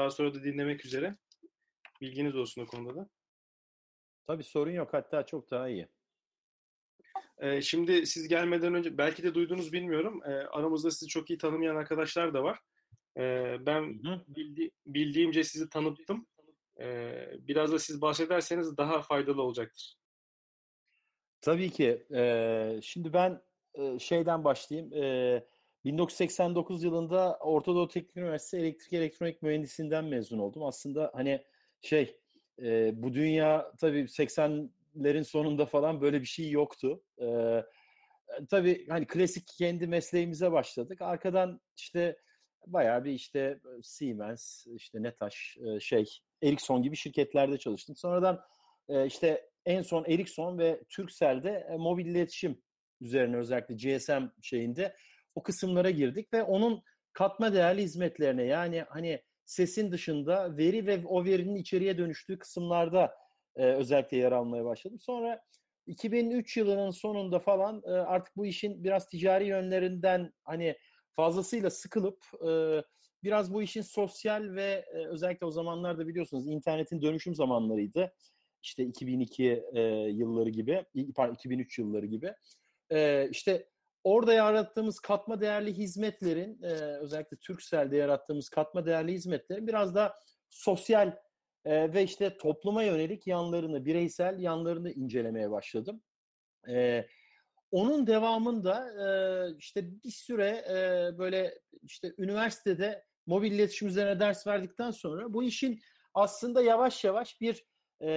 daha sonra da dinlemek üzere. Bilginiz olsun o konuda da. Tabii sorun yok. Hatta çok daha iyi. Ee, şimdi siz gelmeden önce belki de duydunuz bilmiyorum. Ee, aramızda sizi çok iyi tanımayan arkadaşlar da var. Ee, ben bildi, bildiğimce sizi tanıttım. Ee, biraz da siz bahsederseniz daha faydalı olacaktır. Tabii ki. Ee, şimdi ben şeyden başlayayım. Ee, 1989 yılında Orta Doğu Teknik Üniversitesi Elektrik Elektronik Mühendisinden mezun oldum. Aslında hani şey e, bu dünya tabii 80'lerin sonunda falan böyle bir şey yoktu. E, tabii hani klasik kendi mesleğimize başladık. Arkadan işte bayağı bir işte Siemens, işte Netaş, e, şey Ericsson gibi şirketlerde çalıştım. Sonradan e, işte en son Ericsson ve Turkcell'de e, mobil iletişim üzerine özellikle GSM şeyinde o kısımlara girdik ve onun katma değerli hizmetlerine yani hani sesin dışında veri ve o verinin içeriye dönüştüğü kısımlarda e, özellikle yer almaya başladım. Sonra 2003 yılının sonunda falan e, artık bu işin biraz ticari yönlerinden hani fazlasıyla sıkılıp e, biraz bu işin sosyal ve e, özellikle o zamanlarda biliyorsunuz internetin dönüşüm zamanlarıydı. İşte 2002 e, yılları gibi, pardon 2003 yılları gibi. E, işte orada yarattığımız katma değerli hizmetlerin, e, özellikle Turkcell'de yarattığımız katma değerli hizmetlerin biraz da sosyal e, ve işte topluma yönelik yanlarını, bireysel yanlarını incelemeye başladım. E, onun devamında e, işte bir süre e, böyle işte üniversitede mobil iletişim üzerine ders verdikten sonra bu işin aslında yavaş yavaş bir e,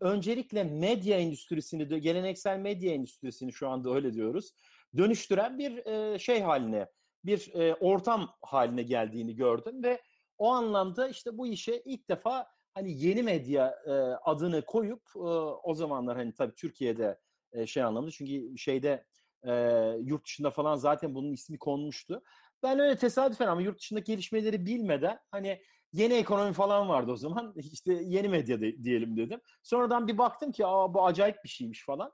öncelikle medya endüstrisini, geleneksel medya endüstrisini şu anda öyle diyoruz, dönüştüren bir e, şey haline, bir e, ortam haline geldiğini gördüm ve o anlamda işte bu işe ilk defa hani yeni medya e, adını koyup e, o zamanlar hani tabii Türkiye'de e, şey anlamda çünkü şeyde e, yurt dışında falan zaten bunun ismi konmuştu. Ben öyle tesadüfen ama yurt dışındaki gelişmeleri bilmeden hani yeni ekonomi falan vardı o zaman. işte yeni medya de, diyelim dedim. Sonradan bir baktım ki aa bu acayip bir şeymiş falan.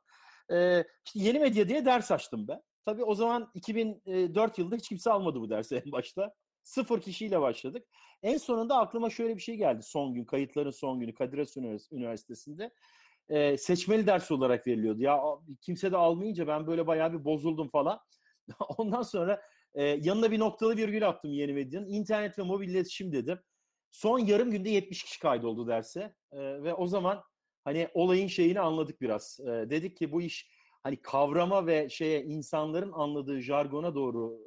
Ee, işte yeni medya diye ders açtım ben. Tabii o zaman 2004 yılında hiç kimse almadı bu dersi en başta. Sıfır kişiyle başladık. En sonunda aklıma şöyle bir şey geldi son gün, kayıtların son günü Kadir Has Üniversitesi'nde. Ee, seçmeli ders olarak veriliyordu. Ya kimse de almayınca ben böyle bayağı bir bozuldum falan. Ondan sonra e, yanına bir noktalı virgül attım yeni medyanın. İnternet ve mobil iletişim dedim. Son yarım günde 70 kişi kaydoldu derse. E, ve o zaman hani olayın şeyini anladık biraz. E, dedik ki bu iş hani kavrama ve şeye insanların anladığı jargona doğru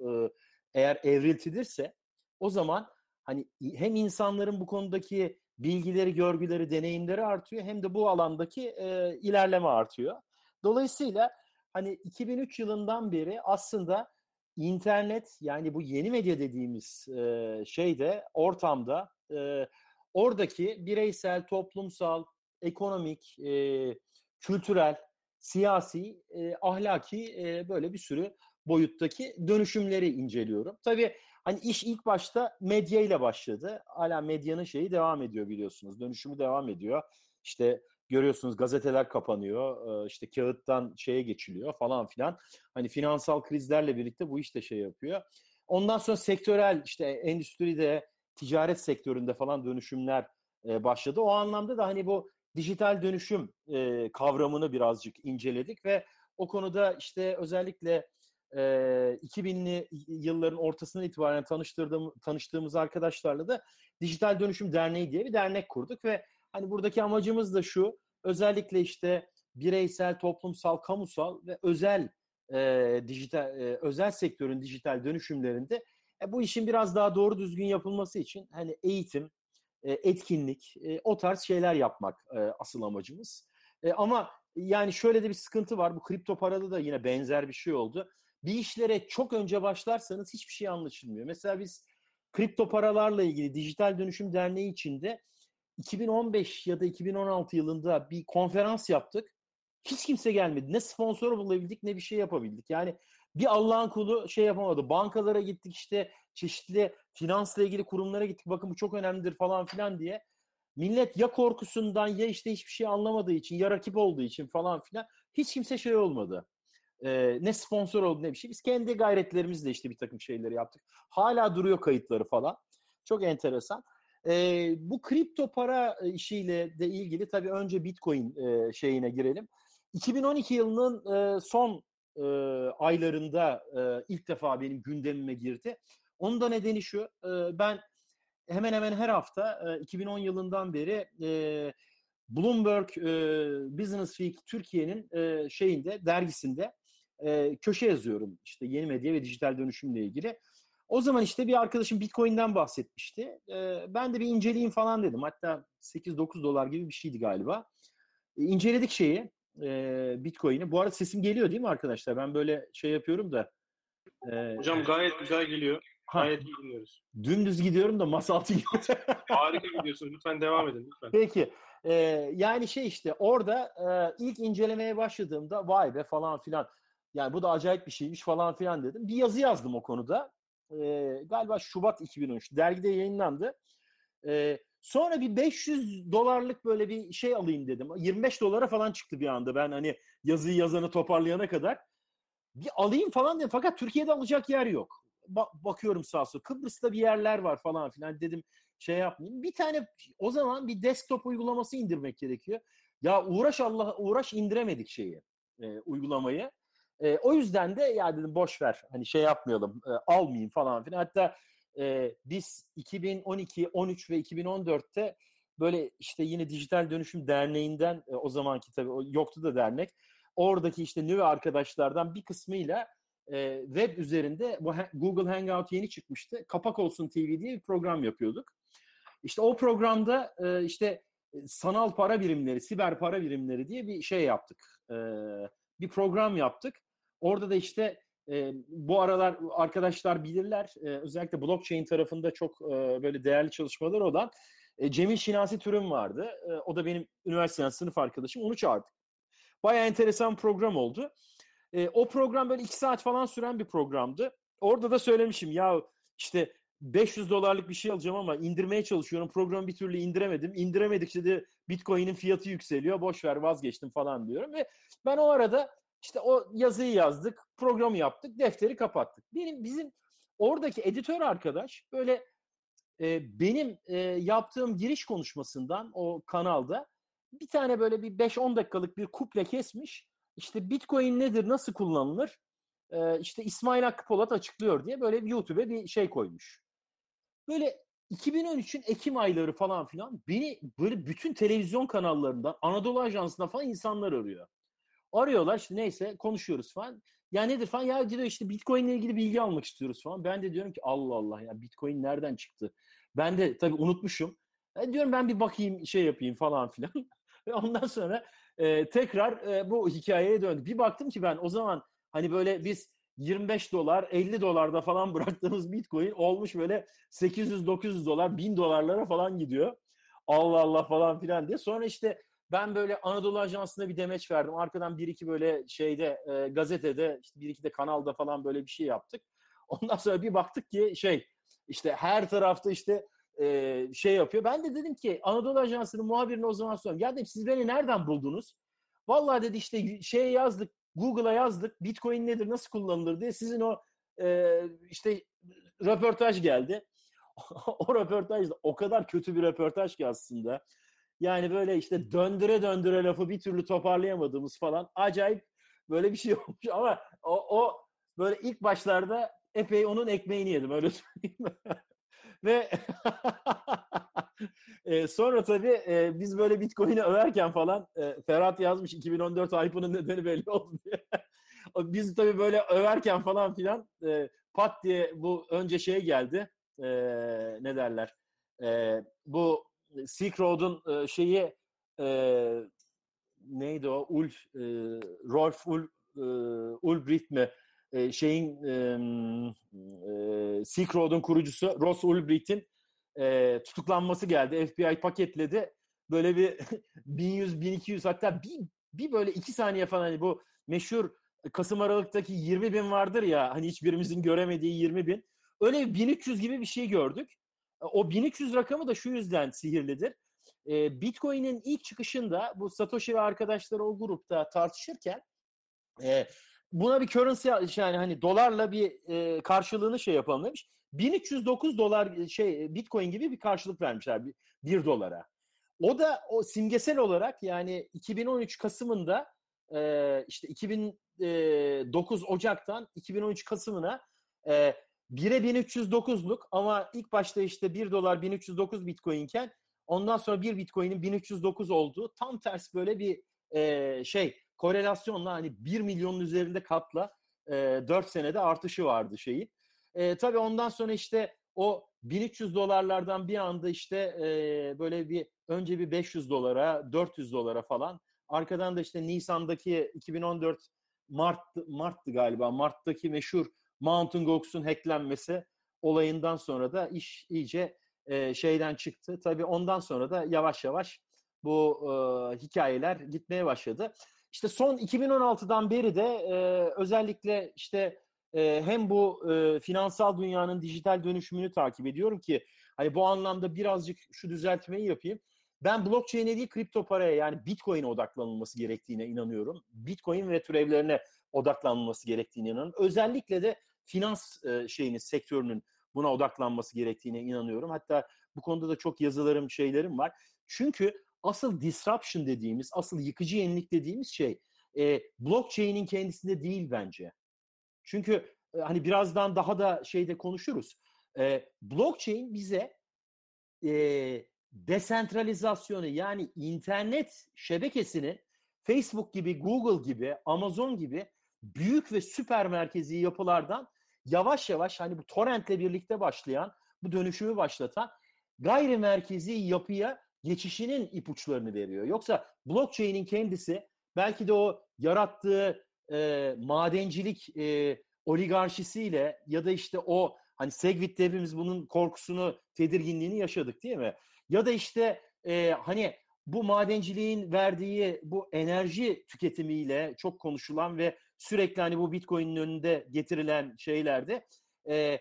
eğer evriltilirse o zaman hani hem insanların bu konudaki bilgileri, görgüleri, deneyimleri artıyor hem de bu alandaki e, ilerleme artıyor. Dolayısıyla hani 2003 yılından beri aslında internet yani bu yeni medya dediğimiz e, şeyde ortamda e, oradaki bireysel, toplumsal, ekonomik, e, kültürel, siyasi, e, ahlaki e, böyle bir sürü boyuttaki dönüşümleri inceliyorum. Tabii hani iş ilk başta medya ile başladı. Hala medyanın şeyi devam ediyor biliyorsunuz. Dönüşümü devam ediyor. İşte görüyorsunuz gazeteler kapanıyor. işte kağıttan şeye geçiliyor falan filan. Hani finansal krizlerle birlikte bu iş de şey yapıyor. Ondan sonra sektörel işte endüstride, ticaret sektöründe falan dönüşümler başladı. O anlamda da hani bu dijital dönüşüm kavramını birazcık inceledik ve o konuda işte özellikle 2000'li yılların ortasından itibaren tanıştırdığım, tanıştığımız arkadaşlarla da Dijital Dönüşüm Derneği diye bir dernek kurduk ve hani buradaki amacımız da şu özellikle işte bireysel, toplumsal, kamusal ve özel e, dijital e, özel sektörün dijital dönüşümlerinde e, bu işin biraz daha doğru düzgün yapılması için hani eğitim, e, etkinlik, e, o tarz şeyler yapmak e, asıl amacımız. Ama yani şöyle de bir sıkıntı var. Bu kripto parada da yine benzer bir şey oldu bir işlere çok önce başlarsanız hiçbir şey anlaşılmıyor. Mesela biz kripto paralarla ilgili Dijital Dönüşüm Derneği içinde 2015 ya da 2016 yılında bir konferans yaptık. Hiç kimse gelmedi. Ne sponsor bulabildik ne bir şey yapabildik. Yani bir Allah'ın kulu şey yapamadı. Bankalara gittik işte çeşitli finansla ilgili kurumlara gittik. Bakın bu çok önemlidir falan filan diye. Millet ya korkusundan ya işte hiçbir şey anlamadığı için ya rakip olduğu için falan filan hiç kimse şey olmadı. E, ne sponsor oldu ne bir şey. Biz kendi gayretlerimizle işte bir takım şeyleri yaptık. Hala duruyor kayıtları falan. Çok enteresan. E, bu kripto para işiyle de ilgili tabii önce Bitcoin e, şeyine girelim. 2012 yılının e, son e, aylarında e, ilk defa benim gündemime girdi. Onun da nedeni şu, e, ben hemen hemen her hafta e, 2010 yılından beri e, Bloomberg e, Business Week Türkiye'nin e, şeyinde dergisinde e, köşe yazıyorum işte yeni medya ve dijital dönüşümle ilgili. O zaman işte bir arkadaşım Bitcoin'den bahsetmişti. E, ben de bir inceleyeyim falan dedim. Hatta 8-9 dolar gibi bir şeydi galiba. E, inceledik şeyi, e, Bitcoin'i. Bu arada sesim geliyor değil mi arkadaşlar? Ben böyle şey yapıyorum da. E, Hocam gayet güzel geliyor. Gayet iyi dinliyoruz. Dümdüz gidiyorum da masa altı Harika gidiyorsun. Lütfen devam edin. Lütfen. Peki. E, yani şey işte orada e, ilk incelemeye başladığımda vay be falan filan. Yani bu da acayip bir şeymiş falan filan dedim. Bir yazı yazdım o konuda. E, galiba Şubat 2013. Dergide yayınlandı. E, sonra bir 500 dolarlık böyle bir şey alayım dedim. 25 dolara falan çıktı bir anda. Ben hani yazıyı yazanı toparlayana kadar. Bir alayım falan dedim. Fakat Türkiye'de alacak yer yok. Ba- bakıyorum sağ olsun. Kıbrıs'ta bir yerler var falan filan. Dedim şey yapmayayım. Bir tane o zaman bir desktop uygulaması indirmek gerekiyor. Ya uğraş Allah uğraş indiremedik şeyi e, uygulamayı. E, o yüzden de ya dedim boş ver hani şey yapmayalım e, almayayım falan filan. Hatta e, biz 2012, 13 ve 2014'te böyle işte yine Dijital Dönüşüm Derneği'nden e, o zamanki tabii yoktu da dernek. Oradaki işte nüve arkadaşlardan bir kısmıyla e, web üzerinde bu Google Hangout yeni çıkmıştı. Kapak Olsun TV diye bir program yapıyorduk. İşte o programda e, işte sanal para birimleri, siber para birimleri diye bir şey yaptık. E, bir program yaptık. Orada da işte e, bu aralar arkadaşlar bilirler e, özellikle blockchain tarafında çok e, böyle değerli çalışmalar olan e, Cemil Şinasi Türüm vardı. E, o da benim üniversiteden sınıf arkadaşım. Onu çağırdık. Baya enteresan program oldu. E, o program böyle iki saat falan süren bir programdı. Orada da söylemişim ya işte 500 dolarlık bir şey alacağım ama indirmeye çalışıyorum. Programı bir türlü indiremedim. İndiremedikçe de Bitcoin'in fiyatı yükseliyor. Boş ver vazgeçtim falan diyorum ve ben o arada işte o yazıyı yazdık, programı yaptık, defteri kapattık. Benim bizim oradaki editör arkadaş böyle e, benim e, yaptığım giriş konuşmasından o kanalda bir tane böyle bir 5-10 dakikalık bir kuple kesmiş. İşte Bitcoin nedir, nasıl kullanılır? E, işte İsmail Hakkı Polat açıklıyor diye böyle YouTube'e bir şey koymuş. Böyle 2013'ün Ekim ayları falan filan beni böyle bütün televizyon kanallarından, Anadolu Ajansı'ndan falan insanlar arıyor. Arıyorlar işte neyse konuşuyoruz falan. Ya nedir falan ya diyor işte Bitcoin ile ilgili bilgi almak istiyoruz falan. Ben de diyorum ki Allah Allah ya Bitcoin nereden çıktı? Ben de tabii unutmuşum. Ben diyorum ben bir bakayım şey yapayım falan filan. Ve ondan sonra e, tekrar e, bu hikayeye döndük. Bir baktım ki ben o zaman hani böyle biz 25 dolar 50 dolarda falan bıraktığımız Bitcoin olmuş böyle 800-900 dolar 1000 dolarlara falan gidiyor. Allah Allah falan filan diye. Sonra işte ben böyle Anadolu Ajansı'na bir demeç verdim. Arkadan bir iki böyle şeyde e, gazetede işte bir iki de kanalda falan böyle bir şey yaptık. Ondan sonra bir baktık ki şey işte her tarafta işte e, şey yapıyor. Ben de dedim ki Anadolu Ajansı'nın muhabirine o zaman sordum. Ya dedim siz beni nereden buldunuz? Vallahi dedi işte şey yazdık Google'a yazdık Bitcoin nedir nasıl kullanılır diye sizin o e, işte röportaj geldi. o röportaj da o kadar kötü bir röportaj ki aslında. Yani böyle işte döndüre döndüre lafı bir türlü toparlayamadığımız falan acayip böyle bir şey olmuş ama o, o böyle ilk başlarda epey onun ekmeğini yedim öyle söyleyeyim. Ve e, sonra tabii e, biz böyle Bitcoin'i överken falan e, Ferhat yazmış 2014 hype'ının nedeni belli oldu diye. biz tabii böyle överken falan filan e, pat diye bu önce şey geldi e, ne derler e, bu Silk Road'un e, şeyi e, neydi o? Ulf, e, Rolf Ulf, e, Ulbricht mi? E, şeyin e, e, Silk Road'un kurucusu Ross Ulbricht'in e, tutuklanması geldi. FBI paketledi. Böyle bir 1100, 1200 hatta bir, bir böyle iki saniye falan hani bu meşhur Kasım Aralık'taki 20 bin vardır ya hani hiçbirimizin göremediği 20 bin. Öyle 1300 gibi bir şey gördük. O 1300 rakamı da şu yüzden sihirlidir. E, Bitcoin'in ilk çıkışında bu Satoshi ve arkadaşları o grupta tartışırken e, buna bir currency yani hani dolarla bir e, karşılığını şey yapalım demiş. 1309 dolar şey Bitcoin gibi bir karşılık vermişler 1 dolara. O da o simgesel olarak yani 2013 Kasım'ında e, işte 2009 Ocak'tan 2013 Kasım'ına e, 1'e 1309'luk ama ilk başta işte 1 dolar 1309 Bitcoin iken ondan sonra 1 Bitcoin'in 1309 olduğu tam ters böyle bir e, şey korelasyonla hani 1 milyonun üzerinde katla e, 4 senede artışı vardı şeyin. E, tabii ondan sonra işte o 1300 dolarlardan bir anda işte e, böyle bir önce bir 500 dolara 400 dolara falan arkadan da işte Nisan'daki 2014 Mart Mart'tı galiba Mart'taki meşhur Mountain Gox'un hacklenmesi olayından sonra da iş iyice e, şeyden çıktı. Tabii ondan sonra da yavaş yavaş bu e, hikayeler gitmeye başladı. İşte son 2016'dan beri de e, özellikle işte e, hem bu e, finansal dünyanın dijital dönüşümünü takip ediyorum ki hani bu anlamda birazcık şu düzeltmeyi yapayım. Ben blockchain'e değil kripto paraya yani Bitcoin'e odaklanılması gerektiğine inanıyorum. Bitcoin ve türevlerine odaklanılması gerektiğine inanıyorum. Özellikle de finans e, şeyinin sektörünün buna odaklanması gerektiğine inanıyorum. Hatta bu konuda da çok yazılarım, şeylerim var. Çünkü asıl disruption dediğimiz, asıl yıkıcı yenilik dediğimiz şey e, blockchain'in kendisinde değil bence. Çünkü e, hani birazdan daha da şeyde konuşuruz. E, blockchain bize e, desentralizasyonu yani internet şebekesini Facebook gibi, Google gibi, Amazon gibi büyük ve süper merkezi yapılardan yavaş yavaş hani bu torrentle birlikte başlayan, bu dönüşümü başlatan gayri merkezi yapıya geçişinin ipuçlarını veriyor. Yoksa blockchain'in kendisi belki de o yarattığı e, madencilik e, oligarşisiyle ya da işte o hani Segwit'te hepimiz bunun korkusunu, tedirginliğini yaşadık değil mi? Ya da işte e, hani bu madenciliğin verdiği bu enerji tüketimiyle çok konuşulan ve sürekli hani bu Bitcoin'in önünde getirilen şeylerde e,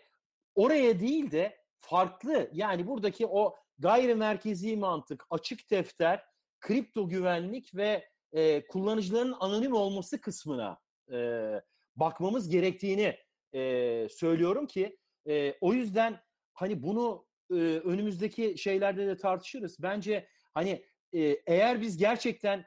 oraya değil de farklı yani buradaki o gayri merkezi mantık, açık defter, kripto güvenlik ve e, kullanıcıların anonim olması kısmına e, bakmamız gerektiğini e, söylüyorum ki e, o yüzden hani bunu e, önümüzdeki şeylerde de tartışırız. Bence hani e, eğer biz gerçekten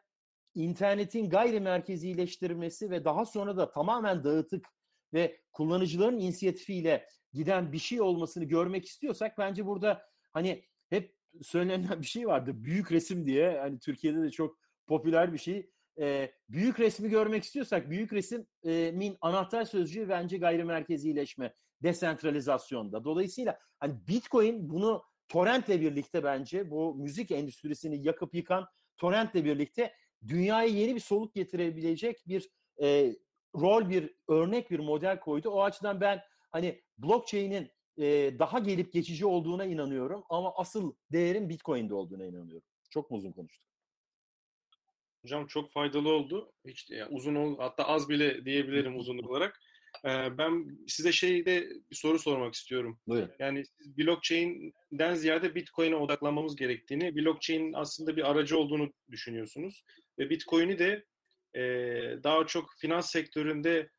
internetin gayri merkezileştirilmesi ve daha sonra da tamamen dağıtık ve kullanıcıların inisiyatifiyle giden bir şey olmasını görmek istiyorsak bence burada hani hep söylenen bir şey vardı. Büyük resim diye hani Türkiye'de de çok popüler bir şey. E, büyük resmi görmek istiyorsak büyük resmin anahtar sözcüğü bence gayrimerkezileşme, desentralizasyonda. Dolayısıyla hani Bitcoin bunu torrentle birlikte bence bu müzik endüstrisini yakıp yıkan torrentle birlikte dünyaya yeni bir soluk getirebilecek bir e, rol, bir örnek, bir model koydu. O açıdan ben hani blockchain'in e, daha gelip geçici olduğuna inanıyorum ama asıl değerin Bitcoin'de olduğuna inanıyorum. Çok mu uzun konuştuk? Hocam çok faydalı oldu. Hiç yani uzun ol, hatta az bile diyebilirim uzunluk olarak. Ee, ben size şeyde bir soru sormak istiyorum. Buyurun. Yani siz blockchain'den ziyade Bitcoin'e odaklanmamız gerektiğini, blockchain'in aslında bir aracı olduğunu düşünüyorsunuz. Ve Bitcoin'i de e, daha çok finans sektöründe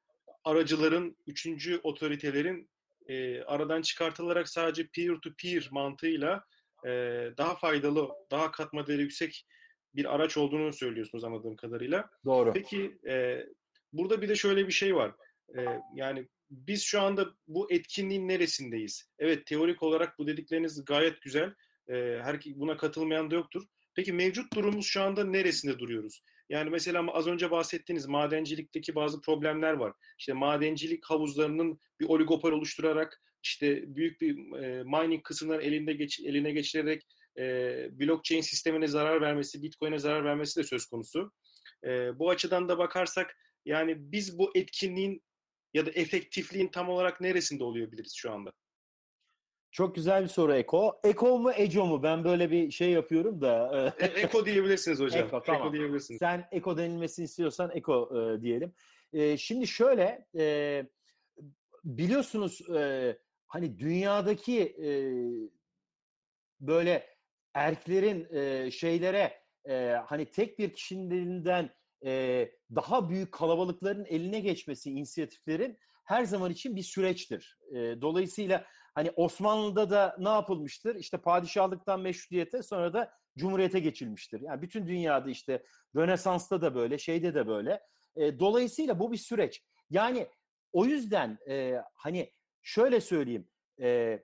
aracıların, üçüncü otoritelerin e, aradan çıkartılarak sadece peer-to-peer mantığıyla e, daha faydalı, daha katma değeri yüksek bir araç olduğunu söylüyorsunuz anladığım kadarıyla. Doğru. Peki e, burada bir de şöyle bir şey var. E, yani biz şu anda bu etkinliğin neresindeyiz? Evet teorik olarak bu dedikleriniz gayet güzel. E, her buna katılmayan da yoktur. Peki mevcut durumumuz şu anda neresinde duruyoruz? Yani mesela az önce bahsettiğiniz madencilikteki bazı problemler var. İşte madencilik havuzlarının bir oligopol oluşturarak işte büyük bir e, mining kısımları elinde geç, eline geçirerek e, blockchain sistemine zarar vermesi, Bitcoin'e zarar vermesi de söz konusu. E, bu açıdan da bakarsak yani biz bu etkinliğin ya da efektifliğin tam olarak neresinde olabiliriz şu anda? Çok güzel bir soru Eko. Eko mu Eco mu? Ben böyle bir şey yapıyorum da. E, Eko diyebilirsiniz hocam. Eko, tamam. Eko diyebilirsiniz. Sen Eko denilmesini istiyorsan Eko e, diyelim. E, şimdi şöyle e, biliyorsunuz e, hani dünyadaki e, böyle erklerin e, şeylere e, hani tek bir kişinin elinden e, daha büyük kalabalıkların eline geçmesi inisiyatiflerin her zaman için bir süreçtir. E, dolayısıyla Hani Osmanlı'da da ne yapılmıştır? İşte padişahlıktan meşrutiyete sonra da cumhuriyete geçilmiştir. Yani bütün dünyada işte Rönesans'ta da böyle, şeyde de böyle. E, dolayısıyla bu bir süreç. Yani o yüzden e, hani şöyle söyleyeyim. E,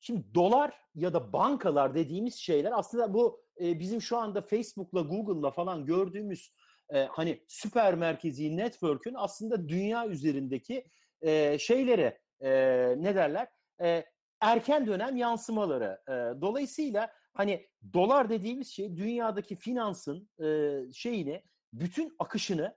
şimdi dolar ya da bankalar dediğimiz şeyler aslında bu e, bizim şu anda Facebook'la, Google'la falan gördüğümüz e, hani süper merkezi network'ün aslında dünya üzerindeki e, şeyleri e, ne derler? E, erken dönem yansımaları. E, dolayısıyla hani dolar dediğimiz şey dünyadaki finansın e, şeyini, bütün akışını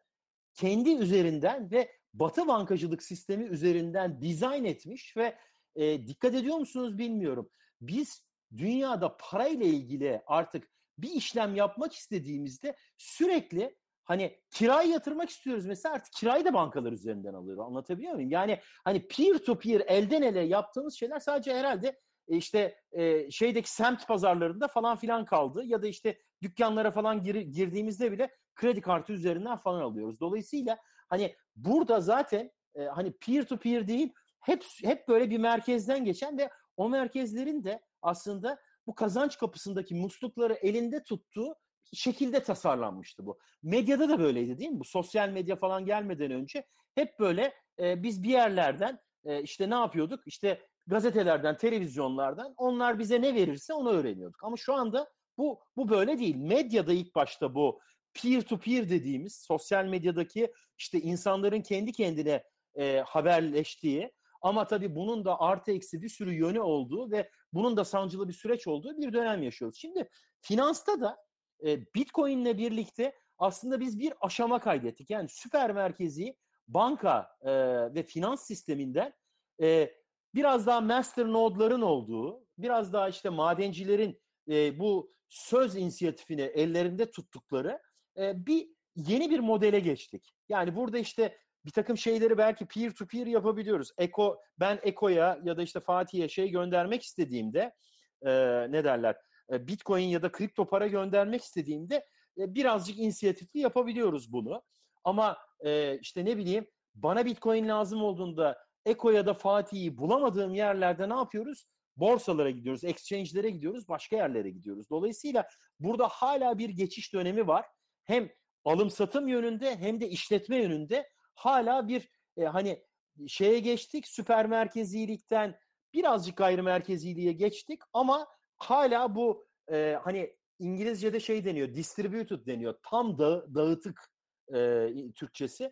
kendi üzerinden ve Batı bankacılık sistemi üzerinden dizayn etmiş ve e, dikkat ediyor musunuz bilmiyorum. Biz dünyada parayla ilgili artık bir işlem yapmak istediğimizde sürekli hani kirayı yatırmak istiyoruz mesela artık kirayı da bankalar üzerinden alıyor. Anlatabiliyor muyum? Yani hani peer to peer elden ele yaptığımız şeyler sadece herhalde e, işte e, şeydeki semt pazarlarında falan filan kaldı ya da işte dükkanlara falan gir, girdiğimizde bile kredi kartı üzerinden falan alıyoruz. Dolayısıyla hani burada zaten e, hani peer to peer değil hep hep böyle bir merkezden geçen ve o merkezlerin de aslında bu kazanç kapısındaki muslukları elinde tuttuğu şekilde tasarlanmıştı bu. Medyada da böyleydi değil mi? Bu sosyal medya falan gelmeden önce hep böyle e, biz bir yerlerden e, işte ne yapıyorduk? İşte gazetelerden, televizyonlardan onlar bize ne verirse onu öğreniyorduk. Ama şu anda bu bu böyle değil. Medyada ilk başta bu peer to peer dediğimiz sosyal medyadaki işte insanların kendi kendine e, haberleştiği ama tabii bunun da artı eksi bir sürü yönü olduğu ve bunun da sancılı bir süreç olduğu bir dönem yaşıyoruz. Şimdi finansta da e, Bitcoin ile birlikte aslında biz bir aşama kaydettik. Yani süper merkezi banka e, ve finans sisteminden e, biraz daha master node'ların olduğu, biraz daha işte madencilerin e, bu söz inisiyatifini ellerinde tuttukları e, bir yeni bir modele geçtik. Yani burada işte bir takım şeyleri belki peer to peer yapabiliyoruz. Eko ben Eko'ya ya da işte Fatih'e şey göndermek istediğimde e, ne derler? E, Bitcoin ya da kripto para göndermek istediğimde e, birazcık inisiyatifli yapabiliyoruz bunu. Ama e, işte ne bileyim bana Bitcoin lazım olduğunda Eko ya da Fatih'i bulamadığım yerlerde ne yapıyoruz? Borsalara gidiyoruz, exchange'lere gidiyoruz, başka yerlere gidiyoruz. Dolayısıyla burada hala bir geçiş dönemi var. Hem alım satım yönünde hem de işletme yönünde hala bir e, hani şeye geçtik süper merkezilikten birazcık gayrimerkeziliğe geçtik ama hala bu e, hani İngilizce'de şey deniyor distributed deniyor tam da dağıtık e, Türkçesi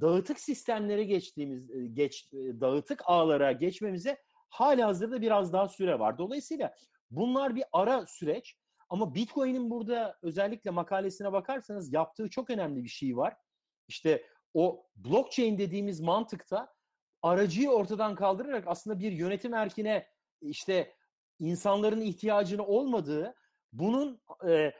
dağıtık sistemlere geçtiğimiz geç dağıtık ağlara geçmemize hala hazırda biraz daha süre var. Dolayısıyla bunlar bir ara süreç ama Bitcoin'in burada özellikle makalesine bakarsanız yaptığı çok önemli bir şey var. İşte o blockchain dediğimiz mantıkta aracıyı ortadan kaldırarak aslında bir yönetim erkine işte insanların ihtiyacını olmadığı bunun e,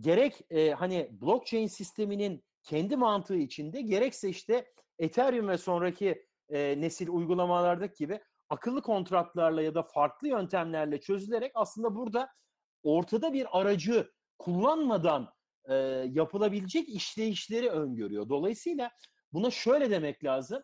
gerek e, hani blockchain sisteminin kendi mantığı içinde gerekse işte Ethereum ve sonraki e, nesil uygulamalardaki gibi akıllı kontratlarla ya da farklı yöntemlerle çözülerek aslında burada ortada bir aracı kullanmadan e, yapılabilecek işleyişleri öngörüyor. Dolayısıyla buna şöyle demek lazım.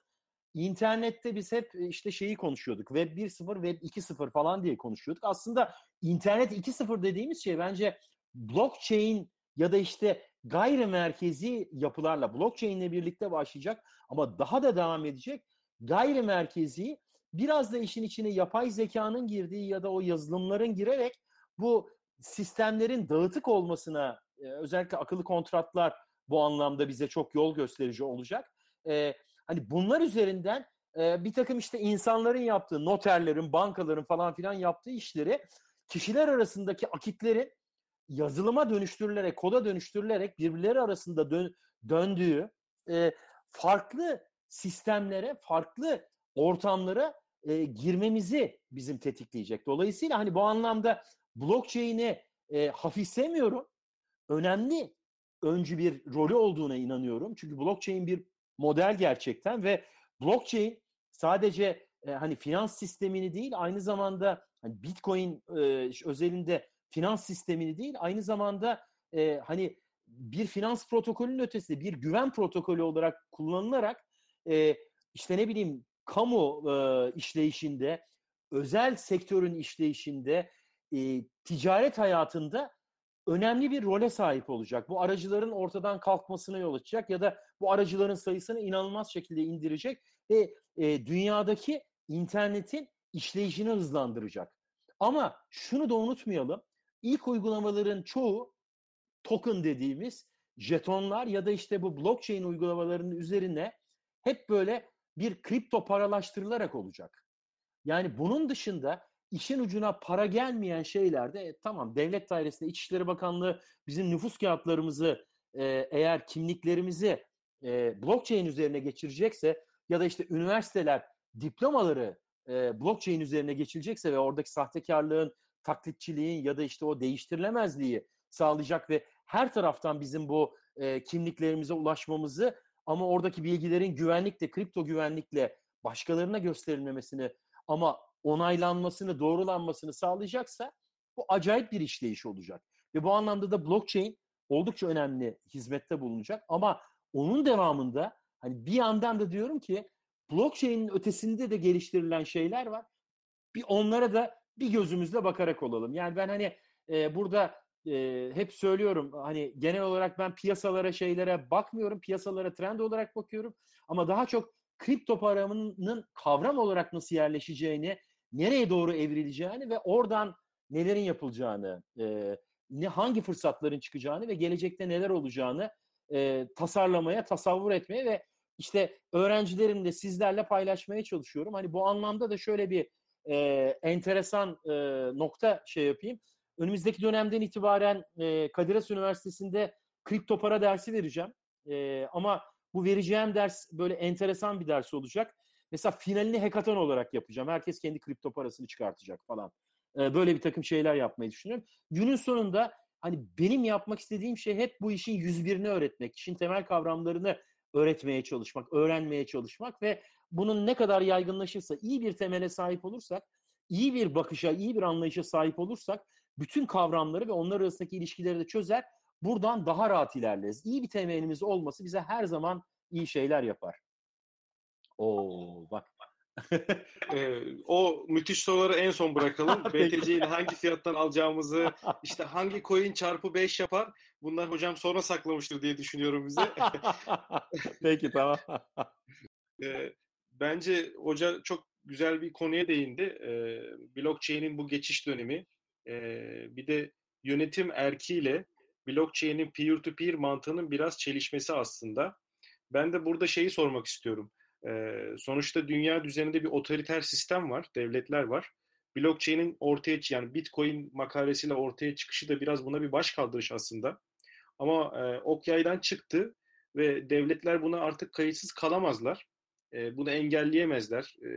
İnternette biz hep işte şeyi konuşuyorduk. Web 1.0, Web 2.0 falan diye konuşuyorduk. Aslında internet 2.0 dediğimiz şey bence blockchain ya da işte gayrimerkezi yapılarla blockchain ile birlikte başlayacak ama daha da devam edecek gayrimerkezi biraz da işin içine yapay zekanın girdiği ya da o yazılımların girerek bu sistemlerin dağıtık olmasına özellikle akıllı kontratlar bu anlamda bize çok yol gösterici olacak. E, hani bunlar üzerinden e, bir takım işte insanların yaptığı, noterlerin, bankaların falan filan yaptığı işleri kişiler arasındaki akitlerin yazılıma dönüştürülerek, koda dönüştürülerek birbirleri arasında dön, döndüğü e, farklı sistemlere, farklı ortamlara e, girmemizi bizim tetikleyecek. Dolayısıyla hani bu anlamda blockchain'i e, hafiflemiyorum. Önemli öncü bir rolü olduğuna inanıyorum. Çünkü blockchain bir model gerçekten ve blockchain sadece e, hani finans sistemini değil aynı zamanda hani Bitcoin e, özelinde finans sistemini değil aynı zamanda e, hani bir finans protokolünün ötesinde bir güven protokolü olarak kullanılarak e, işte ne bileyim kamu e, işleyişinde özel sektörün işleyişinde, e, ticaret hayatında önemli bir role sahip olacak. Bu aracıların ortadan kalkmasına yol açacak ya da bu aracıların sayısını inanılmaz şekilde indirecek ve e, dünyadaki internetin işleyişini hızlandıracak. Ama şunu da unutmayalım. İlk uygulamaların çoğu token dediğimiz jetonlar ya da işte bu blockchain uygulamalarının üzerine hep böyle bir kripto paralaştırılarak olacak. Yani bunun dışında işin ucuna para gelmeyen şeylerde e, tamam devlet dairesinde İçişleri Bakanlığı bizim nüfus kağıtlarımızı e, eğer kimliklerimizi e, blockchain üzerine geçirecekse ya da işte üniversiteler diplomaları e, blockchain üzerine geçilecekse ve oradaki sahtekarlığın, taklitçiliğin ya da işte o değiştirilemezliği sağlayacak ve her taraftan bizim bu e, kimliklerimize ulaşmamızı ama oradaki bilgilerin güvenlikle, kripto güvenlikle başkalarına gösterilmemesini ama onaylanmasını, doğrulanmasını sağlayacaksa bu acayip bir işleyiş olacak. Ve bu anlamda da blockchain oldukça önemli hizmette bulunacak. Ama onun devamında hani bir yandan da diyorum ki blockchain'in ötesinde de geliştirilen şeyler var. Bir onlara da bir gözümüzle bakarak olalım. Yani ben hani e, burada e, hep söylüyorum hani genel olarak ben piyasalara şeylere bakmıyorum. Piyasalara trend olarak bakıyorum. Ama daha çok kripto paranın kavram olarak nasıl yerleşeceğini, nereye doğru evrileceğini ve oradan nelerin yapılacağını, e, ne hangi fırsatların çıkacağını ve gelecekte neler olacağını e, tasarlamaya, tasavvur etmeye ve işte öğrencilerimle sizlerle paylaşmaya çalışıyorum. Hani bu anlamda da şöyle bir e, enteresan e, nokta şey yapayım. Önümüzdeki dönemden itibaren e, Kadir Has Üniversitesi'nde kripto para dersi vereceğim. E, ama bu vereceğim ders böyle enteresan bir ders olacak. Mesela finalini hekaton olarak yapacağım. Herkes kendi kripto parasını çıkartacak falan. E, böyle bir takım şeyler yapmayı düşünüyorum. Günün sonunda hani benim yapmak istediğim şey hep bu işin yüz birini öğretmek. İşin temel kavramlarını öğretmeye çalışmak, öğrenmeye çalışmak ve bunun ne kadar yaygınlaşırsa, iyi bir temele sahip olursak, iyi bir bakışa, iyi bir anlayışa sahip olursak bütün kavramları ve onlar arasındaki ilişkileri de çözer. Buradan daha rahat ilerleriz. İyi bir temelimiz olması bize her zaman iyi şeyler yapar. Oo bak. ee, o müthiş soruları en son bırakalım. BTC ile hangi fiyattan alacağımızı, işte hangi coin çarpı 5 yapar bunlar hocam sonra saklamıştır diye düşünüyorum bize. Peki tamam. ee, bence hoca çok güzel bir konuya değindi. Ee, blockchain'in bu geçiş dönemi. Ee, bir de yönetim erkiyle blockchain'in peer-to-peer mantığının biraz çelişmesi aslında. Ben de burada şeyi sormak istiyorum. Ee, sonuçta dünya düzeninde bir otoriter sistem var, devletler var. Blockchain'in ortaya yani Bitcoin makalesiyle ortaya çıkışı da biraz buna bir baş kaldırış aslında. Ama e, ok yaydan çıktı ve devletler buna artık kayıtsız kalamazlar. E, bunu engelleyemezler. E,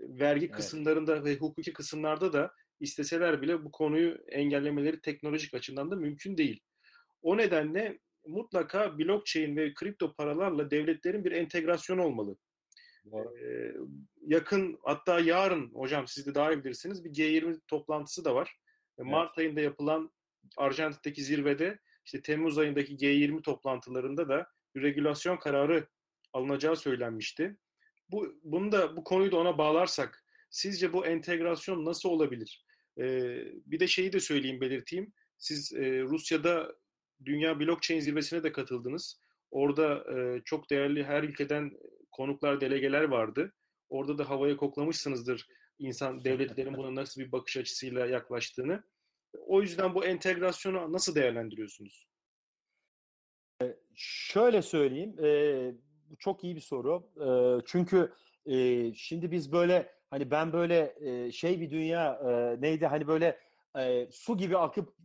vergi evet. kısımlarında ve hukuki kısımlarda da isteseler bile bu konuyu engellemeleri teknolojik açıdan da mümkün değil. O nedenle mutlaka blockchain ve kripto paralarla devletlerin bir entegrasyonu olmalı. Ee, yakın hatta yarın hocam siz de daha iyi bilirsiniz bir G20 toplantısı da var. Evet. Mart ayında yapılan Arjantin'deki zirvede işte Temmuz ayındaki G20 toplantılarında da bir regülasyon kararı alınacağı söylenmişti. Bu bunu da bu konuyu da ona bağlarsak sizce bu entegrasyon nasıl olabilir? Ee, bir de şeyi de söyleyeyim belirteyim. Siz e, Rusya'da Dünya Blockchain Zirvesi'ne de katıldınız. Orada e, çok değerli her ülkeden konuklar, delegeler vardı. Orada da havaya koklamışsınızdır insan devletlerin buna nasıl bir bakış açısıyla yaklaştığını. O yüzden bu entegrasyonu nasıl değerlendiriyorsunuz? Ee, şöyle söyleyeyim, e, çok iyi bir soru. E, çünkü e, şimdi biz böyle hani ben böyle e, şey bir dünya e, neydi hani böyle e, su gibi akıp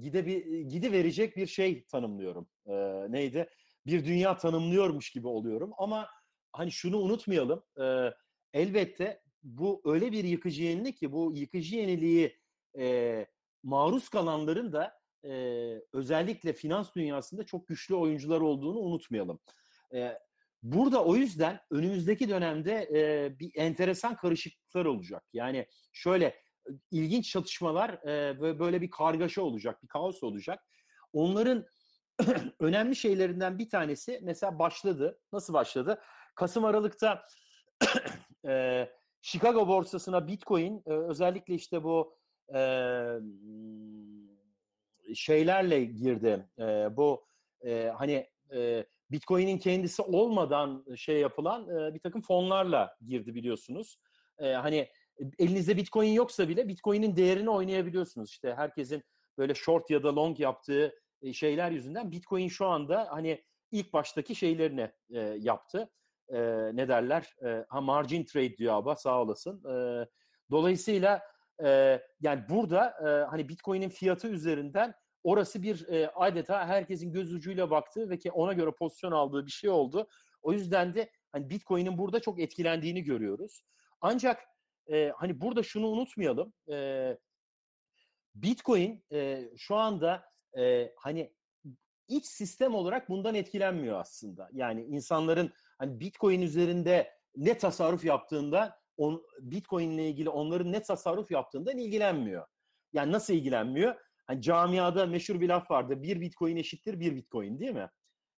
gide bir gidi verecek bir şey tanımlıyorum. E, neydi? Bir dünya tanımlıyormuş gibi oluyorum. Ama hani şunu unutmayalım. E, elbette bu öyle bir yıkıcı yenilik ki bu yıkıcı yeniliği e, maruz kalanların da e, özellikle finans dünyasında çok güçlü oyuncular olduğunu unutmayalım. E, burada o yüzden önümüzdeki dönemde e, bir enteresan karışıklıklar olacak. Yani şöyle ilginç çatışmalar ve böyle bir kargaşa olacak, bir kaos olacak. Onların önemli şeylerinden bir tanesi mesela başladı. Nasıl başladı? Kasım Aralık'ta Chicago borsasına Bitcoin özellikle işte bu şeylerle girdi. Bu hani Bitcoin'in kendisi olmadan şey yapılan bir takım fonlarla girdi biliyorsunuz. E, hani elinizde Bitcoin yoksa bile Bitcoin'in değerini oynayabiliyorsunuz. İşte herkesin böyle short ya da long yaptığı e, şeyler yüzünden Bitcoin şu anda hani ilk baştaki şeylerini e, yaptı. E, ne derler? E, ha margin trade diyor abi sağ olasın. E, dolayısıyla e, yani burada e, hani Bitcoin'in fiyatı üzerinden orası bir e, adeta herkesin göz ucuyla baktığı ve ki ona göre pozisyon aldığı bir şey oldu. O yüzden de hani Bitcoin'in burada çok etkilendiğini görüyoruz. Ancak e, hani burada şunu unutmayalım. E, Bitcoin e, şu anda e, hani iç sistem olarak bundan etkilenmiyor aslında. Yani insanların hani Bitcoin üzerinde ne tasarruf yaptığında on, Bitcoin ile ilgili onların ne tasarruf yaptığından ilgilenmiyor. Yani nasıl ilgilenmiyor? Hani camiada meşhur bir laf vardı. Bir Bitcoin eşittir bir Bitcoin değil mi?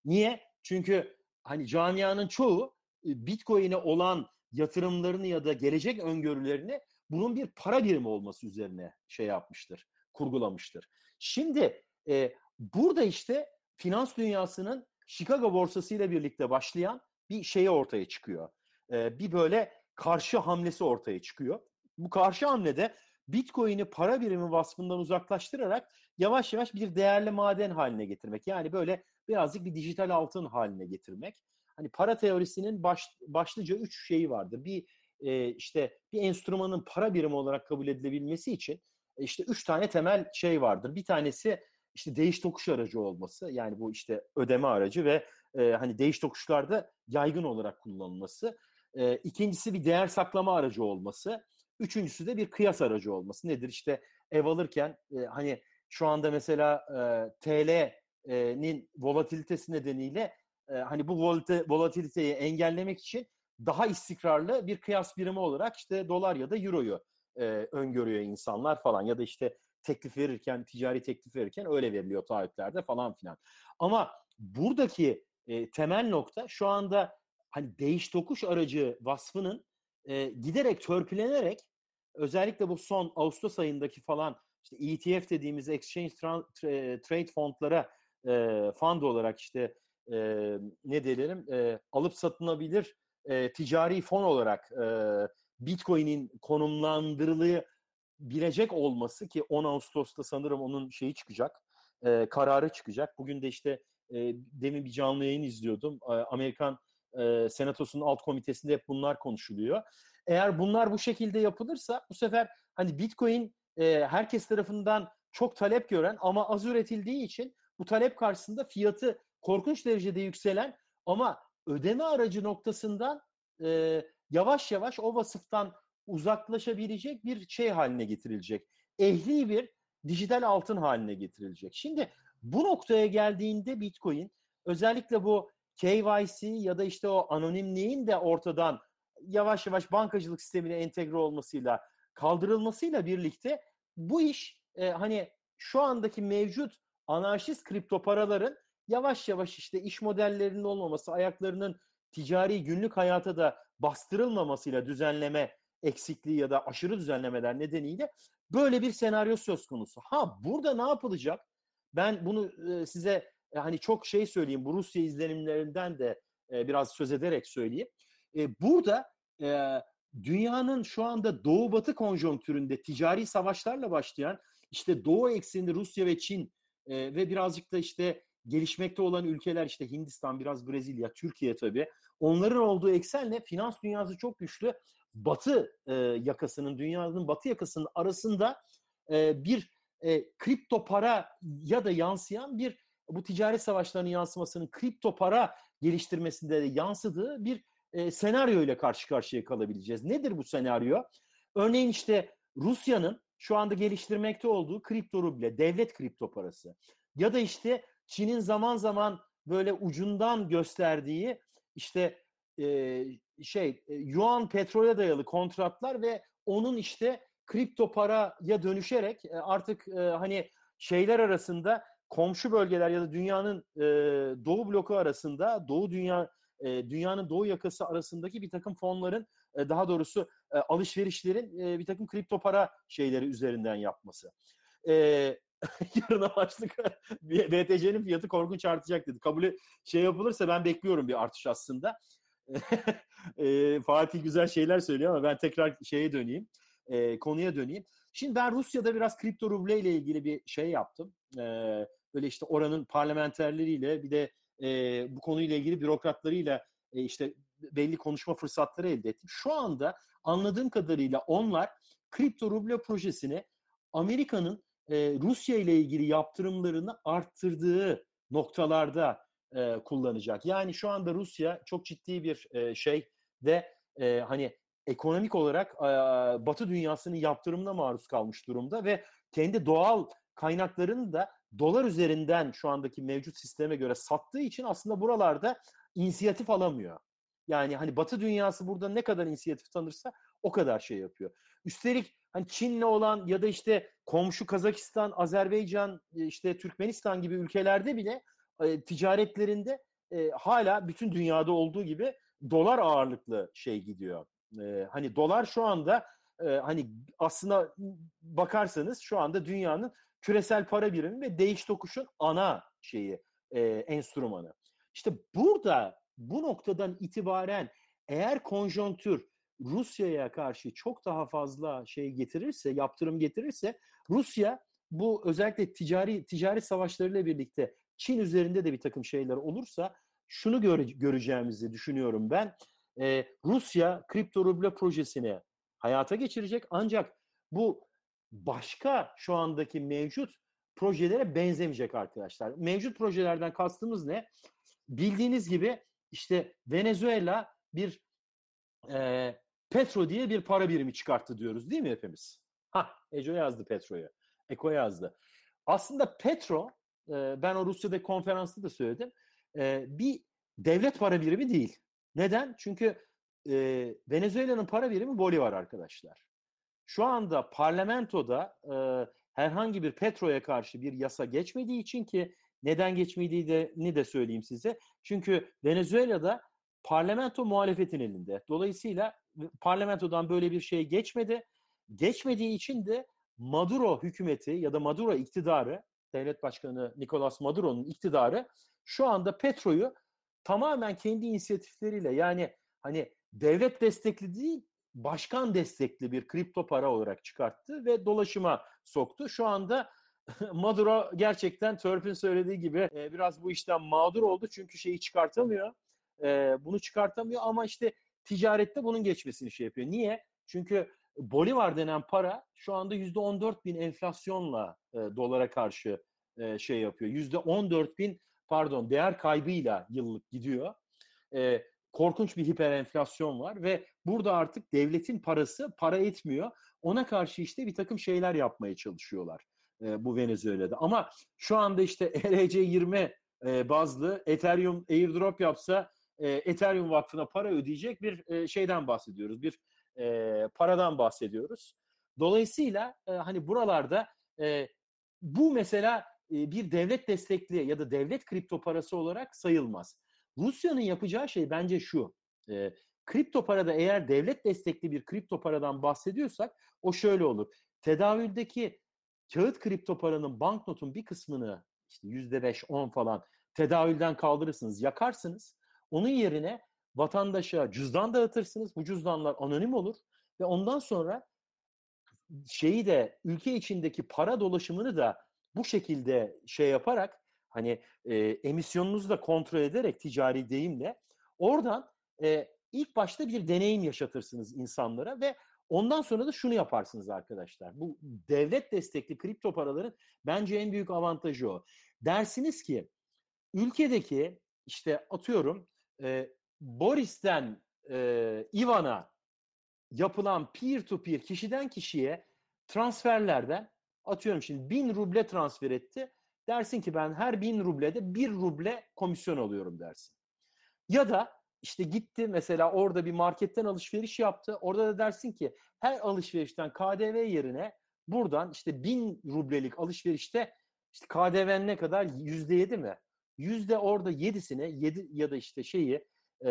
Niye? Çünkü hani camianın çoğu Bitcoin'e olan yatırımlarını ya da gelecek öngörülerini bunun bir para birimi olması üzerine şey yapmıştır, kurgulamıştır. Şimdi e, burada işte finans dünyasının Chicago borsası ile birlikte başlayan bir şeyi ortaya çıkıyor. E, bir böyle karşı hamlesi ortaya çıkıyor. Bu karşı hamlede Bitcoin'i para birimi vasfından uzaklaştırarak yavaş yavaş bir değerli maden haline getirmek. Yani böyle birazcık bir dijital altın haline getirmek. Hani para teorisinin baş, başlıca üç şeyi vardır. Bir e, işte bir enstrümanın para birimi olarak kabul edilebilmesi için e, işte üç tane temel şey vardır. Bir tanesi işte değiş tokuş aracı olması. Yani bu işte ödeme aracı ve e, hani değiş tokuşlarda yaygın olarak kullanılması. E, ikincisi bir değer saklama aracı olması. Üçüncüsü de bir kıyas aracı olması. Nedir? İşte ev alırken e, hani şu anda mesela e, TL'nin volatilitesi nedeniyle e, hani bu volatiliteyi engellemek için daha istikrarlı bir kıyas birimi olarak işte dolar ya da euroyu e, öngörüyor insanlar falan ya da işte teklif verirken, ticari teklif verirken öyle veriliyor taahhütlerde falan filan. Ama buradaki e, temel nokta şu anda hani değiş tokuş aracı vasfının e, giderek törpülenerek özellikle bu son Ağustos ayındaki falan işte ETF dediğimiz Exchange Tra- Trade Fond'lara e, fund olarak işte e, ne diyelim e, alıp satılabilir e, ticari fon olarak e, Bitcoin'in konumlandırılabilecek olması ki 10 Ağustos'ta sanırım onun şeyi çıkacak, e, kararı çıkacak. Bugün de işte e, demin bir canlı yayın izliyordum. E, Amerikan e, Senatosu'nun alt komitesinde hep bunlar konuşuluyor. Eğer bunlar bu şekilde yapılırsa bu sefer hani Bitcoin e, herkes tarafından çok talep gören ama az üretildiği için bu talep karşısında fiyatı korkunç derecede yükselen ama ödeme aracı noktasından e, yavaş yavaş o vasıftan uzaklaşabilecek bir şey haline getirilecek. Ehli bir dijital altın haline getirilecek. Şimdi bu noktaya geldiğinde Bitcoin özellikle bu KYC ya da işte o anonimliğin de ortadan yavaş yavaş bankacılık sistemine entegre olmasıyla kaldırılmasıyla birlikte bu iş e, hani şu andaki mevcut anarşist kripto paraların yavaş yavaş işte iş modellerinin olmaması, ayaklarının ticari günlük hayata da bastırılmamasıyla düzenleme eksikliği ya da aşırı düzenlemeler nedeniyle böyle bir senaryo söz konusu. Ha burada ne yapılacak? Ben bunu e, size e, hani çok şey söyleyeyim. Bu Rusya izlenimlerinden de e, biraz söz ederek söyleyeyim. Burada dünyanın şu anda Doğu Batı konjonktüründe ticari savaşlarla başlayan işte Doğu ekseninde Rusya ve Çin ve birazcık da işte gelişmekte olan ülkeler işte Hindistan, biraz Brezilya, Türkiye tabii. Onların olduğu eksenle finans dünyası çok güçlü. Batı e, yakasının, dünyanın batı yakasının arasında e, bir e, kripto para ya da yansıyan bir bu ticaret savaşlarının yansımasının kripto para geliştirmesinde de yansıdığı bir e, senaryo ile karşı karşıya kalabileceğiz. Nedir bu senaryo? Örneğin işte Rusya'nın şu anda geliştirmekte olduğu kripto ruble, devlet kripto parası. Ya da işte Çin'in zaman zaman böyle ucundan gösterdiği işte şey e, yuan petrole dayalı kontratlar ve onun işte kripto paraya dönüşerek e, artık e, hani şeyler arasında komşu bölgeler ya da dünyanın e, doğu bloku arasında doğu dünya e, dünyanın doğu yakası arasındaki bir takım fonların e, daha doğrusu e, alışverişlerin e, bir takım kripto para şeyleri üzerinden yapması. E, yarına başlık BTC'nin fiyatı korkunç artacak dedi. Kabul şey yapılırsa ben bekliyorum bir artış aslında. e, Fatih güzel şeyler söylüyor ama ben tekrar şeye döneyim. E, konuya döneyim. Şimdi ben Rusya'da biraz kripto ruble ile ilgili bir şey yaptım. E, böyle işte oranın parlamenterleriyle bir de e, bu konuyla ilgili bürokratlarıyla e, işte belli konuşma fırsatları elde ettim. Şu anda anladığım kadarıyla onlar kripto ruble projesini Amerika'nın e, Rusya ile ilgili yaptırımlarını arttırdığı noktalarda e, kullanacak. Yani şu anda Rusya çok ciddi bir e, şey de e, hani ekonomik olarak e, Batı dünyasının yaptırımına maruz kalmış durumda ve kendi doğal kaynaklarını da dolar üzerinden şu andaki mevcut sisteme göre sattığı için aslında buralarda inisiyatif alamıyor. Yani hani Batı dünyası burada ne kadar inisiyatif tanırsa o kadar şey yapıyor. Üstelik hani Çin'le olan ya da işte komşu Kazakistan, Azerbaycan, işte Türkmenistan gibi ülkelerde bile e, ticaretlerinde e, hala bütün dünyada olduğu gibi dolar ağırlıklı şey gidiyor. E, hani dolar şu anda e, hani aslında bakarsanız şu anda dünyanın küresel para birimi ve değiş tokuşun ana şeyi, e, enstrümanı. İşte burada bu noktadan itibaren eğer konjonktür Rusya'ya karşı çok daha fazla şey getirirse, yaptırım getirirse Rusya bu özellikle ticari ticari savaşlarıyla birlikte Çin üzerinde de bir takım şeyler olursa şunu göre, göreceğimizi düşünüyorum ben. Ee, Rusya kripto ruble projesini hayata geçirecek ancak bu başka şu andaki mevcut projelere benzemeyecek arkadaşlar. Mevcut projelerden kastımız ne? Bildiğiniz gibi işte Venezuela bir e, Petro diye bir para birimi çıkarttı diyoruz değil mi hepimiz? Ha, Eco yazdı Petro'yu. Eko yazdı. Aslında Petro, e, ben o Rusya'da konferansta da söyledim, e, bir devlet para birimi değil. Neden? Çünkü e, Venezuela'nın para birimi Bolivar arkadaşlar. Şu anda parlamentoda e, herhangi bir Petro'ya karşı bir yasa geçmediği için ki neden geçmediğini de söyleyeyim size. Çünkü Venezuela'da parlamento muhalefetin elinde. Dolayısıyla parlamentodan böyle bir şey geçmedi. Geçmediği için de Maduro hükümeti ya da Maduro iktidarı, devlet başkanı Nicolas Maduro'nun iktidarı şu anda Petro'yu tamamen kendi inisiyatifleriyle yani hani devlet destekli değil başkan destekli bir kripto para olarak çıkarttı ve dolaşıma soktu. Şu anda Maduro gerçekten Törp'ün söylediği gibi e, biraz bu işten mağdur oldu çünkü şeyi çıkartamıyor. E, bunu çıkartamıyor ama işte ticarette bunun geçmesini şey yapıyor. Niye? Çünkü Bolivar denen para şu anda yüzde 14 bin enflasyonla e, dolara karşı e, şey yapıyor. Yüzde 14 bin pardon değer kaybıyla yıllık gidiyor. E, korkunç bir hiper enflasyon var ve burada artık devletin parası para etmiyor. Ona karşı işte bir takım şeyler yapmaya çalışıyorlar e, bu Venezuela'da. Ama şu anda işte ERC20 e, bazlı Ethereum airdrop yapsa e, Ethereum Vakfı'na para ödeyecek bir e, şeyden bahsediyoruz. Bir e, paradan bahsediyoruz. Dolayısıyla e, hani buralarda e, bu mesela e, bir devlet destekli ya da devlet kripto parası olarak sayılmaz. Rusya'nın yapacağı şey bence şu. E, kripto parada eğer devlet destekli bir kripto paradan bahsediyorsak o şöyle olur. Tedavüldeki kağıt kripto paranın banknotun bir kısmını işte yüzde beş on falan tedavülden kaldırırsınız, yakarsınız. Onun yerine vatandaşa cüzdan dağıtırsınız. Bu cüzdanlar anonim olur ve ondan sonra şeyi de ülke içindeki para dolaşımını da bu şekilde şey yaparak hani e, emisyonunuzu da kontrol ederek ticari deyimle oradan e, ilk başta bir deneyim yaşatırsınız insanlara ve ondan sonra da şunu yaparsınız arkadaşlar. Bu devlet destekli kripto paraların bence en büyük avantajı o. Dersiniz ki ülkedeki işte atıyorum e, Boris'ten e, Ivan'a yapılan peer to peer kişiden kişiye transferlerden atıyorum şimdi bin ruble transfer etti. Dersin ki ben her bin rublede bir ruble komisyon alıyorum dersin. Ya da işte gitti mesela orada bir marketten alışveriş yaptı. Orada da dersin ki her alışverişten KDV yerine buradan işte bin rublelik alışverişte işte KDV'nin ne kadar? Yüzde yedi mi? Yüzde orada yedisine yedi ya da işte şeyi e,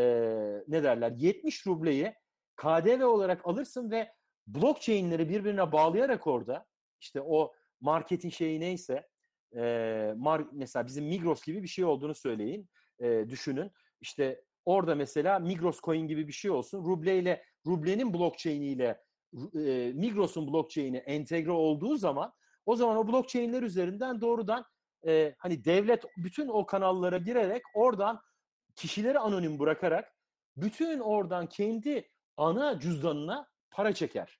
ne derler 70 rubleyi KDV olarak alırsın ve blockchain'leri birbirine bağlayarak orada işte o marketin şeyi neyse e, mar, mesela bizim Migros gibi bir şey olduğunu söyleyin e, düşünün. İşte orada mesela Migros Coin gibi bir şey olsun. Ruble ile Ruble'nin blockchain'i ile e, Migros'un blockchain'i entegre olduğu zaman o zaman o blockchain'ler üzerinden doğrudan e, hani devlet bütün o kanallara girerek oradan kişileri anonim bırakarak bütün oradan kendi ana cüzdanına para çeker.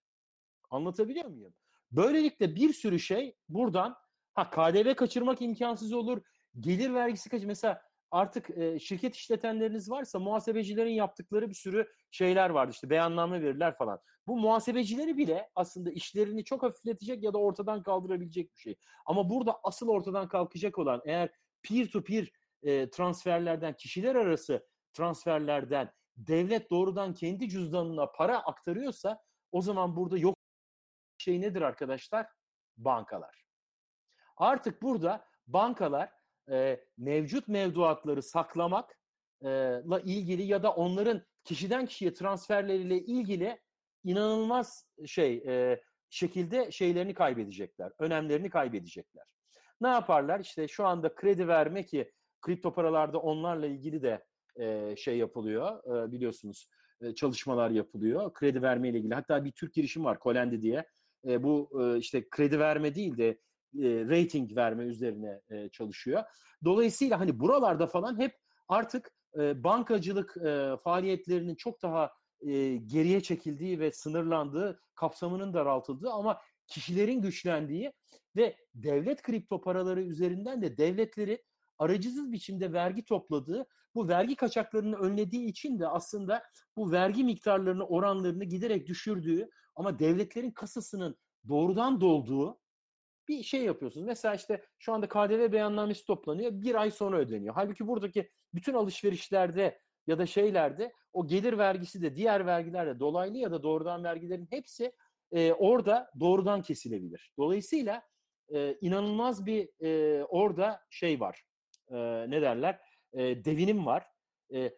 Anlatabiliyor muyum? Böylelikle bir sürü şey buradan ha KDV kaçırmak imkansız olur. Gelir vergisi kaç mesela artık e, şirket işletenleriniz varsa muhasebecilerin yaptıkları bir sürü şeyler vardı işte beyanname verirler falan. Bu muhasebecileri bile aslında işlerini çok hafifletecek ya da ortadan kaldırabilecek bir şey. Ama burada asıl ortadan kalkacak olan eğer peer to peer e, transferlerden kişiler arası transferlerden devlet doğrudan kendi cüzdanına para aktarıyorsa o zaman burada yok şey nedir arkadaşlar? Bankalar. Artık burada bankalar e, mevcut mevduatları saklamakla ilgili ya da onların kişiden kişiye transferleriyle ilgili inanılmaz şey e, şekilde şeylerini kaybedecekler, önemlerini kaybedecekler. Ne yaparlar? İşte şu anda kredi verme ki kripto paralarda onlarla ilgili de e, şey yapılıyor e, biliyorsunuz e, çalışmalar yapılıyor kredi verme ile ilgili. Hatta bir Türk girişim var Kolendi diye. E, bu e, işte kredi verme değil de rating verme üzerine e, çalışıyor. Dolayısıyla hani buralarda falan hep artık e, bankacılık e, faaliyetlerinin çok daha e, geriye çekildiği ve sınırlandığı, kapsamının daraltıldığı ama kişilerin güçlendiği ve devlet kripto paraları üzerinden de devletleri aracısız biçimde vergi topladığı, bu vergi kaçaklarını önlediği için de aslında bu vergi miktarlarını, oranlarını giderek düşürdüğü ama devletlerin kasasının doğrudan dolduğu bir şey yapıyorsunuz. Mesela işte şu anda KDV beyannamesi toplanıyor. Bir ay sonra ödeniyor. Halbuki buradaki bütün alışverişlerde ya da şeylerde o gelir vergisi de diğer vergilerle dolaylı ya da doğrudan vergilerin hepsi e, orada doğrudan kesilebilir. Dolayısıyla e, inanılmaz bir e, orada şey var. E, ne derler? E, devinim var. E,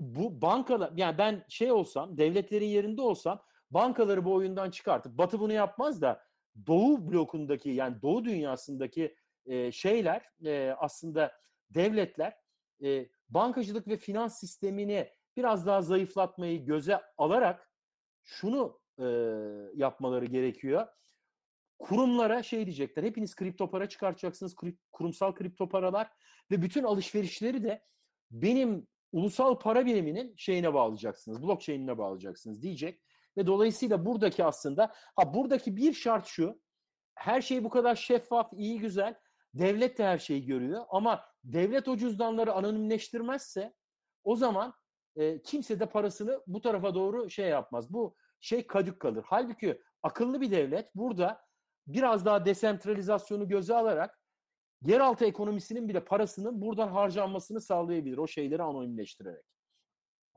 bu bankalar yani ben şey olsam devletlerin yerinde olsam bankaları bu oyundan çıkartıp Batı bunu yapmaz da Doğu blokundaki yani Doğu dünyasındaki e, şeyler e, aslında devletler e, bankacılık ve finans sistemini biraz daha zayıflatmayı göze alarak şunu e, yapmaları gerekiyor. Kurumlara şey diyecekler. Hepiniz kripto para çıkartacaksınız. Kurumsal kripto paralar ve bütün alışverişleri de benim ulusal para biriminin şeyine bağlayacaksınız. Blockchain'ine bağlayacaksınız diyecek. Ve dolayısıyla buradaki aslında ha buradaki bir şart şu. Her şey bu kadar şeffaf, iyi, güzel. Devlet de her şeyi görüyor ama devlet o cüzdanları anonimleştirmezse o zaman e, kimse de parasını bu tarafa doğru şey yapmaz. Bu şey kadük kalır. Halbuki akıllı bir devlet burada biraz daha desentralizasyonu göze alarak yeraltı ekonomisinin bile parasının buradan harcanmasını sağlayabilir o şeyleri anonimleştirerek.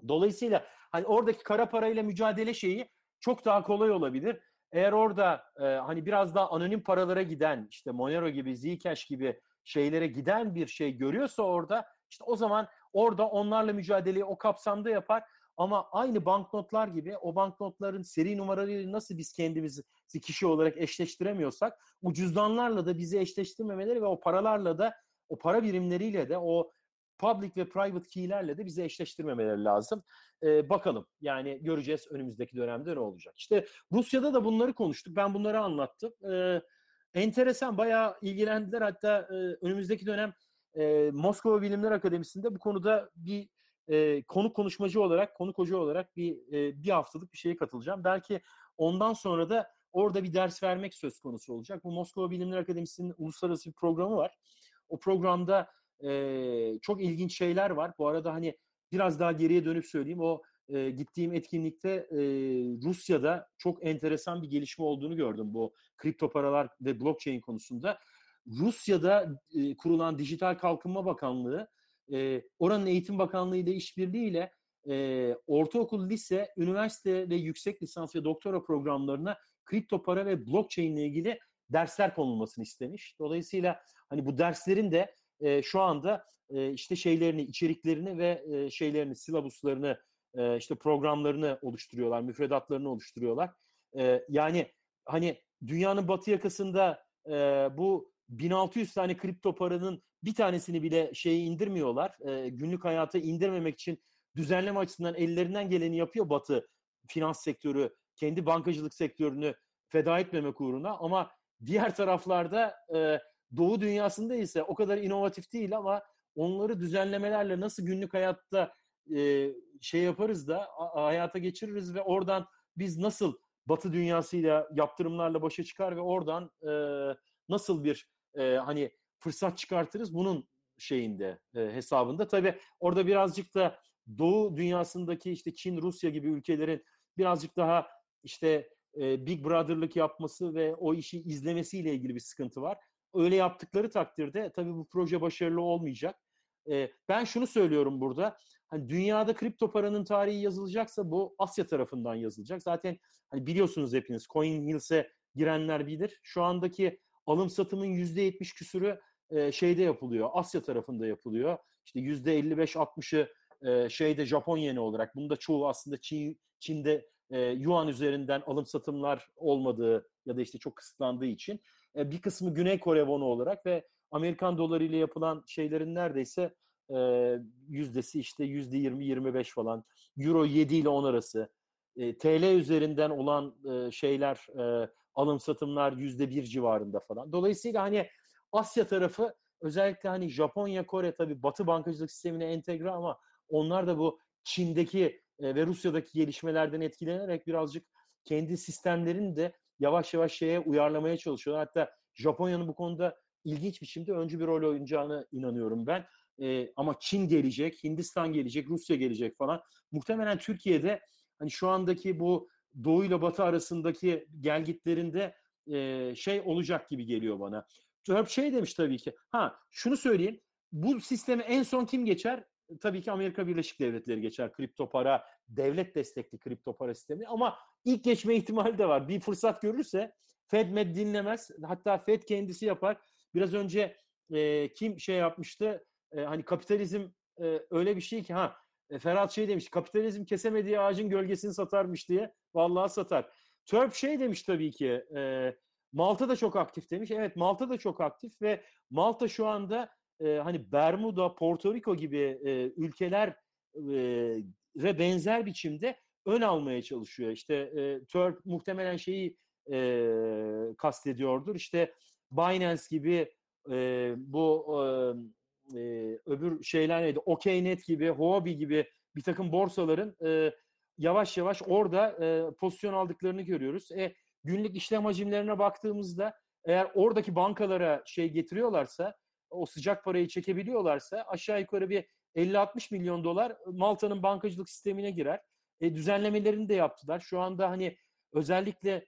Dolayısıyla hani oradaki kara parayla mücadele şeyi çok daha kolay olabilir. Eğer orada e, hani biraz daha anonim paralara giden işte Monero gibi, Zcash gibi şeylere giden bir şey görüyorsa orada işte o zaman orada onlarla mücadeleyi o kapsamda yapar. Ama aynı banknotlar gibi o banknotların seri numaralarıyla nasıl biz kendimizi kişi olarak eşleştiremiyorsak o cüzdanlarla da bizi eşleştirmemeleri ve o paralarla da o para birimleriyle de o public ve private key'lerle de bizi eşleştirmemeleri lazım. Ee, bakalım yani göreceğiz önümüzdeki dönemde ne olacak. İşte Rusya'da da bunları konuştuk. Ben bunları anlattım. Ee, enteresan bayağı ilgilendiler. Hatta e, önümüzdeki dönem e, Moskova Bilimler Akademisi'nde bu konuda bir e, konuk konuşmacı olarak, konuk hoca olarak bir e, bir haftalık bir şeye katılacağım. Belki ondan sonra da orada bir ders vermek söz konusu olacak. Bu Moskova Bilimler Akademisi'nin uluslararası bir programı var. O programda e, çok ilginç şeyler var. Bu arada hani biraz daha geriye dönüp söyleyeyim. O e, gittiğim etkinlikte e, Rusya'da çok enteresan bir gelişme olduğunu gördüm bu kripto paralar ve blockchain konusunda. Rusya'da e, kurulan Dijital Kalkınma Bakanlığı e, oranın Eğitim Bakanlığı ile işbirliğiyle e, ortaokul, lise, üniversite ve yüksek lisans ve doktora programlarına kripto para ve blockchain ile ilgili dersler konulmasını istemiş. Dolayısıyla hani bu derslerin de e, şu anda e, işte şeylerini, içeriklerini ve e, şeylerini, silabuslarını e, işte programlarını oluşturuyorlar, müfredatlarını oluşturuyorlar. E, yani hani dünyanın batı yakasında e, bu 1600 tane kripto paranın bir tanesini bile şeyi indirmiyorlar. E, günlük hayata indirmemek için düzenleme açısından ellerinden geleni yapıyor Batı finans sektörü, kendi bankacılık sektörünü feda etmemek uğruna ama diğer taraflarda e, Doğu dünyasında ise o kadar inovatif değil ama onları düzenlemelerle nasıl günlük hayatta e, şey yaparız da a, hayata geçiririz ve oradan biz nasıl Batı dünyasıyla yaptırımlarla başa çıkar ve oradan e, nasıl bir e, hani fırsat çıkartırız bunun şeyinde e, hesabında. Tabii orada birazcık da Doğu dünyasındaki işte Çin, Rusya gibi ülkelerin birazcık daha işte e, Big Brother'lık yapması ve o işi izlemesiyle ilgili bir sıkıntı var. Öyle yaptıkları takdirde tabii bu proje başarılı olmayacak. Ben şunu söylüyorum burada. Hani dünyada kripto paranın tarihi yazılacaksa bu Asya tarafından yazılacak. Zaten hani biliyorsunuz hepiniz CoinHills'e girenler bilir. Şu andaki alım satımın %70 küsürü şeyde yapılıyor. Asya tarafında yapılıyor. İşte %55-60'ı e, şeyde Japon yeni olarak. Bunda çoğu aslında Çin, Çin'de yuan üzerinden alım satımlar olmadığı ya da işte çok kısıtlandığı için e, bir kısmı Güney Kore wonu olarak ve Amerikan doları ile yapılan şeylerin neredeyse e, yüzdesi işte yüzde 20-25 falan. Euro 7 ile 10 arası. E, TL üzerinden olan e, şeyler e, alım satımlar yüzde bir civarında falan. Dolayısıyla hani Asya tarafı özellikle hani Japonya, Kore tabii Batı bankacılık sistemine entegre ama onlar da bu Çin'deki ve Rusya'daki gelişmelerden etkilenerek birazcık kendi sistemlerini de yavaş yavaş şeye uyarlamaya çalışıyorlar. Hatta Japonya'nın bu konuda ilginç biçimde öncü bir rol oynayacağını inanıyorum ben. E, ama Çin gelecek, Hindistan gelecek, Rusya gelecek falan. Muhtemelen Türkiye'de hani şu andaki bu Doğu ile Batı arasındaki gelgitlerinde e, şey olacak gibi geliyor bana. Hep şey demiş tabii ki. Ha şunu söyleyeyim. Bu sistemi en son kim geçer? Tabii ki Amerika Birleşik Devletleri geçer kripto para, devlet destekli kripto para sistemi ama ilk geçme ihtimali de var. Bir fırsat görürse Fed Med dinlemez. Hatta Fed kendisi yapar. Biraz önce e, kim şey yapmıştı? E, hani kapitalizm e, öyle bir şey ki ha e, Ferhat şey demiş kapitalizm kesemediği ağacın gölgesini satarmış diye. Vallahi satar. Törp şey demiş tabii ki e, Malta da çok aktif demiş. Evet Malta da çok aktif ve Malta şu anda e, hani Bermuda, Porto Rico gibi e, ülkeler ve benzer biçimde ön almaya çalışıyor. İşte e, Turk muhtemelen şeyi e, kastediyordur. İşte Binance gibi e, bu e, öbür şeyler neydi? OKNet gibi, Huobi gibi bir takım borsaların e, yavaş yavaş orada e, pozisyon aldıklarını görüyoruz. E, günlük işlem hacimlerine baktığımızda eğer oradaki bankalara şey getiriyorlarsa o sıcak parayı çekebiliyorlarsa aşağı yukarı bir 50-60 milyon dolar Malta'nın bankacılık sistemine girer. E, düzenlemelerini de yaptılar. Şu anda hani özellikle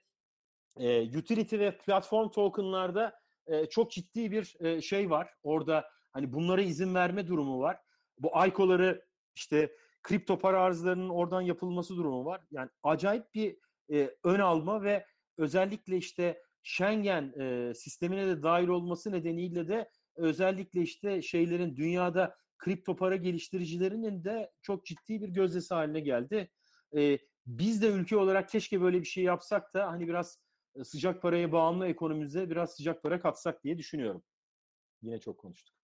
e, utility ve platform tokenlarda e, çok ciddi bir e, şey var. Orada hani bunlara izin verme durumu var. Bu ICO'ları işte kripto para arzlarının oradan yapılması durumu var. Yani acayip bir e, ön alma ve özellikle işte Schengen e, sistemine de dahil olması nedeniyle de özellikle işte şeylerin dünyada kripto para geliştiricilerinin de çok ciddi bir gözdesi haline geldi. Ee, biz de ülke olarak keşke böyle bir şey yapsak da hani biraz e, sıcak paraya bağımlı ekonomimize biraz sıcak para katsak diye düşünüyorum. Yine çok konuştuk.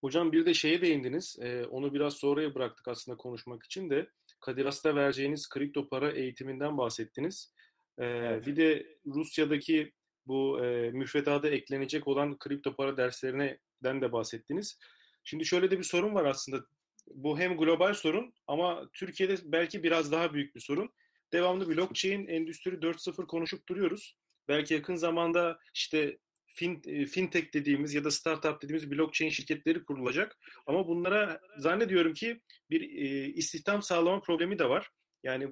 Hocam bir de şeye değindiniz. E, onu biraz sonraya bıraktık aslında konuşmak için de. Kadir Has'ta vereceğiniz kripto para eğitiminden bahsettiniz. E, evet. Bir de Rusya'daki bu e, müfredada eklenecek olan kripto para derslerinden de bahsettiniz. Şimdi şöyle de bir sorun var aslında. Bu hem global sorun ama Türkiye'de belki biraz daha büyük bir sorun. Devamlı blockchain endüstri 4.0 konuşup duruyoruz. Belki yakın zamanda işte fin, e, fintech dediğimiz ya da startup dediğimiz blockchain şirketleri kurulacak. Ama bunlara zannediyorum ki bir e, istihdam sağlama problemi de var. Yani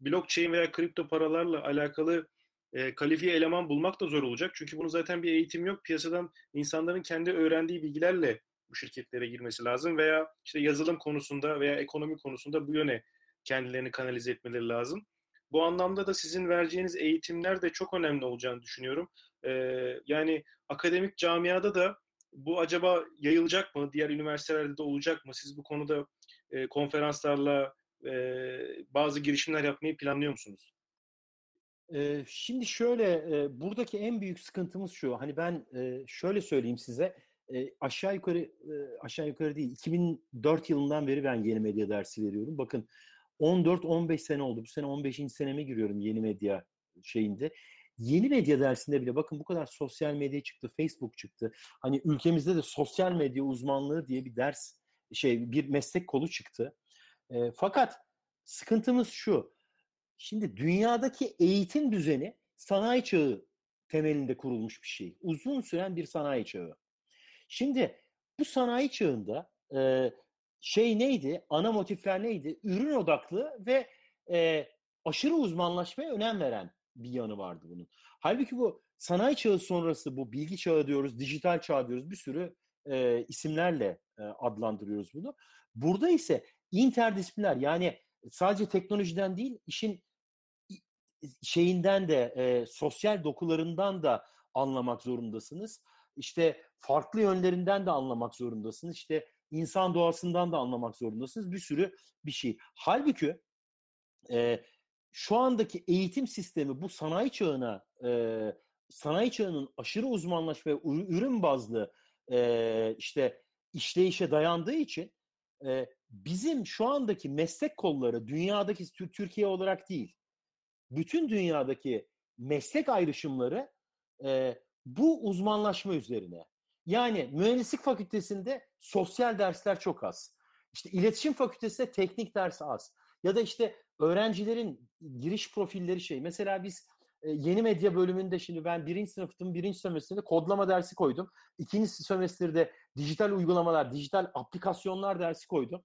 blockchain veya kripto paralarla alakalı e, kalifiye eleman bulmak da zor olacak. Çünkü bunun zaten bir eğitim yok. Piyasadan insanların kendi öğrendiği bilgilerle bu şirketlere girmesi lazım veya işte yazılım konusunda veya ekonomi konusunda bu yöne kendilerini kanalize etmeleri lazım. Bu anlamda da sizin vereceğiniz eğitimler de çok önemli olacağını düşünüyorum. Ee, yani akademik camiada da bu acaba yayılacak mı? Diğer üniversitelerde de olacak mı? Siz bu konuda e, konferanslarla e, bazı girişimler yapmayı planlıyor musunuz? Şimdi şöyle buradaki en büyük sıkıntımız şu. Hani ben şöyle söyleyeyim size. Aşağı yukarı aşağı yukarı değil. 2004 yılından beri ben yeni medya dersi veriyorum. Bakın 14-15 sene oldu. Bu sene 15. seneme giriyorum yeni medya şeyinde. Yeni medya dersinde bile bakın bu kadar sosyal medya çıktı, Facebook çıktı. Hani ülkemizde de sosyal medya uzmanlığı diye bir ders şey bir meslek kolu çıktı. E, fakat sıkıntımız şu. Şimdi dünyadaki eğitim düzeni sanayi çağı temelinde kurulmuş bir şey. Uzun süren bir sanayi çağı. Şimdi bu sanayi çağında e, şey neydi? Ana motifler neydi? Ürün odaklı ve e, aşırı uzmanlaşmaya önem veren bir yanı vardı bunun. Halbuki bu sanayi çağı sonrası bu bilgi çağı diyoruz, dijital çağ diyoruz. Bir sürü e, isimlerle e, adlandırıyoruz bunu. Burada ise interdisipliner yani sadece teknolojiden değil işin şeyinden de e, sosyal dokularından da anlamak zorundasınız. İşte farklı yönlerinden de anlamak zorundasınız. İşte insan doğasından da anlamak zorundasınız. Bir sürü bir şey. Halbuki e, şu andaki eğitim sistemi bu sanayi çağına e, sanayi çağının aşırı uzmanlaşma ve ürün bazlı e, işte işleyişe dayandığı için e, bizim şu andaki meslek kolları dünyadaki Türkiye olarak değil bütün dünyadaki meslek ayrışımları e, bu uzmanlaşma üzerine. Yani mühendislik fakültesinde sosyal dersler çok az. İşte iletişim fakültesinde teknik ders az. Ya da işte öğrencilerin giriş profilleri şey. Mesela biz e, yeni medya bölümünde şimdi ben birinci sınıftım, birinci sömestrinde kodlama dersi koydum. İkinci sömestrde dijital uygulamalar, dijital aplikasyonlar dersi koydum.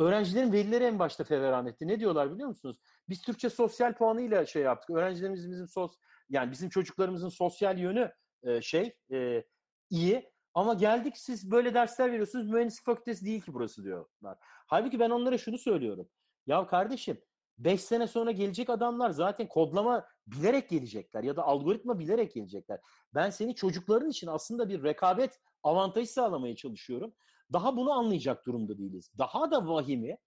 Öğrencilerin velileri en başta feveran etti. Ne diyorlar biliyor musunuz? Biz Türkçe sosyal puanıyla şey yaptık. Öğrencilerimiz bizim sos yani bizim çocuklarımızın sosyal yönü e, şey e, iyi ama geldik siz böyle dersler veriyorsunuz. Mühendislik fakültesi değil ki burası diyorlar. Halbuki ben onlara şunu söylüyorum. Ya kardeşim 5 sene sonra gelecek adamlar zaten kodlama bilerek gelecekler ya da algoritma bilerek gelecekler. Ben seni çocukların için aslında bir rekabet avantajı sağlamaya çalışıyorum. Daha bunu anlayacak durumda değiliz. Daha da vahimi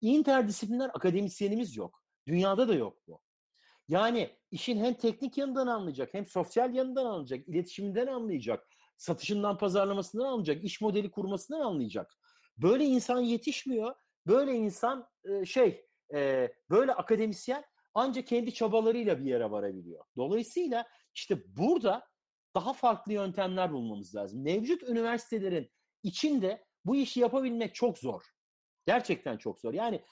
interdisipliner akademisyenimiz yok. Dünyada da yok bu. Yani işin hem teknik yanından anlayacak, hem sosyal yanından anlayacak, iletişiminden anlayacak, satışından, pazarlamasından anlayacak, iş modeli kurmasından anlayacak. Böyle insan yetişmiyor. Böyle insan şey, böyle akademisyen ancak kendi çabalarıyla bir yere varabiliyor. Dolayısıyla işte burada daha farklı yöntemler bulmamız lazım. Mevcut üniversitelerin içinde bu işi yapabilmek çok zor. Gerçekten çok zor. Yani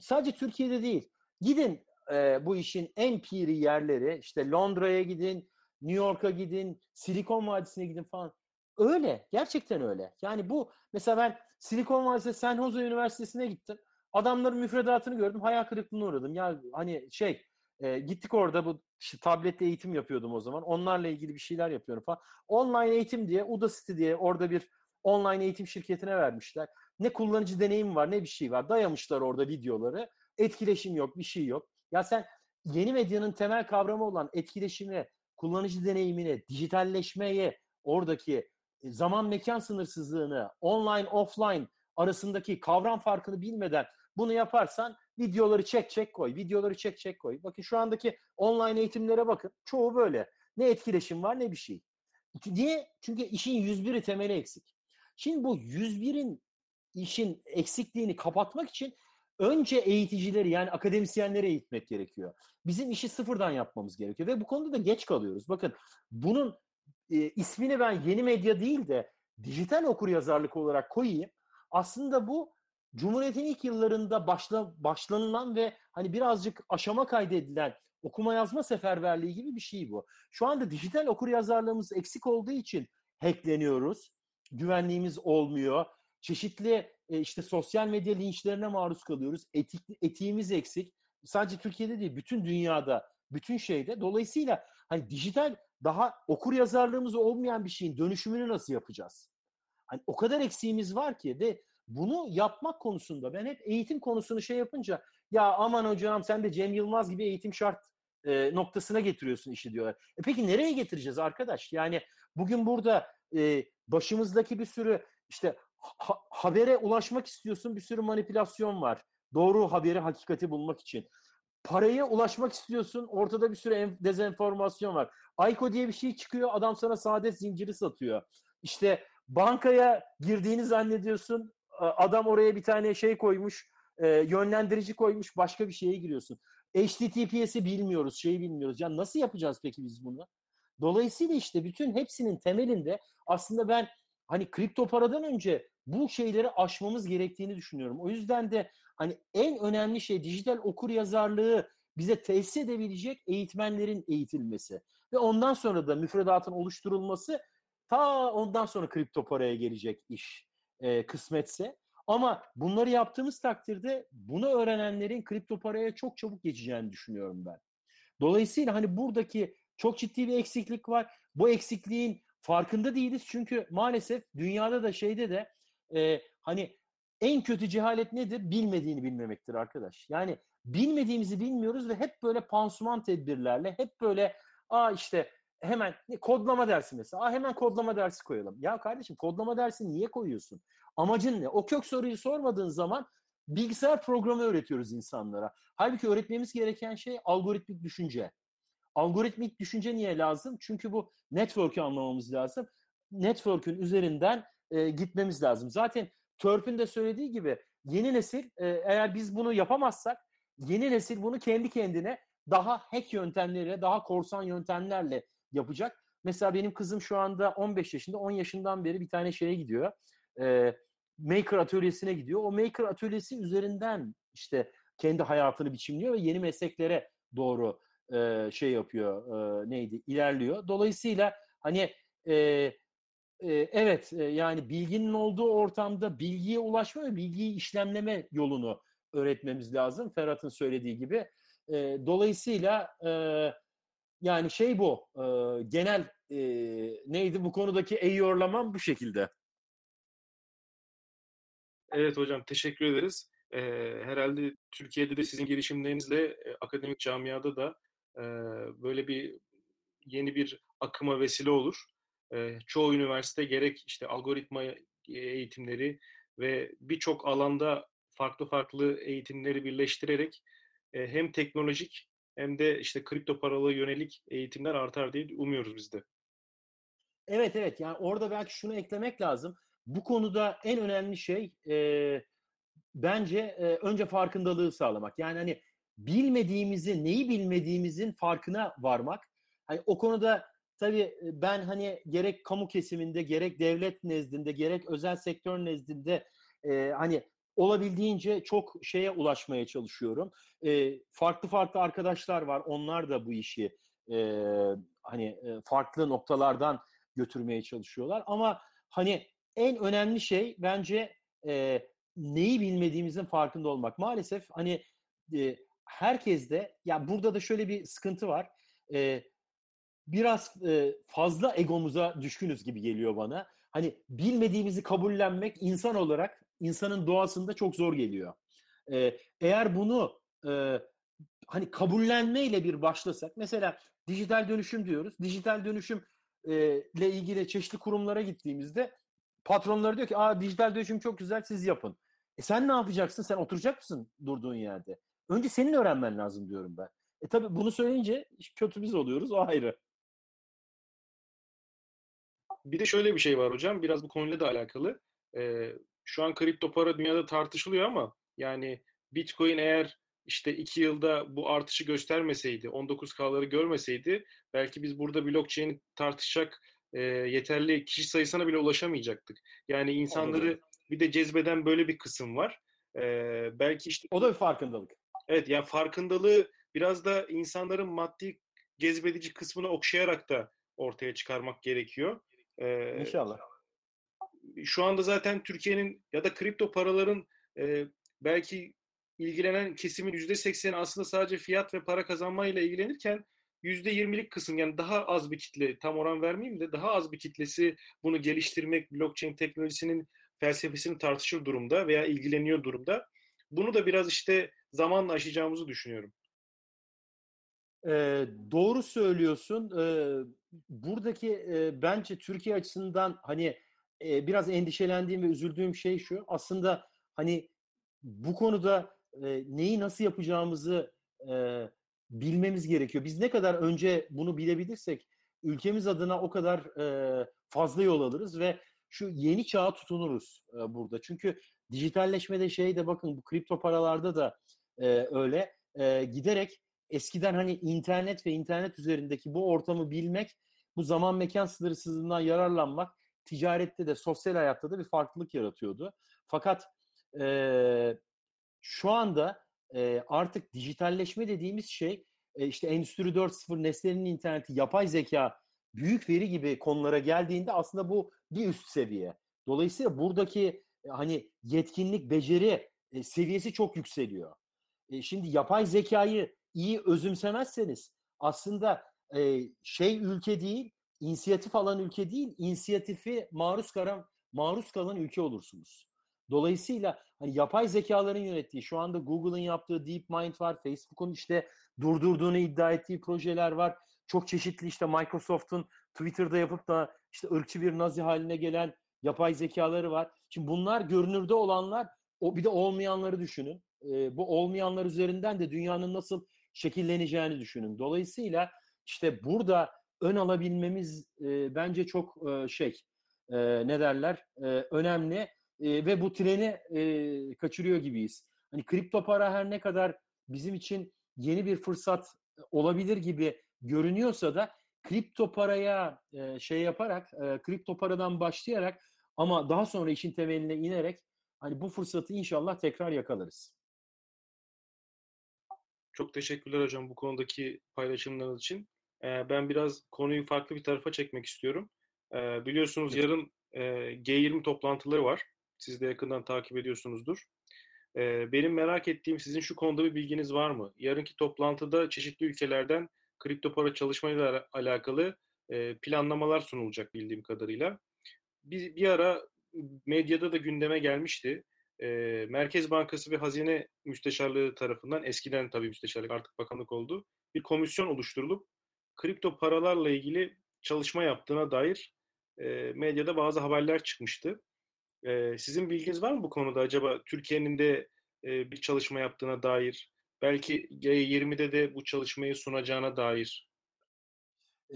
sadece Türkiye'de değil. Gidin e, bu işin en piri yerleri işte Londra'ya gidin, New York'a gidin, Silikon Vadisi'ne gidin falan. Öyle. Gerçekten öyle. Yani bu mesela ben Silikon Vadisi San Jose Üniversitesi'ne gittim. Adamların müfredatını gördüm. Hayal kırıklığına uğradım. Ya hani şey e, gittik orada bu işte tabletle eğitim yapıyordum o zaman. Onlarla ilgili bir şeyler yapıyorum falan. Online eğitim diye Udacity diye orada bir online eğitim şirketine vermişler. Ne kullanıcı deneyim var ne bir şey var. Dayamışlar orada videoları. Etkileşim yok, bir şey yok. Ya sen yeni medyanın temel kavramı olan etkileşimi, kullanıcı deneyimini, dijitalleşmeye, oradaki e, zaman mekan sınırsızlığını, online offline arasındaki kavram farkını bilmeden bunu yaparsan videoları çek çek koy, videoları çek çek koy. Bakın şu andaki online eğitimlere bakın. Çoğu böyle. Ne etkileşim var ne bir şey. Niye? Çünkü işin 101'i temeli eksik. Şimdi bu 101'in işin eksikliğini kapatmak için önce eğiticileri yani akademisyenleri eğitmek gerekiyor. Bizim işi sıfırdan yapmamız gerekiyor ve bu konuda da geç kalıyoruz. Bakın bunun e, ismini ben yeni medya değil de dijital okur yazarlık olarak koyayım. Aslında bu Cumhuriyet'in ilk yıllarında başla, başlanılan ve hani birazcık aşama kaydedilen okuma yazma seferberliği gibi bir şey bu. Şu anda dijital okur yazarlığımız eksik olduğu için hackleniyoruz. Güvenliğimiz olmuyor. Çeşitli e, işte sosyal medya linçlerine maruz kalıyoruz. Etik, etiğimiz eksik. Sadece Türkiye'de değil, bütün dünyada, bütün şeyde. Dolayısıyla hani dijital daha okur yazarlığımız olmayan bir şeyin dönüşümünü nasıl yapacağız? Hani o kadar eksiğimiz var ki ve bunu yapmak konusunda ben hep eğitim konusunu şey yapınca ya aman hocam sen de Cem Yılmaz gibi eğitim şart e, noktasına getiriyorsun işi diyorlar. E peki nereye getireceğiz arkadaş? Yani bugün burada e, başımızdaki bir sürü işte ha, habere ulaşmak istiyorsun bir sürü manipülasyon var. Doğru haberi hakikati bulmak için. Paraya ulaşmak istiyorsun ortada bir sürü dezenformasyon var. Ayko diye bir şey çıkıyor adam sana saadet zinciri satıyor. İşte bankaya girdiğini zannediyorsun adam oraya bir tane şey koymuş yönlendirici koymuş başka bir şeye giriyorsun. HTTPS'i bilmiyoruz, şeyi bilmiyoruz. Ya nasıl yapacağız peki biz bunu? Dolayısıyla işte bütün hepsinin temelinde aslında ben hani kripto paradan önce bu şeyleri aşmamız gerektiğini düşünüyorum. O yüzden de hani en önemli şey dijital okur yazarlığı bize tesis edebilecek eğitmenlerin eğitilmesi ve ondan sonra da müfredatın oluşturulması ta ondan sonra kripto paraya gelecek iş e, kısmetse. Ama bunları yaptığımız takdirde bunu öğrenenlerin kripto paraya çok çabuk geçeceğini düşünüyorum ben. Dolayısıyla hani buradaki çok ciddi bir eksiklik var. Bu eksikliğin farkında değiliz çünkü maalesef dünyada da şeyde de e, hani en kötü cehalet nedir? Bilmediğini bilmemektir arkadaş. Yani bilmediğimizi bilmiyoruz ve hep böyle pansuman tedbirlerle, hep böyle aa işte hemen kodlama dersi mesela. Aa hemen kodlama dersi koyalım. Ya kardeşim kodlama dersini niye koyuyorsun? Amacın ne? O kök soruyu sormadığın zaman bilgisayar programı öğretiyoruz insanlara. Halbuki öğretmemiz gereken şey algoritmik düşünce. Algoritmik düşünce niye lazım? Çünkü bu network'ü anlamamız lazım. Network'ün üzerinden e, gitmemiz lazım. Zaten Törp'ün de söylediği gibi yeni nesil e, eğer biz bunu yapamazsak yeni nesil bunu kendi kendine daha hack yöntemleriyle, daha korsan yöntemlerle yapacak. Mesela benim kızım şu anda 15 yaşında, 10 yaşından beri bir tane şeye gidiyor. E, maker atölyesine gidiyor. O maker atölyesi üzerinden işte kendi hayatını biçimliyor ve yeni mesleklere doğru e, şey yapıyor. E, neydi? ilerliyor. Dolayısıyla hani e, e, evet e, yani bilginin olduğu ortamda bilgiye ulaşma ve bilgiyi işlemleme yolunu öğretmemiz lazım. Ferhat'ın söylediği gibi. E, dolayısıyla e, yani şey bu e, genel e, neydi bu konudaki eyorlamam bu şekilde. Evet hocam teşekkür ederiz. Ee, herhalde Türkiye'de de sizin girişimlerinizle e, akademik camiada da e, böyle bir yeni bir akıma vesile olur. E, çoğu üniversite gerek işte algoritma eğitimleri ve birçok alanda farklı farklı eğitimleri birleştirerek e, hem teknolojik hem de işte kripto paralı yönelik eğitimler artar diye umuyoruz biz de. Evet evet yani orada belki şunu eklemek lazım. Bu konuda en önemli şey e, bence e, önce farkındalığı sağlamak. Yani hani bilmediğimizi, neyi bilmediğimizin farkına varmak. Hani o konuda tabii ben hani gerek kamu kesiminde, gerek devlet nezdinde, gerek özel sektör nezdinde e, hani olabildiğince çok şeye ulaşmaya çalışıyorum. E, farklı farklı arkadaşlar var. Onlar da bu işi e, hani e, farklı noktalardan götürmeye çalışıyorlar. Ama hani en önemli şey bence e, neyi bilmediğimizin farkında olmak. Maalesef hani e, herkes de ya burada da şöyle bir sıkıntı var. E, biraz e, fazla egomuza düşkünüz gibi geliyor bana. Hani bilmediğimizi kabullenmek insan olarak insanın doğasında çok zor geliyor. E, eğer bunu e, hani kabullenmeyle bir başlasak mesela dijital dönüşüm diyoruz. Dijital dönüşüm e, ilgili çeşitli kurumlara gittiğimizde patronları diyor ki Aa, dijital dönüşüm çok güzel siz yapın. E sen ne yapacaksın? Sen oturacak mısın durduğun yerde? Önce senin öğrenmen lazım diyorum ben. E tabi bunu söyleyince kötü biz oluyoruz o ayrı. Bir de şöyle bir şey var hocam biraz bu konuyla da alakalı. Ee, şu an kripto para dünyada tartışılıyor ama yani Bitcoin eğer işte iki yılda bu artışı göstermeseydi, 19K'ları görmeseydi belki biz burada blockchain tartışacak e, yeterli kişi sayısına bile ulaşamayacaktık. Yani insanları bir de cezbeden böyle bir kısım var. E, belki işte o da bir farkındalık. Evet yani farkındalığı biraz da insanların maddi cezbedici kısmını okşayarak da ortaya çıkarmak gerekiyor. Ee, İnşallah. Şu anda zaten Türkiye'nin ya da kripto paraların e, belki ilgilenen kesimin yüzde sekseni aslında sadece fiyat ve para kazanmayla ilgilenirken yüzde yirmilik kısım yani daha az bir kitle tam oran vermeyeyim de daha az bir kitlesi bunu geliştirmek blockchain teknolojisinin felsefesini tartışır durumda veya ilgileniyor durumda. Bunu da biraz işte zamanla aşacağımızı düşünüyorum. Ee, doğru söylüyorsun. Ee, buradaki e, bence Türkiye açısından hani e, biraz endişelendiğim ve üzüldüğüm şey şu. Aslında hani bu konuda e, neyi nasıl yapacağımızı e, bilmemiz gerekiyor. Biz ne kadar önce bunu bilebilirsek ülkemiz adına o kadar e, fazla yol alırız ve şu yeni çağa tutunuruz e, burada. Çünkü dijitalleşmede şey de bakın bu kripto paralarda da e, öyle e, giderek eskiden hani internet ve internet üzerindeki bu ortamı bilmek, bu zaman mekan sınırsızlığından yararlanmak ticarette de sosyal hayatta da bir farklılık yaratıyordu. Fakat e, şu anda e, artık dijitalleşme dediğimiz şey e, işte Endüstri 4.0, nesnenin interneti, yapay zeka, büyük veri gibi konulara geldiğinde aslında bu bir üst seviye. Dolayısıyla buradaki e, hani yetkinlik, beceri e, seviyesi çok yükseliyor. E, şimdi yapay zekayı iyi özümsemezseniz aslında e, şey ülke değil, inisiyatif alan ülke değil, inisiyatifi maruz kalan maruz kalan ülke olursunuz. Dolayısıyla hani yapay zekaların yönettiği, şu anda Google'ın yaptığı DeepMind var, Facebook'un işte durdurduğunu iddia ettiği projeler var. Çok çeşitli işte Microsoft'un Twitter'da yapıp da işte ırkçı bir nazi haline gelen yapay zekaları var. Şimdi bunlar görünürde olanlar, o bir de olmayanları düşünün. E, bu olmayanlar üzerinden de dünyanın nasıl şekilleneceğini düşünün. Dolayısıyla işte burada ön alabilmemiz e, bence çok e, şey e, ne derler e, önemli e, ve bu treni e, kaçırıyor gibiyiz. Hani kripto para her ne kadar bizim için yeni bir fırsat olabilir gibi görünüyorsa da kripto paraya e, şey yaparak e, kripto paradan başlayarak ama daha sonra işin temeline inerek hani bu fırsatı inşallah tekrar yakalarız. Çok teşekkürler hocam bu konudaki paylaşımlarınız için. Ee, ben biraz konuyu farklı bir tarafa çekmek istiyorum. Ee, biliyorsunuz evet. yarın e, G20 toplantıları var. Siz de yakından takip ediyorsunuzdur. Ee, benim merak ettiğim sizin şu konuda bir bilginiz var mı? Yarınki toplantıda çeşitli ülkelerden kripto para çalışmayla alakalı e, planlamalar sunulacak bildiğim kadarıyla. Bir, bir ara medyada da gündeme gelmişti e, Merkez Bankası ve Hazine Müsteşarlığı tarafından eskiden tabii müsteşarlık artık bakanlık oldu. Bir komisyon oluşturulup kripto paralarla ilgili çalışma yaptığına dair e, medyada bazı haberler çıkmıştı. E, sizin bilginiz var mı bu konuda? Acaba Türkiye'nin de e, bir çalışma yaptığına dair, belki G20'de de bu çalışmayı sunacağına dair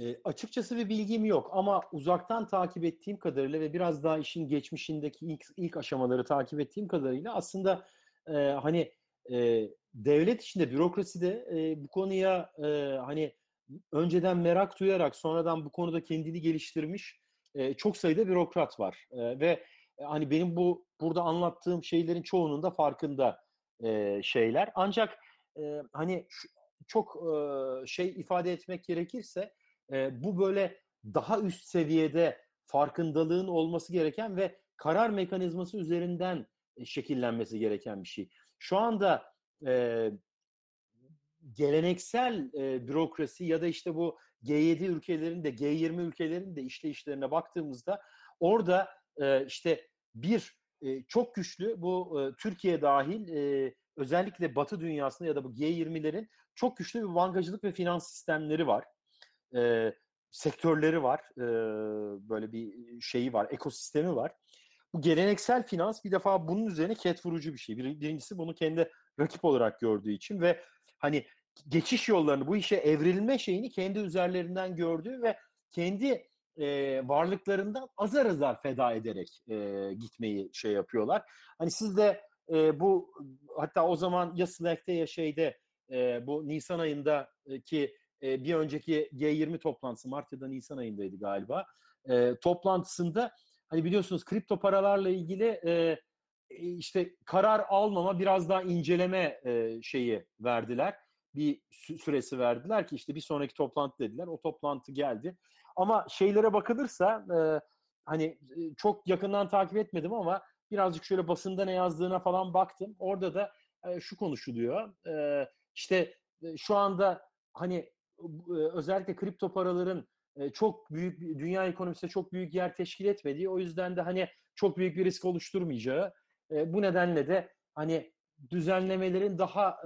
e, açıkçası bir bilgim yok ama uzaktan takip ettiğim kadarıyla ve biraz daha işin geçmişindeki ilk, ilk aşamaları takip ettiğim kadarıyla aslında e, hani e, devlet içinde bürokraside e, bu konuya e, hani önceden merak duyarak sonradan bu konuda kendini geliştirmiş e, çok sayıda bürokrat var. E, ve e, hani benim bu burada anlattığım şeylerin çoğunun da farkında e, şeyler. Ancak e, hani şu, çok e, şey ifade etmek gerekirse e, bu böyle daha üst seviyede farkındalığın olması gereken ve karar mekanizması üzerinden e, şekillenmesi gereken bir şey. Şu anda e, geleneksel e, bürokrasi ya da işte bu G7 ülkelerin de G20 ülkelerin de işleyişlerine baktığımızda orada e, işte bir e, çok güçlü bu e, Türkiye dahil e, özellikle Batı dünyasında ya da bu G20'lerin çok güçlü bir bankacılık ve finans sistemleri var e, sektörleri var. E, böyle bir şeyi var, ekosistemi var. Bu geleneksel finans bir defa bunun üzerine ket vurucu bir şey. Bir, birincisi bunu kendi rakip olarak gördüğü için ve hani geçiş yollarını, bu işe evrilme şeyini kendi üzerlerinden gördüğü ve kendi e, varlıklarından azar azar feda ederek e, gitmeyi şey yapıyorlar. Hani siz de e, bu hatta o zaman ya Slack'te ya şeyde e, bu Nisan ayındaki e, bir önceki G20 toplantısı Mart ya da Nisan ayındaydı galiba. E, toplantısında hani biliyorsunuz kripto paralarla ilgili e, işte karar almama biraz daha inceleme e, şeyi verdiler. Bir süresi verdiler ki işte bir sonraki toplantı dediler. O toplantı geldi. Ama şeylere bakılırsa e, hani çok yakından takip etmedim ama birazcık şöyle basında ne yazdığına falan baktım. Orada da e, şu konuşuluyor. E, işte e, şu anda hani özellikle kripto paraların çok büyük dünya ekonomisinde çok büyük yer teşkil etmediği o yüzden de hani çok büyük bir risk oluşturmayacağı bu nedenle de hani düzenlemelerin daha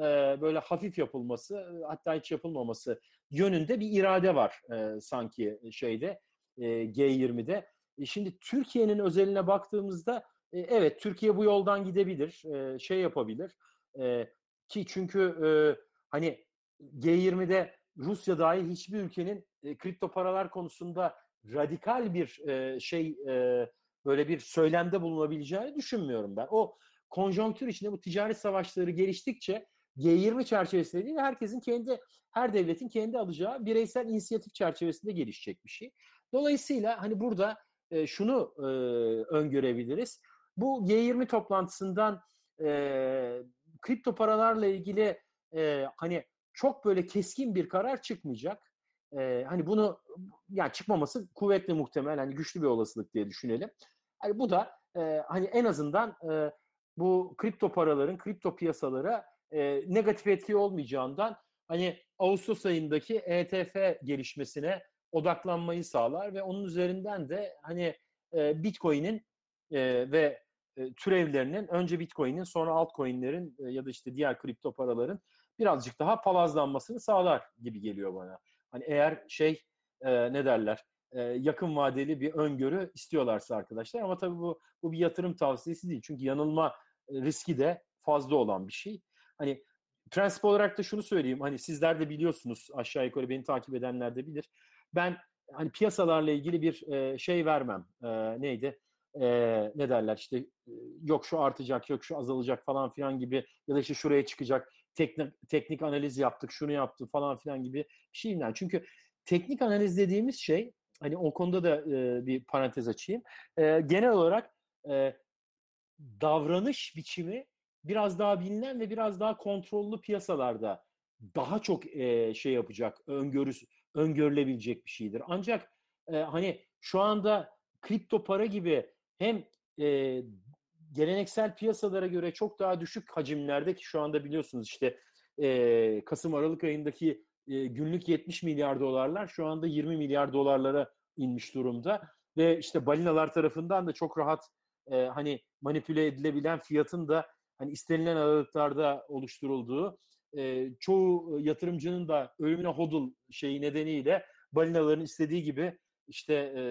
böyle hafif yapılması hatta hiç yapılmaması yönünde bir irade var sanki şeyde G20'de. E, şimdi Türkiye'nin özeline baktığımızda e, evet Türkiye bu yoldan gidebilir, şey yapabilir. Ki çünkü hani G20'de Rusya dahil hiçbir ülkenin e, kripto paralar konusunda radikal bir e, şey e, böyle bir söylemde bulunabileceğini düşünmüyorum ben. O konjonktür içinde bu ticaret savaşları geliştikçe G20 çerçevesinde değil herkesin kendi her devletin kendi alacağı bireysel inisiyatif çerçevesinde gelişecek bir şey. Dolayısıyla hani burada e, şunu e, öngörebiliriz. Bu G20 toplantısından e, kripto paralarla ilgili e, hani çok böyle keskin bir karar çıkmayacak. E, hani bunu yani çıkmaması kuvvetli muhtemel hani güçlü bir olasılık diye düşünelim. Hani bu da e, hani en azından e, bu kripto paraların kripto piyasalara e, negatif etki olmayacağından hani Ağustos ayındaki ETF gelişmesine odaklanmayı sağlar ve onun üzerinden de hani e, Bitcoin'in e, ve e, türevlerinin önce Bitcoin'in sonra altcoin'lerin e, ya da işte diğer kripto paraların birazcık daha palazlanmasını sağlar gibi geliyor bana. Hani eğer şey e, ne derler e, yakın vadeli bir öngörü istiyorlarsa arkadaşlar ama tabii bu bu bir yatırım tavsiyesi değil. Çünkü yanılma riski de fazla olan bir şey. Hani prensip olarak da şunu söyleyeyim. Hani sizler de biliyorsunuz aşağı yukarı beni takip edenler de bilir. Ben hani piyasalarla ilgili bir e, şey vermem. E, neydi? E, ne derler işte e, yok şu artacak, yok şu azalacak falan filan gibi ya da işte şuraya çıkacak. Teknik, teknik analiz yaptık, şunu yaptı falan filan gibi bir şeyler. Çünkü teknik analiz dediğimiz şey hani o konuda da e, bir parantez açayım. E, genel olarak e, davranış biçimi biraz daha bilinen ve biraz daha kontrollü piyasalarda daha çok e, şey yapacak, öngörüs, öngörülebilecek bir şeydir. Ancak e, hani şu anda kripto para gibi hem e, geleneksel piyasalara göre çok daha düşük hacimlerde ki şu anda biliyorsunuz işte e, Kasım Aralık ayındaki e, günlük 70 milyar dolarlar şu anda 20 milyar dolarlara inmiş durumda. Ve işte balinalar tarafından da çok rahat e, hani manipüle edilebilen fiyatın da hani istenilen aralıklarda oluşturulduğu e, çoğu yatırımcının da ölümüne hodul şeyi nedeniyle balinaların istediği gibi işte e,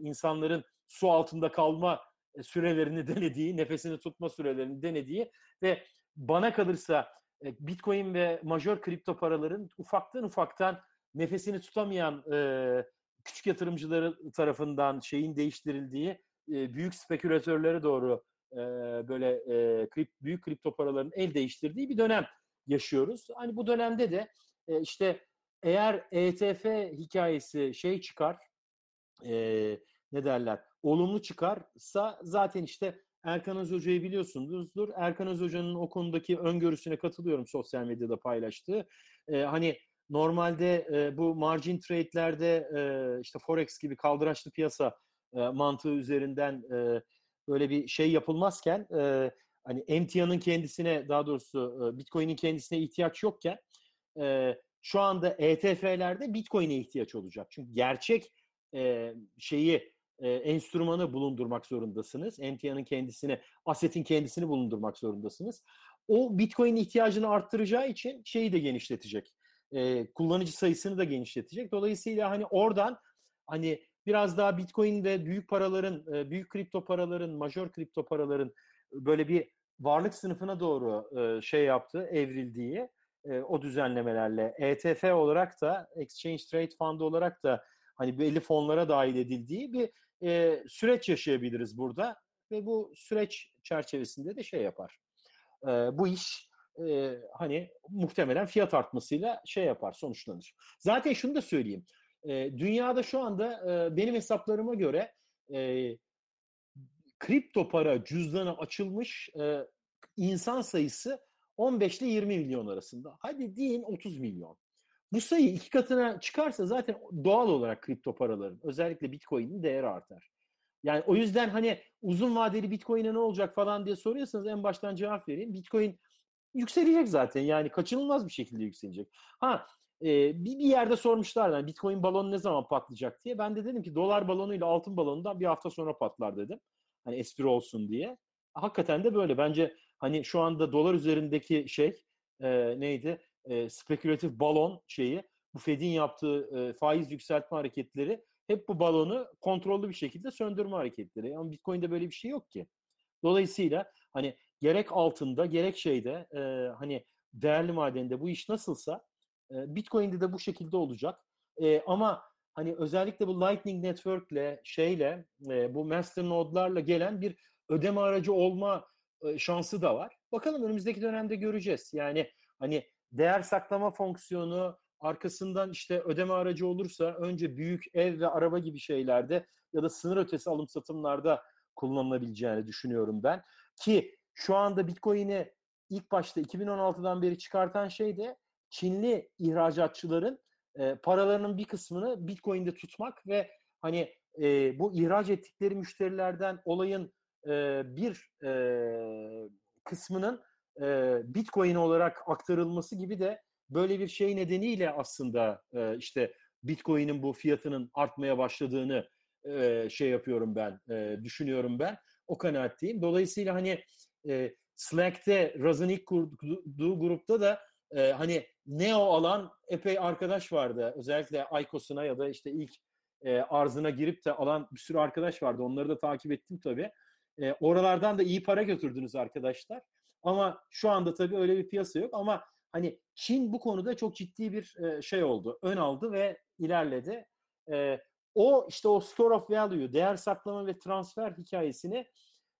insanların su altında kalma sürelerini denediği, nefesini tutma sürelerini denediği ve bana kalırsa e, Bitcoin ve majör kripto paraların ufaktan ufaktan nefesini tutamayan e, küçük yatırımcıları tarafından şeyin değiştirildiği e, büyük spekülatörlere doğru e, böyle e, büyük kripto paraların el değiştirdiği bir dönem yaşıyoruz. Hani bu dönemde de e, işte eğer ETF hikayesi şey çıkar e, ne derler olumlu çıkarsa zaten işte Erkan Öz Hoca'yı biliyorsunuzdur. Erkan Öz Hoca'nın o konudaki öngörüsüne katılıyorum sosyal medyada paylaştığı. E, hani normalde e, bu margin trade'lerde e, işte forex gibi kaldıraçlı piyasa e, mantığı üzerinden e, böyle bir şey yapılmazken e, hani emtianın kendisine daha doğrusu e, Bitcoin'in kendisine ihtiyaç yokken e, şu anda ETF'lerde Bitcoin'e ihtiyaç olacak. Çünkü gerçek e, şeyi e, enstrümanı bulundurmak zorundasınız. Emtianın kendisine, asetin kendisini bulundurmak zorundasınız. O Bitcoin ihtiyacını arttıracağı için şeyi de genişletecek. E, kullanıcı sayısını da genişletecek. Dolayısıyla hani oradan hani biraz daha Bitcoin ve büyük paraların, e, büyük kripto paraların, majör kripto paraların böyle bir varlık sınıfına doğru e, şey yaptı, evrildiği e, o düzenlemelerle ETF olarak da Exchange Trade Fund olarak da hani belli fonlara dahil edildiği bir süreç yaşayabiliriz burada ve bu süreç çerçevesinde de şey yapar. bu iş hani muhtemelen fiyat artmasıyla şey yapar, sonuçlanır. Zaten şunu da söyleyeyim. dünyada şu anda benim hesaplarıma göre kripto para cüzdanı açılmış e, insan sayısı 15 ile 20 milyon arasında. Hadi deyin 30 milyon. Bu sayı iki katına çıkarsa zaten doğal olarak kripto paraların özellikle Bitcoin'in değeri artar. Yani o yüzden hani uzun vadeli Bitcoin'e ne olacak falan diye soruyorsanız en baştan cevap vereyim. Bitcoin yükselecek zaten yani kaçınılmaz bir şekilde yükselecek. Ha e, bir, bir yerde sormuşlar yani Bitcoin balonu ne zaman patlayacak diye. Ben de dedim ki dolar balonuyla altın balonundan bir hafta sonra patlar dedim. Hani espri olsun diye. Hakikaten de böyle. Bence hani şu anda dolar üzerindeki şey e, neydi? E, spekülatif balon şeyi bu Fed'in yaptığı e, faiz yükseltme hareketleri hep bu balonu kontrollü bir şekilde söndürme hareketleri. Ama Bitcoin'de böyle bir şey yok ki. Dolayısıyla hani gerek altında gerek şeyde e, hani değerli madende bu iş nasılsa e, Bitcoin'de de bu şekilde olacak. E, ama hani özellikle bu Lightning Network'le şeyle e, bu masternode'larla gelen bir ödeme aracı olma e, şansı da var. Bakalım önümüzdeki dönemde göreceğiz. Yani hani değer saklama fonksiyonu arkasından işte ödeme aracı olursa önce büyük ev ve araba gibi şeylerde ya da sınır ötesi alım satımlarda kullanılabileceğini düşünüyorum ben. Ki şu anda Bitcoin'i ilk başta 2016'dan beri çıkartan şey de Çinli ihracatçıların e, paralarının bir kısmını Bitcoin'de tutmak ve hani e, bu ihraç ettikleri müşterilerden olayın e, bir e, kısmının e, Bitcoin olarak aktarılması gibi de böyle bir şey nedeniyle aslında e, işte Bitcoin'in bu fiyatının artmaya başladığını e, şey yapıyorum ben, e, düşünüyorum ben. O kanaatteyim. Dolayısıyla hani e, Slack'te Raz'ın ilk kurduğu grupta da e, hani Neo alan epey arkadaş vardı. Özellikle Aykos'una ya da işte ilk e, arzına girip de alan bir sürü arkadaş vardı. Onları da takip ettim tabii. E, oralardan da iyi para götürdünüz arkadaşlar. Ama şu anda tabii öyle bir piyasa yok. Ama hani Çin bu konuda çok ciddi bir e, şey oldu. Ön aldı ve ilerledi. E, o işte o store of value, değer saklama ve transfer hikayesini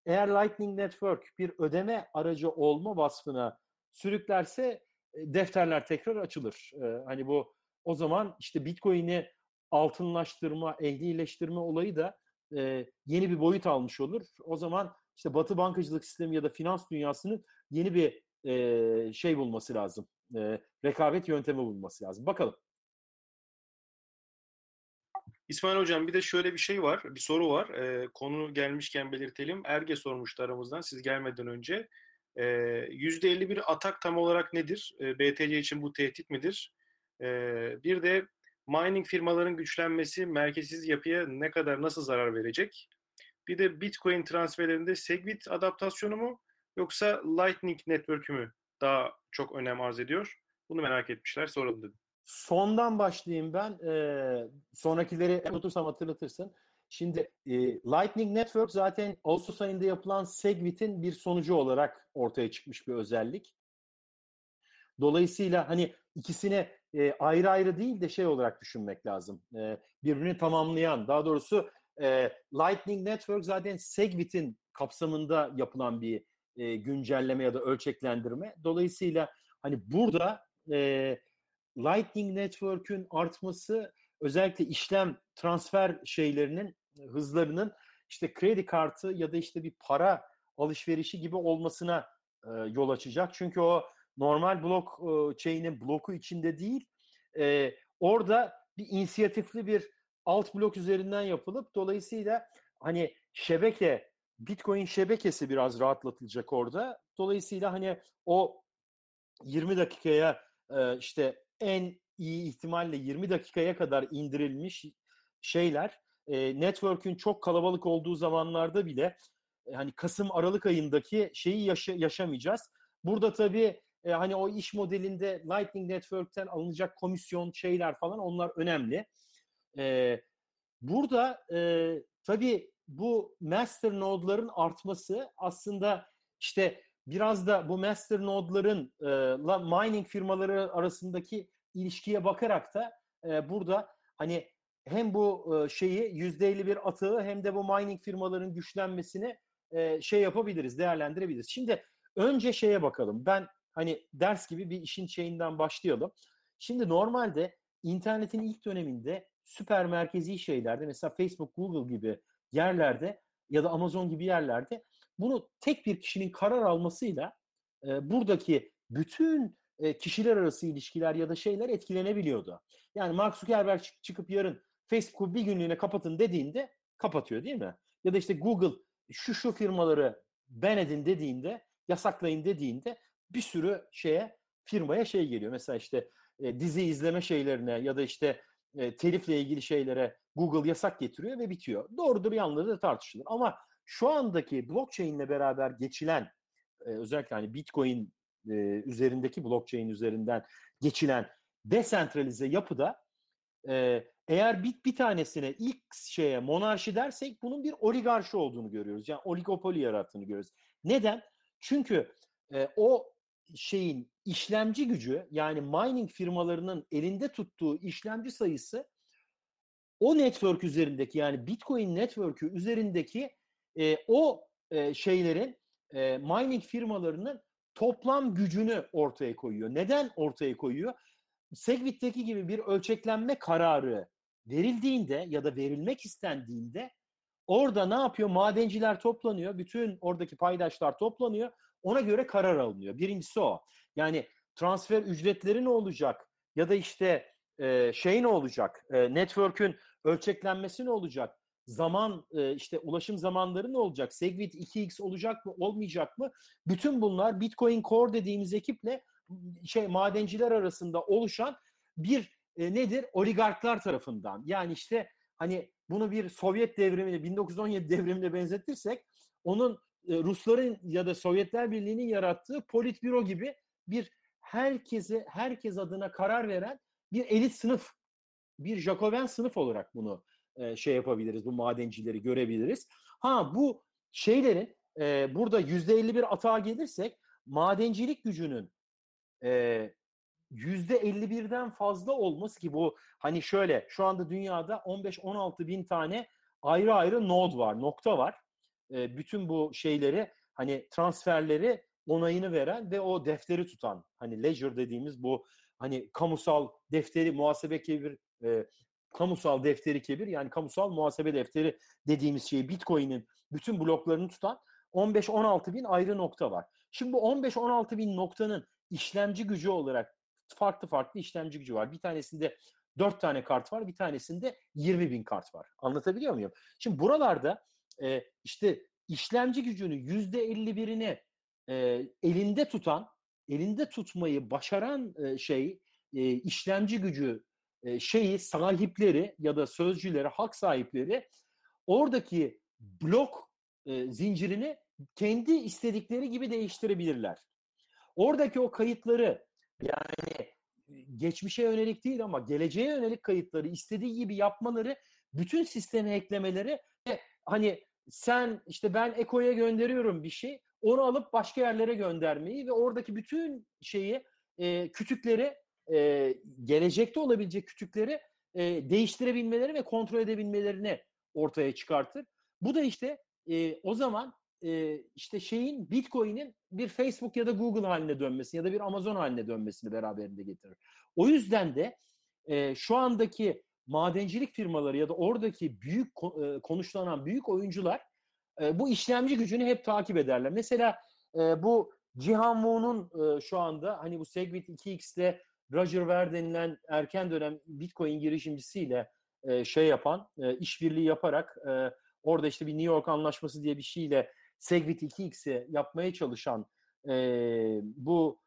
eğer Lightning Network bir ödeme aracı olma vasfına sürüklerse e, defterler tekrar açılır. Hani bu o zaman işte Bitcoin'i altınlaştırma, ehlileştirme olayı da e, yeni bir boyut almış olur. O zaman işte Batı bankacılık sistemi ya da finans dünyasının yeni bir e, şey bulması lazım. E, rekabet yöntemi bulması lazım. Bakalım. İsmail Hocam bir de şöyle bir şey var, bir soru var. E, konu gelmişken belirtelim. Erge sormuştu aramızdan siz gelmeden önce. %50 bir atak tam olarak nedir? E, BTC için bu tehdit midir? E, bir de mining firmaların güçlenmesi merkezsiz yapıya ne kadar nasıl zarar verecek? Bir de Bitcoin transferlerinde Segwit adaptasyonu mu yoksa Lightning Network'ü mü daha çok önem arz ediyor? Bunu merak etmişler. Soralım dedim. Sondan başlayayım ben. Ee, sonrakileri unutursam hatırlatırsın. Şimdi e, Lightning Network zaten Ağustos ayında yapılan Segwit'in bir sonucu olarak ortaya çıkmış bir özellik. Dolayısıyla hani ikisine e, ayrı ayrı değil de şey olarak düşünmek lazım. E, birbirini tamamlayan, daha doğrusu e, Lightning Network zaten Segwit'in kapsamında yapılan bir e, güncelleme ya da ölçeklendirme. Dolayısıyla hani burada e, Lightning Network'ün artması özellikle işlem transfer şeylerinin hızlarının işte kredi kartı ya da işte bir para alışverişi gibi olmasına e, yol açacak. Çünkü o normal blok e, chain'in bloku içinde değil. E, orada bir inisiyatifli bir alt blok üzerinden yapılıp dolayısıyla hani şebeke Bitcoin şebekesi biraz rahatlatılacak orada. Dolayısıyla hani o 20 dakikaya e, işte en iyi ihtimalle 20 dakikaya kadar indirilmiş şeyler e, network'ün çok kalabalık olduğu zamanlarda bile e, hani Kasım Aralık ayındaki şeyi yaşa, yaşamayacağız. Burada tabii e, hani o iş modelinde Lightning Network'ten alınacak komisyon şeyler falan onlar önemli. E, burada e, tabii bu master node'ların artması aslında işte biraz da bu master node'ların e, mining firmaları arasındaki ilişkiye bakarak da e, burada hani hem bu e, şeyi yüzde bir atığı hem de bu mining firmaların güçlenmesini e, şey yapabiliriz, değerlendirebiliriz. Şimdi önce şeye bakalım. Ben hani ders gibi bir işin şeyinden başlayalım. Şimdi normalde internetin ilk döneminde süper merkezi şeylerde mesela Facebook, Google gibi yerlerde ya da Amazon gibi yerlerde bunu tek bir kişinin karar almasıyla e, buradaki bütün e, kişiler arası ilişkiler ya da şeyler etkilenebiliyordu. Yani Mark Zuckerberg çıkıp yarın Facebook'u bir günlüğüne kapatın dediğinde kapatıyor değil mi? Ya da işte Google şu şu firmaları ben edin dediğinde, yasaklayın dediğinde bir sürü şeye firmaya şey geliyor. Mesela işte e, dizi izleme şeylerine ya da işte e, telifle ilgili şeylere Google yasak getiriyor ve bitiyor. Doğrudur yanları da tartışılır. Ama şu andaki blockchain ile beraber geçilen e, özellikle hani Bitcoin e, üzerindeki blockchain üzerinden geçilen desentralize yapıda e, eğer bir, bir tanesine ilk şeye monarşi dersek bunun bir oligarşi olduğunu görüyoruz. Yani oligopoli yarattığını görüyoruz. Neden? Çünkü e, o şeyin işlemci gücü yani mining firmalarının elinde tuttuğu işlemci sayısı o network üzerindeki yani Bitcoin network'ü üzerindeki e, o e, şeylerin e, mining firmalarının toplam gücünü ortaya koyuyor. Neden ortaya koyuyor? Segwit'teki gibi bir ölçeklenme kararı verildiğinde ya da verilmek istendiğinde orada ne yapıyor? Madenciler toplanıyor. Bütün oradaki paydaşlar toplanıyor. Ona göre karar alınıyor. Birincisi o. Yani transfer ücretleri ne olacak? Ya da işte e, şey ne olacak? E, network'ün ölçeklenmesi ne olacak? Zaman e, işte ulaşım zamanları ne olacak? Segwit 2x olacak mı? Olmayacak mı? Bütün bunlar Bitcoin Core dediğimiz ekiple şey madenciler arasında oluşan bir e, nedir? Oligarklar tarafından. Yani işte hani bunu bir Sovyet devrimine 1917 devrimine benzetirsek onun e, Rusların ya da Sovyetler Birliği'nin yarattığı politbüro gibi bir herkese herkes adına karar veren bir elit sınıf, bir Jacoben sınıf olarak bunu e, şey yapabiliriz, bu madencileri görebiliriz. Ha bu şeylerin e, burada yüzde 51 atağa gelirsek madencilik gücünün e, yüzde 51'den fazla olması ki bu hani şöyle şu anda dünyada 15-16 bin tane ayrı ayrı node var, nokta var. E, bütün bu şeyleri hani transferleri onayını veren ve o defteri tutan hani ledger dediğimiz bu hani kamusal defteri muhasebe kebir e, kamusal defteri kebir yani kamusal muhasebe defteri dediğimiz şeyi Bitcoin'in bütün bloklarını tutan 15-16 bin ayrı nokta var. Şimdi bu 15-16 bin noktanın işlemci gücü olarak farklı farklı işlemci gücü var. Bir tanesinde 4 tane kart var, bir tanesinde 20 bin kart var. Anlatabiliyor muyum? Şimdi buralarda e, işte işlemci gücünü %51'ini e, elinde tutan, elinde tutmayı başaran e, şey e, işlemci gücü e, şeyi sahipleri ya da sözcüleri, hak sahipleri oradaki blok e, zincirini kendi istedikleri gibi değiştirebilirler. Oradaki o kayıtları yani geçmişe yönelik değil ama geleceğe yönelik kayıtları istediği gibi yapmaları, bütün sisteme eklemeleri ve hani sen işte ben Eko'ya gönderiyorum bir şey, onu alıp başka yerlere göndermeyi ve oradaki bütün şeyi e, kütükleri e, gelecekte olabilecek kütükleri e, değiştirebilmeleri ve kontrol edebilmelerini ortaya çıkartır. Bu da işte e, o zaman e, işte şeyin Bitcoin'in bir Facebook ya da Google haline dönmesi ya da bir Amazon haline dönmesini beraberinde getirir. O yüzden de e, şu andaki madencilik firmaları ya da oradaki büyük e, konuşlanan büyük oyuncular e, bu işlemci gücünü hep takip ederler. Mesela e, bu Cihan Wu'nun e, şu anda hani bu Segwit 2x'te Roger Ver denilen erken dönem Bitcoin girişimcisiyle e, şey yapan, e, işbirliği yaparak e, orada işte bir New York anlaşması diye bir şeyle Segwit 2x'i yapmaya çalışan e, bu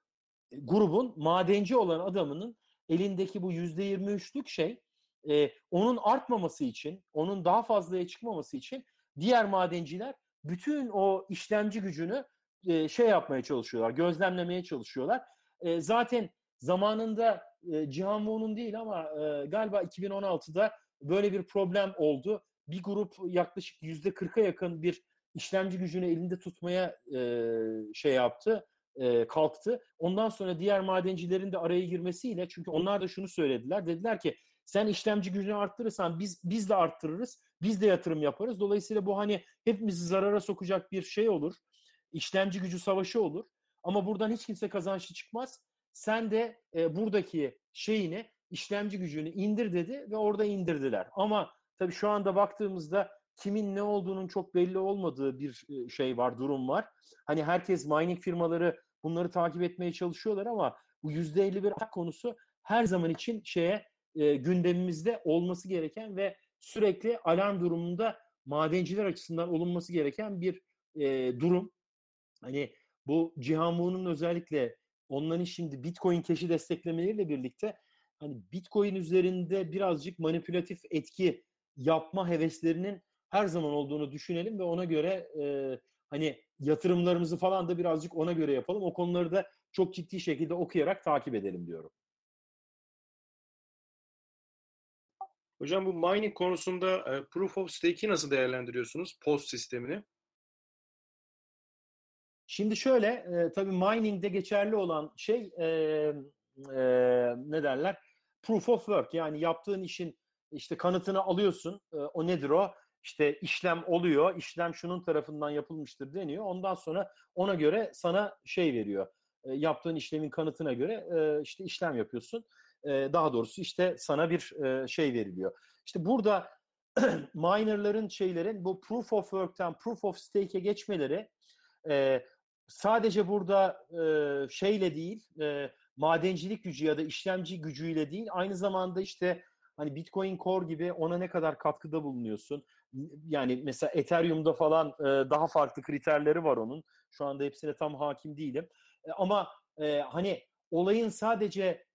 grubun madenci olan adamının elindeki bu yüzde 23'lük şey e, onun artmaması için, onun daha fazlaya çıkmaması için diğer madenciler bütün o işlemci gücünü e, şey yapmaya çalışıyorlar, gözlemlemeye çalışıyorlar. E, zaten zamanında e, Cihan Wu'nun değil ama e, galiba 2016'da böyle bir problem oldu. Bir grup yaklaşık yüzde 40'a yakın bir işlemci gücünü elinde tutmaya e, şey yaptı, e, kalktı. Ondan sonra diğer madencilerin de araya girmesiyle çünkü onlar da şunu söylediler. Dediler ki sen işlemci gücünü arttırırsan biz biz de arttırırız. Biz de yatırım yaparız. Dolayısıyla bu hani hepimizi zarara sokacak bir şey olur. İşlemci gücü savaşı olur. Ama buradan hiç kimse kazançlı çıkmaz. Sen de e, buradaki şeyini, işlemci gücünü indir dedi ve orada indirdiler. Ama tabii şu anda baktığımızda kimin ne olduğunun çok belli olmadığı bir şey var, durum var. Hani herkes mining firmaları bunları takip etmeye çalışıyorlar ama bu %51 hak konusu her zaman için şeye e, gündemimizde olması gereken ve sürekli alarm durumunda madenciler açısından olunması gereken bir e, durum. Hani bu Cihan Wu'nun özellikle onların şimdi Bitcoin keşi desteklemeleriyle birlikte hani Bitcoin üzerinde birazcık manipülatif etki yapma heveslerinin her zaman olduğunu düşünelim ve ona göre e, hani yatırımlarımızı falan da birazcık ona göre yapalım. O konuları da çok ciddi şekilde okuyarak takip edelim diyorum. Hocam bu mining konusunda e, proof of stake'i nasıl değerlendiriyorsunuz? POS sistemini. Şimdi şöyle, e, tabii mining'de geçerli olan şey e, e, ne derler? Proof of work yani yaptığın işin işte kanıtını alıyorsun. E, o nedir o? İşte işlem oluyor, işlem şunun tarafından yapılmıştır deniyor. Ondan sonra ona göre sana şey veriyor. E, yaptığın işlemin kanıtına göre e, işte işlem yapıyorsun. E, daha doğrusu işte sana bir e, şey veriliyor. İşte burada minerların şeylerin bu proof of work'ten proof of stake'e geçmeleri e, sadece burada şeyle değil, madencilik gücü ya da işlemci gücüyle değil, aynı zamanda işte hani Bitcoin Core gibi ona ne kadar katkıda bulunuyorsun. Yani mesela Ethereum'da falan daha farklı kriterleri var onun. Şu anda hepsine tam hakim değilim. Ama hani olayın sadece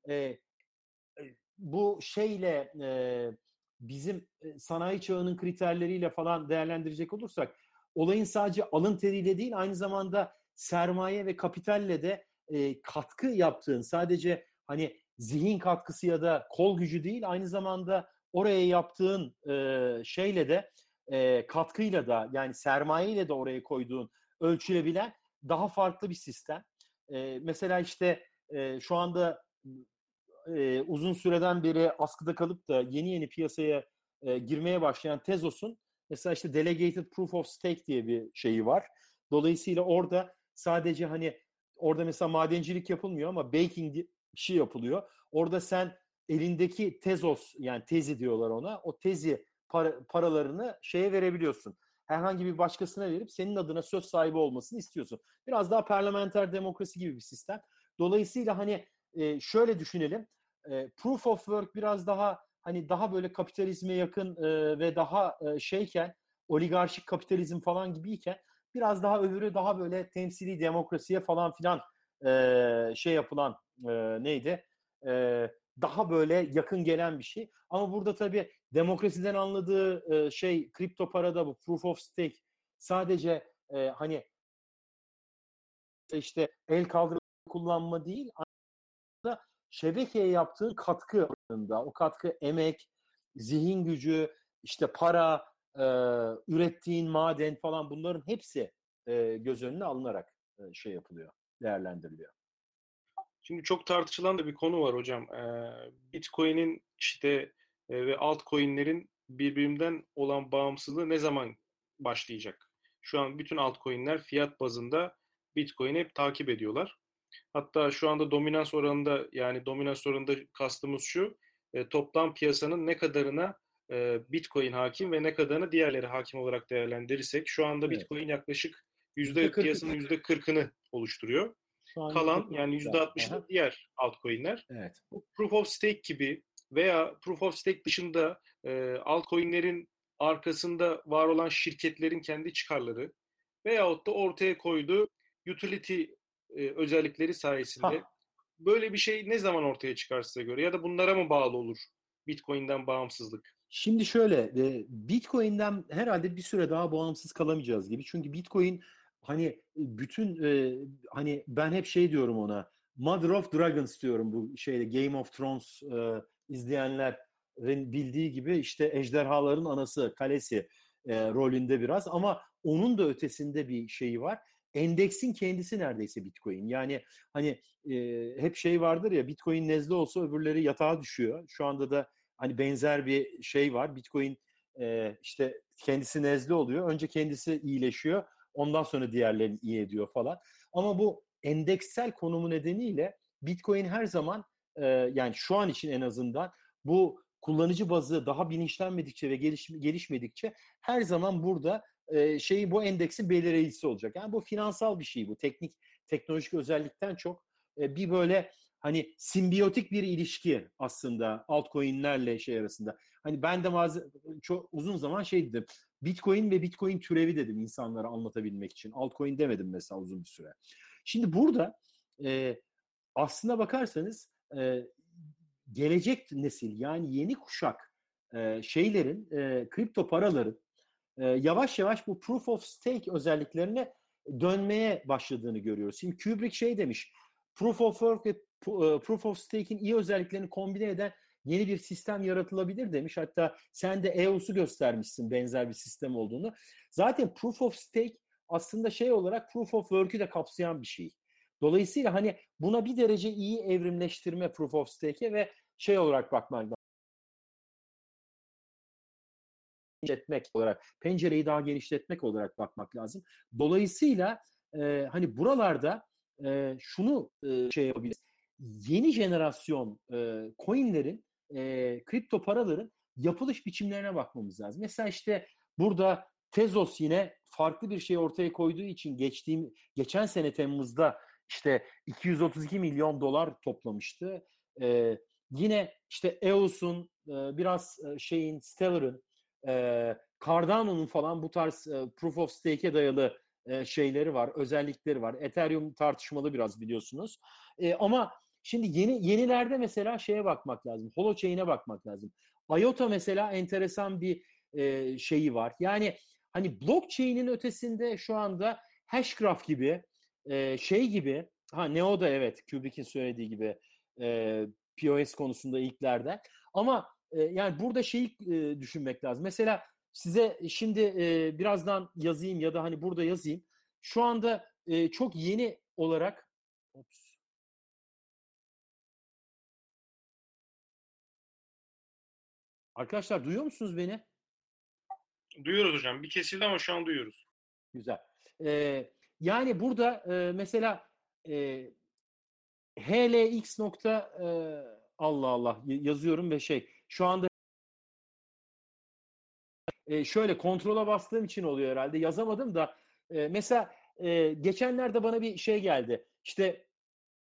bu şeyle e, bizim sanayi çağının kriterleriyle falan değerlendirecek olursak olayın sadece alın teriyle değil aynı zamanda sermaye ve kapitalle de e, katkı yaptığın sadece hani zihin katkısı ya da kol gücü değil aynı zamanda oraya yaptığın e, şeyle de e, katkıyla da yani sermayeyle de oraya koyduğun ölçülebilen daha farklı bir sistem. E, mesela işte e, şu anda e, uzun süreden beri askıda kalıp da yeni yeni piyasaya e, girmeye başlayan Tezos'un mesela işte Delegated Proof of Stake diye bir şeyi var. Dolayısıyla orada sadece hani orada mesela madencilik yapılmıyor ama baking şey yapılıyor. Orada sen elindeki tezos yani tezi diyorlar ona o tezi para, paralarını şeye verebiliyorsun. Herhangi bir başkasına verip senin adına söz sahibi olmasını istiyorsun. Biraz daha parlamenter demokrasi gibi bir sistem. Dolayısıyla hani e, şöyle düşünelim. E, proof of work biraz daha hani daha böyle kapitalizme yakın e, ve daha e, şeyken oligarşik kapitalizm falan gibiyken biraz daha öbürü daha böyle temsili demokrasiye falan filan e, şey yapılan e, neydi? E, daha böyle yakın gelen bir şey. Ama burada tabii demokrasiden anladığı e, şey kripto parada bu proof of stake sadece e, hani işte el kaldırma kullanma değil şebekeye yaptığı katkı aslında o katkı emek, zihin gücü, işte para, e, ürettiğin maden falan bunların hepsi e, göz önüne alınarak e, şey yapılıyor, değerlendiriliyor. Şimdi çok tartışılan da bir konu var hocam. Bitcoin'in işte ve altcoin'lerin birbirinden olan bağımsızlığı ne zaman başlayacak? Şu an bütün altcoin'ler fiyat bazında Bitcoin'i hep takip ediyorlar. Hatta şu anda dominans oranında yani dominans oranında kastımız şu toplam piyasanın ne kadarına Bitcoin hakim ve ne kadarına diğerleri hakim olarak değerlendirirsek şu anda evet. Bitcoin yaklaşık yüzde piyasanın yüzde kırkını oluşturuyor. Kalan yani yüzde altmışını diğer altcoin'ler. Evet. Proof of Stake gibi veya Proof of Stake dışında e, altcoin'lerin arkasında var olan şirketlerin kendi çıkarları veyahut da ortaya koyduğu utility e, özellikleri sayesinde ha. böyle bir şey ne zaman ortaya çıkar size göre ya da bunlara mı bağlı olur Bitcoin'den bağımsızlık? Şimdi şöyle, Bitcoin'den herhalde bir süre daha bağımsız kalamayacağız gibi. Çünkü Bitcoin hani bütün e, hani ben hep şey diyorum ona Mother of Dragons diyorum bu şeyde Game of Thrones e, izleyenlerin bildiği gibi işte ejderhaların anası kalesi e, rolünde biraz ama onun da ötesinde bir şeyi var. Endeksin kendisi neredeyse Bitcoin. Yani hani e, hep şey vardır ya Bitcoin nezle olsa öbürleri yatağa düşüyor. Şu anda da hani benzer bir şey var. Bitcoin e, işte kendisi nezle oluyor. Önce kendisi iyileşiyor. Ondan sonra diğerlerini iyi ediyor falan. Ama bu endeksel konumu nedeniyle Bitcoin her zaman e, yani şu an için en azından bu kullanıcı bazı daha bilinçlenmedikçe ve geliş, gelişmedikçe her zaman burada şeyi bu endeksin belirleyicisi olacak. Yani bu finansal bir şey bu. Teknik teknolojik özellikten çok bir böyle hani simbiyotik bir ilişki aslında altcoin'lerle şey arasında. Hani ben de bazı çok uzun zaman şey dedim. Bitcoin ve Bitcoin türevi dedim insanlara anlatabilmek için. Altcoin demedim mesela uzun bir süre. Şimdi burada e, aslına bakarsanız e, gelecek nesil yani yeni kuşak e, şeylerin, e, kripto paraların e, yavaş yavaş bu proof of stake özelliklerine dönmeye başladığını görüyoruz. Şimdi Kubrick şey demiş, proof of work ve proof of stake'in iyi özelliklerini kombine eden yeni bir sistem yaratılabilir demiş. Hatta sen de EOS'u göstermişsin benzer bir sistem olduğunu. Zaten Proof of Stake aslında şey olarak Proof of Work'ü de kapsayan bir şey. Dolayısıyla hani buna bir derece iyi evrimleştirme Proof of Stake'e ve şey olarak bakmak genişletmek olarak, pencereyi daha genişletmek olarak bakmak lazım. Dolayısıyla e, hani buralarda e, şunu e, şey yapabiliriz. Yeni jenerasyon e, coinlerin, e, kripto paraların yapılış biçimlerine bakmamız lazım. Mesela işte burada Tezos yine farklı bir şey ortaya koyduğu için geçtiğim geçen sene Temmuz'da işte 232 milyon dolar toplamıştı. Ee, yine işte EOS'un biraz şeyin Stellar'ın e, Cardano'nun falan bu tarz e, proof of stake'e dayalı e, şeyleri var, özellikleri var. Ethereum tartışmalı biraz biliyorsunuz. E, ama şimdi yeni yenilerde mesela şeye bakmak lazım. Holochain'e bakmak lazım. IOTA mesela enteresan bir e, şeyi var. Yani hani blockchain'in ötesinde şu anda Hashgraph gibi e, şey gibi ha Neo da evet Kubic'in söylediği gibi e, POS konusunda ilklerden ama e, yani burada şeyi e, düşünmek lazım. Mesela size şimdi e, birazdan yazayım ya da hani burada yazayım. Şu anda e, çok yeni olarak ops, Arkadaşlar duyuyor musunuz beni? Duyuyoruz hocam. Bir kesildi ama şu an duyuyoruz. Güzel. Ee, yani burada e, mesela e, HLX nokta e, Allah Allah yazıyorum ve şey şu anda e, şöyle kontrola bastığım için oluyor herhalde yazamadım da e, mesela e, geçenlerde bana bir şey geldi işte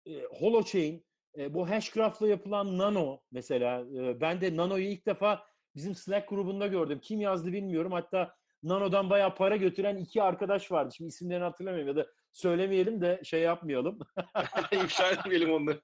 e, Holochain e, bu Hashcraft'la yapılan Nano mesela e, ben de Nano'yu ilk defa bizim Slack grubunda gördüm. Kim yazdı bilmiyorum. Hatta Nano'dan bayağı para götüren iki arkadaş vardı. Şimdi isimlerini hatırlamıyorum ya da söylemeyelim de şey yapmayalım. İfşa etmeyelim onları.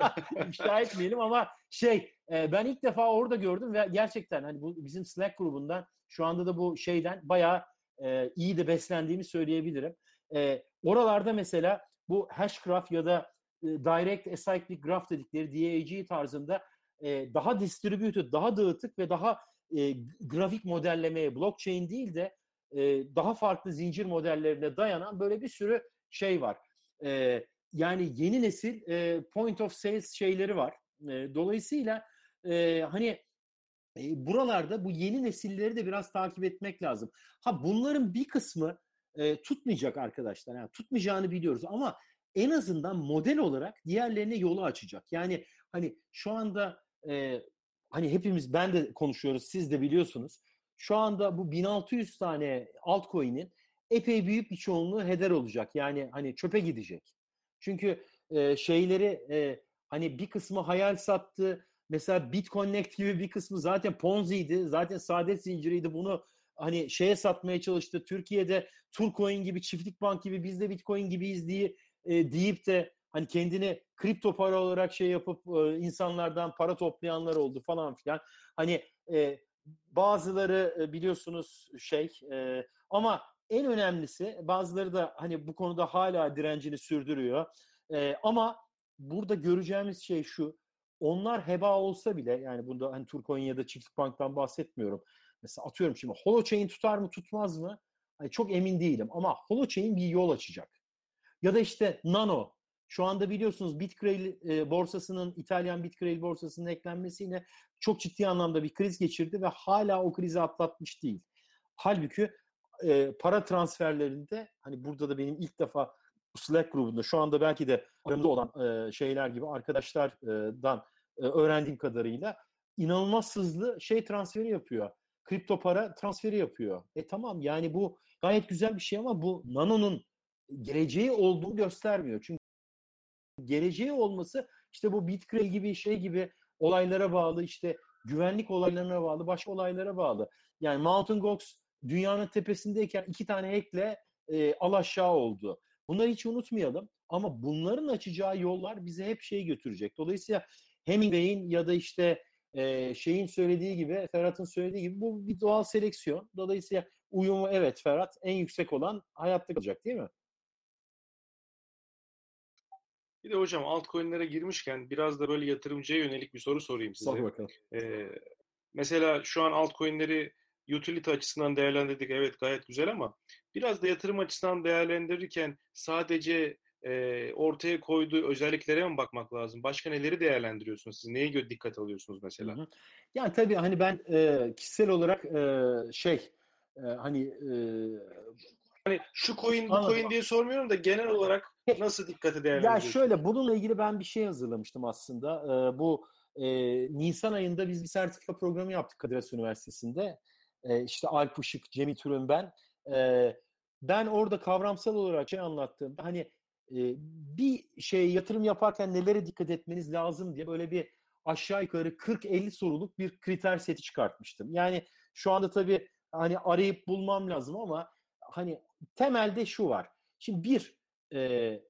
İfşa etmeyelim ama şey e, ben ilk defa orada gördüm ve gerçekten hani bu bizim Slack grubundan şu anda da bu şeyden bayağı e, iyi de beslendiğimi söyleyebilirim. E, oralarda mesela bu Hashgraph ya da e, Direct Acyclic Graph dedikleri DAG tarzında e, daha distributed, daha dağıtık ve daha e, grafik modellemeye blockchain değil de e, daha farklı zincir modellerine dayanan böyle bir sürü şey var. E, yani yeni nesil e, point of sales şeyleri var. E, dolayısıyla e, hani e, buralarda bu yeni nesilleri de biraz takip etmek lazım. Ha bunların bir kısmı e, tutmayacak arkadaşlar. Yani tutmayacağını biliyoruz ama en azından model olarak diğerlerine yolu açacak. Yani hani şu anda e, hani hepimiz ben de konuşuyoruz siz de biliyorsunuz. Şu anda bu 1600 tane altcoin'in epey büyük bir çoğunluğu heder olacak. Yani hani çöpe gidecek. Çünkü e, şeyleri e, hani bir kısmı hayal sattı. Mesela BitConnect gibi bir kısmı zaten Ponzi'ydi. Zaten saadet zinciriydi. Bunu hani şeye satmaya çalıştı. Türkiye'de Turcoin gibi, Çiftlik Bank gibi biz de Bitcoin gibiyiz diye e, deyip de hani kendini kripto para olarak şey yapıp e, insanlardan para toplayanlar oldu falan filan. Hani e, bazıları biliyorsunuz şey e, ama en önemlisi bazıları da hani bu konuda hala direncini sürdürüyor. E, ama burada göreceğimiz şey şu. Onlar heba olsa bile yani bunda hani Turcoin ya da Çiftlik Bank'tan bahsetmiyorum. Mesela atıyorum şimdi Holochain tutar mı tutmaz mı? Hani çok emin değilim ama Holochain bir yol açacak. Ya da işte Nano şu anda biliyorsunuz Bitcrail e, borsasının İtalyan Bitcrail borsasının eklenmesiyle çok ciddi anlamda bir kriz geçirdi ve hala o krizi atlatmış değil. Halbuki e, para transferlerinde hani burada da benim ilk defa Slack grubunda şu anda belki de aramızda olan e, şeyler gibi arkadaşlardan e, öğrendiğim kadarıyla inanılmaz hızlı şey transferi yapıyor. Kripto para transferi yapıyor. E tamam yani bu gayet güzel bir şey ama bu Nano'nun geleceği olduğunu göstermiyor. Çünkü geleceği olması işte bu Bitcoin gibi şey gibi olaylara bağlı işte güvenlik olaylarına bağlı başka olaylara bağlı. Yani Mountain Gox dünyanın tepesindeyken iki tane ekle e, al aşağı oldu. Bunları hiç unutmayalım ama bunların açacağı yollar bize hep şey götürecek. Dolayısıyla Hemingway'in ya da işte e, şeyin söylediği gibi, Ferhat'ın söylediği gibi bu bir doğal seleksiyon. Dolayısıyla uyumu evet Ferhat en yüksek olan hayatta kalacak değil mi? Bir de hocam altcoin'lere girmişken biraz da böyle yatırımcıya yönelik bir soru sorayım size. Sor bakalım. Ee, mesela şu an altcoin'leri utility açısından değerlendirdik. Evet gayet güzel ama biraz da yatırım açısından değerlendirirken sadece e, ortaya koyduğu özelliklere mi bakmak lazım? Başka neleri değerlendiriyorsunuz? Siz neye göre dikkat alıyorsunuz mesela? Hı hı. Yani tabii hani ben e, kişisel olarak e, şey e, hani e, hani şu coin bu coin diye sormuyorum da genel olarak nasıl dikkate değerlendiriyorsunuz? Ya şöyle bununla ilgili ben bir şey hazırlamıştım aslında. E, bu e, Nisan ayında biz bir sertifika programı yaptık Kadir Has Üniversitesi'nde. E, işte Alp Işık, Cemil Türün ben. Ben orada kavramsal olarak şey anlattım. Hani bir şey yatırım yaparken nelere dikkat etmeniz lazım diye böyle bir aşağı yukarı 40-50 soruluk bir kriter seti çıkartmıştım. Yani şu anda tabii hani arayıp bulmam lazım ama hani temelde şu var. Şimdi bir e,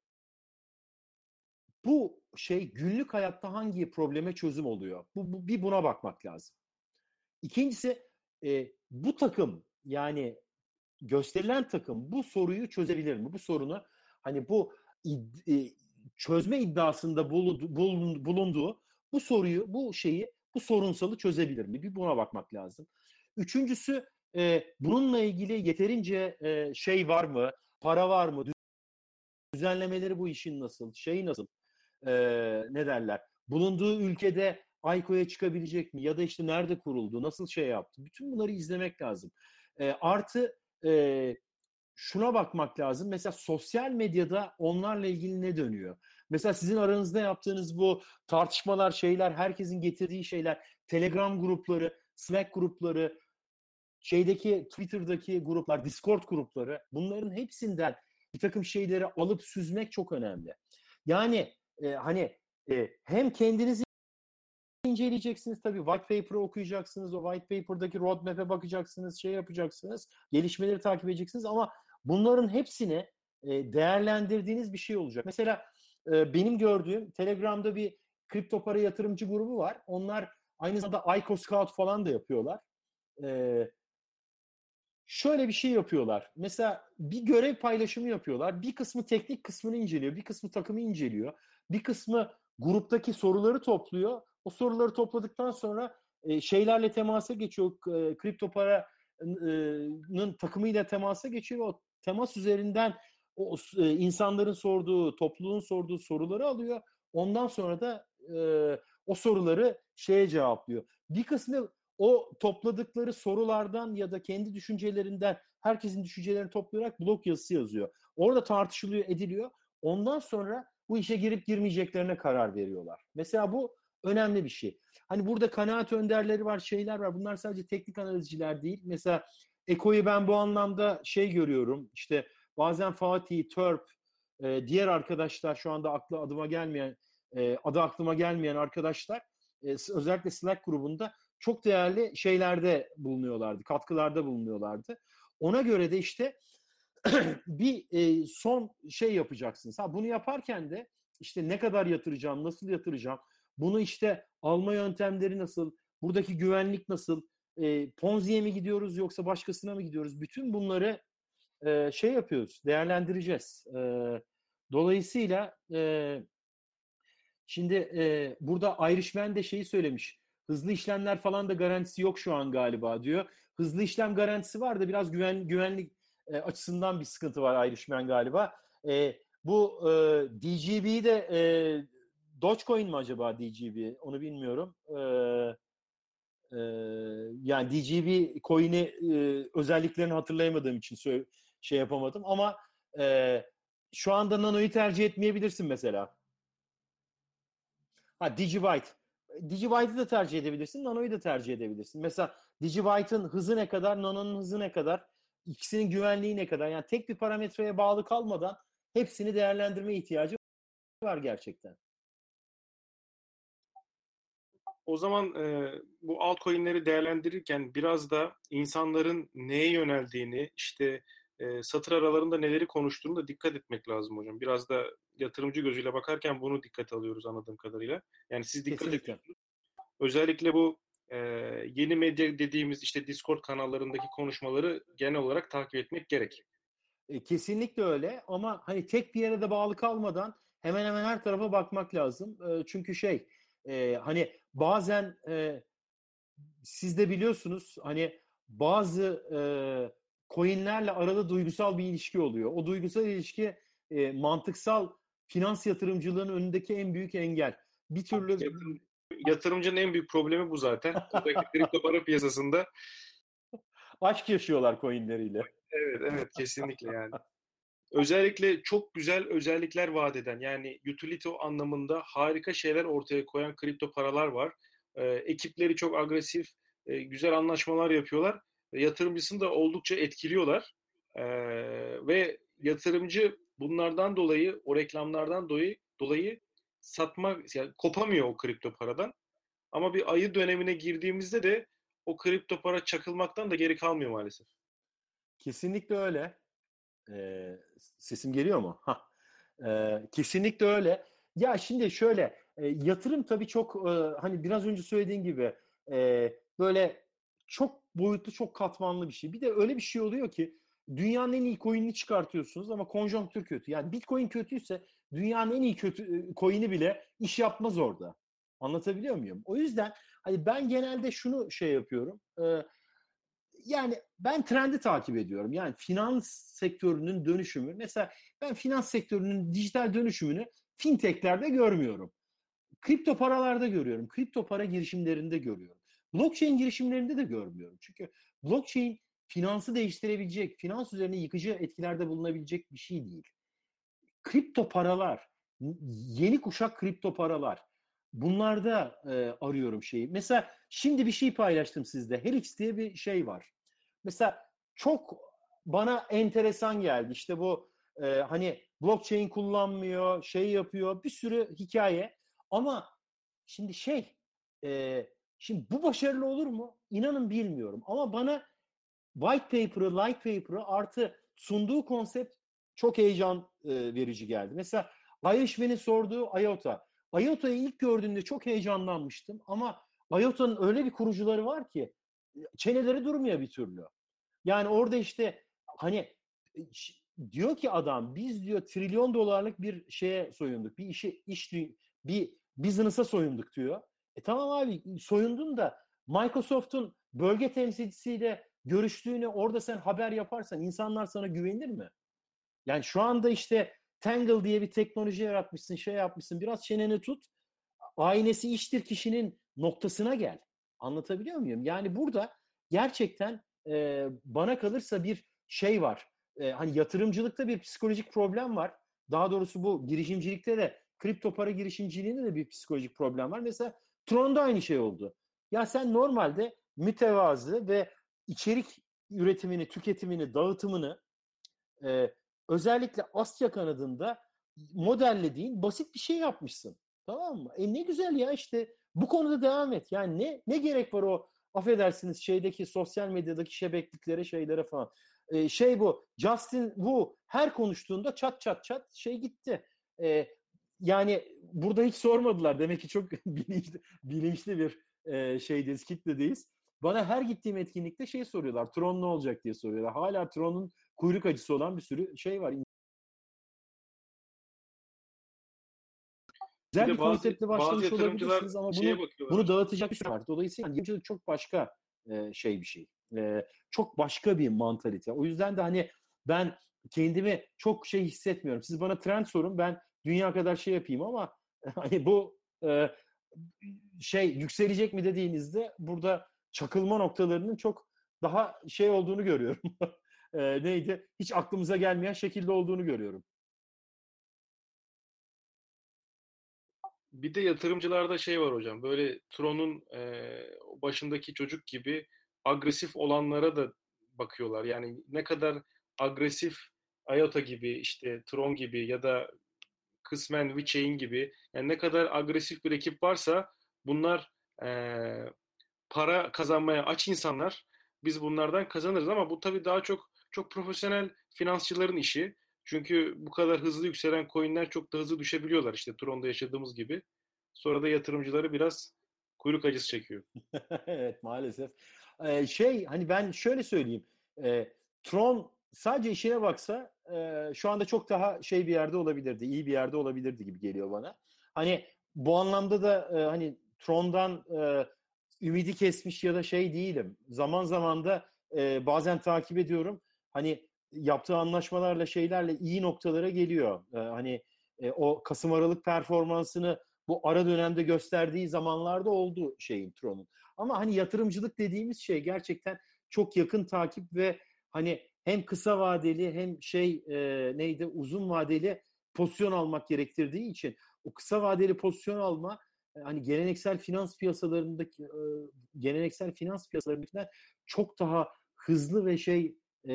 bu şey günlük hayatta hangi probleme çözüm oluyor? Bu, bu bir buna bakmak lazım. İkincisi e, bu takım yani gösterilen takım bu soruyu çözebilir mi? Bu sorunu hani bu id, e, çözme iddiasında bulundu, bulunduğu bu soruyu, bu şeyi, bu sorunsalı çözebilir mi? Bir buna bakmak lazım. Üçüncüsü e, bununla ilgili yeterince e, şey var mı? Para var mı? Düzenlemeleri bu işin nasıl? Şey nasıl? E, ne derler? Bulunduğu ülkede Ayko'ya çıkabilecek mi? Ya da işte nerede kuruldu? Nasıl şey yaptı? Bütün bunları izlemek lazım. E, artı e, şuna bakmak lazım. Mesela sosyal medyada onlarla ilgili ne dönüyor? Mesela sizin aranızda yaptığınız bu tartışmalar, şeyler, herkesin getirdiği şeyler, Telegram grupları, Slack grupları, şeydeki Twitter'daki gruplar, Discord grupları bunların hepsinden bir takım şeyleri alıp süzmek çok önemli. Yani e, hani e, hem kendinizi inceleyeceksiniz tabii white paper'ı okuyacaksınız. O white paper'daki roadmap'e bakacaksınız, şey yapacaksınız. Gelişmeleri takip edeceksiniz ama bunların hepsini e, değerlendirdiğiniz bir şey olacak. Mesela e, benim gördüğüm Telegram'da bir kripto para yatırımcı grubu var. Onlar aynı zamanda ICO Scout falan da yapıyorlar. E, şöyle bir şey yapıyorlar. Mesela bir görev paylaşımı yapıyorlar. Bir kısmı teknik kısmını inceliyor. Bir kısmı takımı inceliyor. Bir kısmı gruptaki soruları topluyor. O soruları topladıktan sonra e, şeylerle temasa geçiyor. E, kripto paranın takımıyla temasa geçiyor ve o temas üzerinden o e, insanların sorduğu, topluluğun sorduğu soruları alıyor. Ondan sonra da e, o soruları şeye cevaplıyor. Bir kısmı o topladıkları sorulardan ya da kendi düşüncelerinden herkesin düşüncelerini toplayarak blog yazısı yazıyor. Orada tartışılıyor, ediliyor. Ondan sonra bu işe girip girmeyeceklerine karar veriyorlar. Mesela bu önemli bir şey. Hani burada kanaat önderleri var, şeyler var. Bunlar sadece teknik analizciler değil. Mesela Eko'yu ben bu anlamda şey görüyorum. İşte bazen Fatih, Törp, e, diğer arkadaşlar şu anda aklı adıma gelmeyen, e, adı aklıma gelmeyen arkadaşlar e, özellikle Slack grubunda çok değerli şeylerde bulunuyorlardı, katkılarda bulunuyorlardı. Ona göre de işte bir e, son şey yapacaksınız. Ha bunu yaparken de işte ne kadar yatıracağım, nasıl yatıracağım, bunu işte alma yöntemleri nasıl, buradaki güvenlik nasıl, e, Ponzi'ye mi gidiyoruz yoksa başkasına mı gidiyoruz? Bütün bunları e, şey yapıyoruz, değerlendireceğiz. E, dolayısıyla e, şimdi e, burada Irishman de şeyi söylemiş. Hızlı işlemler falan da garantisi yok şu an galiba diyor. Hızlı işlem garantisi var da biraz güven güvenlik e, açısından bir sıkıntı var Irishman galiba. E, bu e, DGB de e, Dogecoin mi acaba DGB? Onu bilmiyorum. E, e, yani DGB coin'i e, özelliklerini hatırlayamadığım için şey yapamadım ama e, şu anda Nano'yu tercih etmeyebilirsin mesela. Ha Digibyte. Digibyte'ı da tercih edebilirsin, Nano'yu da tercih edebilirsin. Mesela Digibyte'ın hızı ne kadar, Nano'nun hızı ne kadar, ikisinin güvenliği ne kadar. Yani tek bir parametreye bağlı kalmadan hepsini değerlendirme ihtiyacı var gerçekten. O zaman e, bu altcoin'leri değerlendirirken biraz da insanların neye yöneldiğini, işte e, satır aralarında neleri konuştuğunu da dikkat etmek lazım hocam. Biraz da yatırımcı gözüyle bakarken bunu dikkat alıyoruz anladığım kadarıyla. Yani siz dikkat Kesinlikle. ediyorsunuz. Özellikle bu e, yeni medya dediğimiz işte Discord kanallarındaki konuşmaları genel olarak takip etmek gerek. E, kesinlikle öyle ama hani tek bir yere de bağlı kalmadan hemen hemen her tarafa bakmak lazım. E, çünkü şey e, hani bazen e, siz de biliyorsunuz hani bazı e, coinlerle arada duygusal bir ilişki oluyor. O duygusal ilişki e, mantıksal finans yatırımcılığının önündeki en büyük engel. Bir türlü yatırımcının en büyük problemi bu zaten. Özellikle kripto para piyasasında. Aşk yaşıyorlar coinleriyle. Evet, evet kesinlikle yani. Özellikle çok güzel özellikler vaat eden yani utility anlamında harika şeyler ortaya koyan kripto paralar var. Ee, ekipleri çok agresif, e, güzel anlaşmalar yapıyorlar. E, yatırımcısını da oldukça etkiliyorlar. E, ve yatırımcı bunlardan dolayı, o reklamlardan dolayı, dolayı satmak, yani kopamıyor o kripto paradan. Ama bir ayı dönemine girdiğimizde de o kripto para çakılmaktan da geri kalmıyor maalesef. Kesinlikle öyle. Ee, sesim geliyor mu? Ha. Ee, kesinlikle öyle. Ya şimdi şöyle e, yatırım tabii çok e, hani biraz önce söylediğin gibi e, böyle çok boyutlu, çok katmanlı bir şey. Bir de öyle bir şey oluyor ki dünyanın en iyi coin'ini çıkartıyorsunuz ama konjonktür kötü. Yani Bitcoin kötüyse dünyanın en iyi kötü coin'i bile iş yapmaz orada. Anlatabiliyor muyum? O yüzden hani ben genelde şunu şey yapıyorum. E, yani ben trendi takip ediyorum. Yani finans sektörünün dönüşümü. Mesela ben finans sektörünün dijital dönüşümünü fintechlerde görmüyorum. Kripto paralarda görüyorum. Kripto para girişimlerinde görüyorum. Blockchain girişimlerinde de görmüyorum. Çünkü blockchain finansı değiştirebilecek, finans üzerine yıkıcı etkilerde bulunabilecek bir şey değil. Kripto paralar, yeni kuşak kripto paralar. Bunlarda e, arıyorum şeyi. Mesela şimdi bir şey paylaştım sizde. Helix diye bir şey var. Mesela çok bana enteresan geldi. İşte bu e, hani blockchain kullanmıyor, şey yapıyor, bir sürü hikaye. Ama şimdi şey, e, şimdi bu başarılı olur mu? İnanın bilmiyorum. Ama bana white paper'ı, light paper'ı artı sunduğu konsept çok heyecan e, verici geldi. Mesela Irishman'in sorduğu IOTA. IOTA'yı ilk gördüğümde çok heyecanlanmıştım ama IOTA'nın öyle bir kurucuları var ki çeneleri durmuyor bir türlü. Yani orada işte hani e, diyor ki adam biz diyor trilyon dolarlık bir şeye soyunduk. Bir işe iş bir business'a soyunduk diyor. E tamam abi soyundun da Microsoft'un bölge temsilcisiyle görüştüğünü orada sen haber yaparsan insanlar sana güvenir mi? Yani şu anda işte Tangle diye bir teknoloji yaratmışsın, şey yapmışsın. Biraz çeneni tut. Aynesi iştir kişinin noktasına gel. Anlatabiliyor muyum? Yani burada gerçekten e, bana kalırsa bir şey var. E, hani yatırımcılıkta bir psikolojik problem var. Daha doğrusu bu girişimcilikte de kripto para girişimciliğinde de bir psikolojik problem var. Mesela Tron'da aynı şey oldu. Ya sen normalde mütevazı ve içerik üretimini, tüketimini, dağıtımını e, özellikle Asya kanadında modellediğin basit bir şey yapmışsın. Tamam mı? E ne güzel ya işte bu konuda devam et. Yani ne ne gerek var o affedersiniz şeydeki sosyal medyadaki şebekliklere şeylere falan. E, şey bu Justin Wu her konuştuğunda çat çat çat şey gitti. E, yani burada hiç sormadılar. Demek ki çok bilinçli, bilinçli bir e, şeydeyiz, kitledeyiz. Bana her gittiğim etkinlikte şey soruyorlar. Tron ne olacak diye soruyorlar. Hala Tron'un kuyruk acısı olan bir sürü şey var. Güzel bir, bir konseptle başlamış olabilirsiniz ama bunu, bunu dağıtacak bir şey var. Dolayısıyla yani çok başka e, şey bir şey. E, çok başka bir mantalite. O yüzden de hani ben kendimi çok şey hissetmiyorum. Siz bana trend sorun ben dünya kadar şey yapayım ama hani bu e, şey yükselecek mi dediğinizde burada çakılma noktalarının çok daha şey olduğunu görüyorum. e, neydi? Hiç aklımıza gelmeyen şekilde olduğunu görüyorum. Bir de yatırımcılarda şey var hocam. Böyle Tron'un e, başındaki çocuk gibi agresif olanlara da bakıyorlar. Yani ne kadar agresif IOTA gibi işte Tron gibi ya da kısmen WeChain gibi yani ne kadar agresif bir ekip varsa bunlar e, para kazanmaya aç insanlar. Biz bunlardan kazanırız ama bu tabii daha çok çok profesyonel finansçıların işi. Çünkü bu kadar hızlı yükselen coinler çok da hızlı düşebiliyorlar işte Tron'da yaşadığımız gibi. Sonra da yatırımcıları biraz kuyruk acısı çekiyor. evet maalesef. Ee, şey hani ben şöyle söyleyeyim. E, Tron sadece işine baksa e, şu anda çok daha şey bir yerde olabilirdi, iyi bir yerde olabilirdi gibi geliyor bana. Hani bu anlamda da e, hani Tron'dan e, ümidi kesmiş ya da şey değilim. Zaman zaman da e, bazen takip ediyorum. Hani yaptığı anlaşmalarla şeylerle iyi noktalara geliyor. E, hani e, o Kasım Aralık performansını bu ara dönemde gösterdiği zamanlarda oldu şeyin Tron'un. Ama hani yatırımcılık dediğimiz şey gerçekten çok yakın takip ve hani hem kısa vadeli hem şey e, neydi uzun vadeli pozisyon almak gerektirdiği için o kısa vadeli pozisyon alma e, hani geleneksel finans piyasalarındaki e, geleneksel finans piyasalarındakinden çok daha hızlı ve şey e,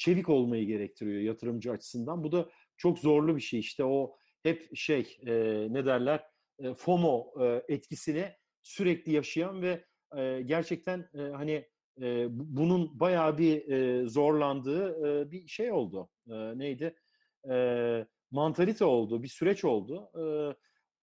çevik olmayı gerektiriyor yatırımcı açısından. Bu da çok zorlu bir şey. İşte o hep şey e, ne derler e, FOMO e, etkisini sürekli yaşayan ve e, gerçekten e, hani e, bunun bayağı bir e, zorlandığı e, bir şey oldu. E, neydi? E, mantalite oldu, bir süreç oldu. E,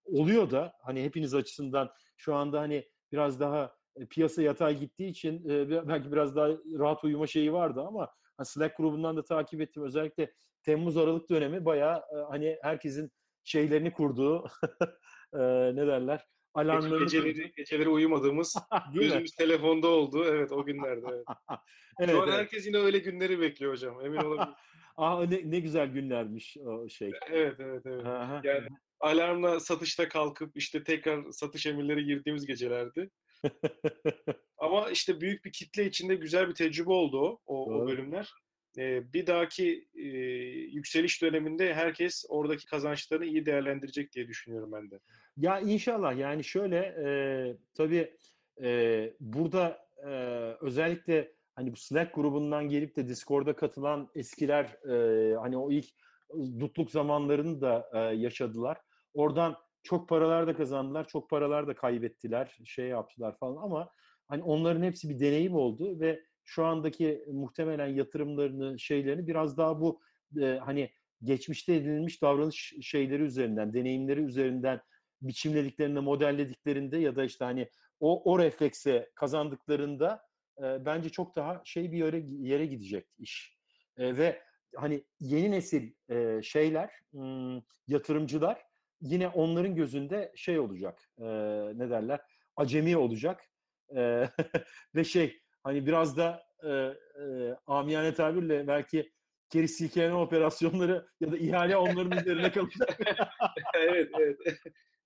oluyor da hani hepiniz açısından şu anda hani biraz daha e, piyasa yatay gittiği için e, belki biraz daha rahat uyuma şeyi vardı ama Slack grubundan da takip ettim. Özellikle Temmuz Aralık dönemi bayağı e, hani herkesin şeylerini kurduğu e, ne derler alarmları geceleri, geceleri uyumadığımız gözümüz telefonda oldu. Evet o günlerde. Evet. evet Şu an evet. herkes yine öyle günleri bekliyor hocam. Emin olabilir. Aa ne, ne güzel günlermiş o şey. Evet evet evet. yani alarmla satışta kalkıp işte tekrar satış emirleri girdiğimiz gecelerdi. Ama işte büyük bir kitle içinde güzel bir tecrübe oldu o, o, o bölümler. Ee, bir dahaki e, yükseliş döneminde herkes oradaki kazançlarını iyi değerlendirecek diye düşünüyorum ben de. Ya inşallah yani şöyle e, tabii e, burada e, özellikle hani bu Slack grubundan gelip de Discord'a katılan eskiler e, hani o ilk dutluk zamanlarını da e, yaşadılar. Oradan çok paralar da kazandılar, çok paralar da kaybettiler, şey yaptılar falan ama hani onların hepsi bir deneyim oldu ve şu andaki muhtemelen yatırımlarını, şeylerini biraz daha bu e, hani geçmişte edinilmiş davranış şeyleri üzerinden, deneyimleri üzerinden biçimlediklerinde, modellediklerinde ya da işte hani o, o reflekse kazandıklarında e, bence çok daha şey bir yere, yere gidecek iş. E, ve hani yeni nesil e, şeyler, m, yatırımcılar yine onların gözünde şey olacak, e, ne derler, acemi olacak e, ve şey hani biraz da e, e, amiyane tabirle belki geri silkeleme operasyonları ya da ihale onların üzerine kalacak. evet, evet.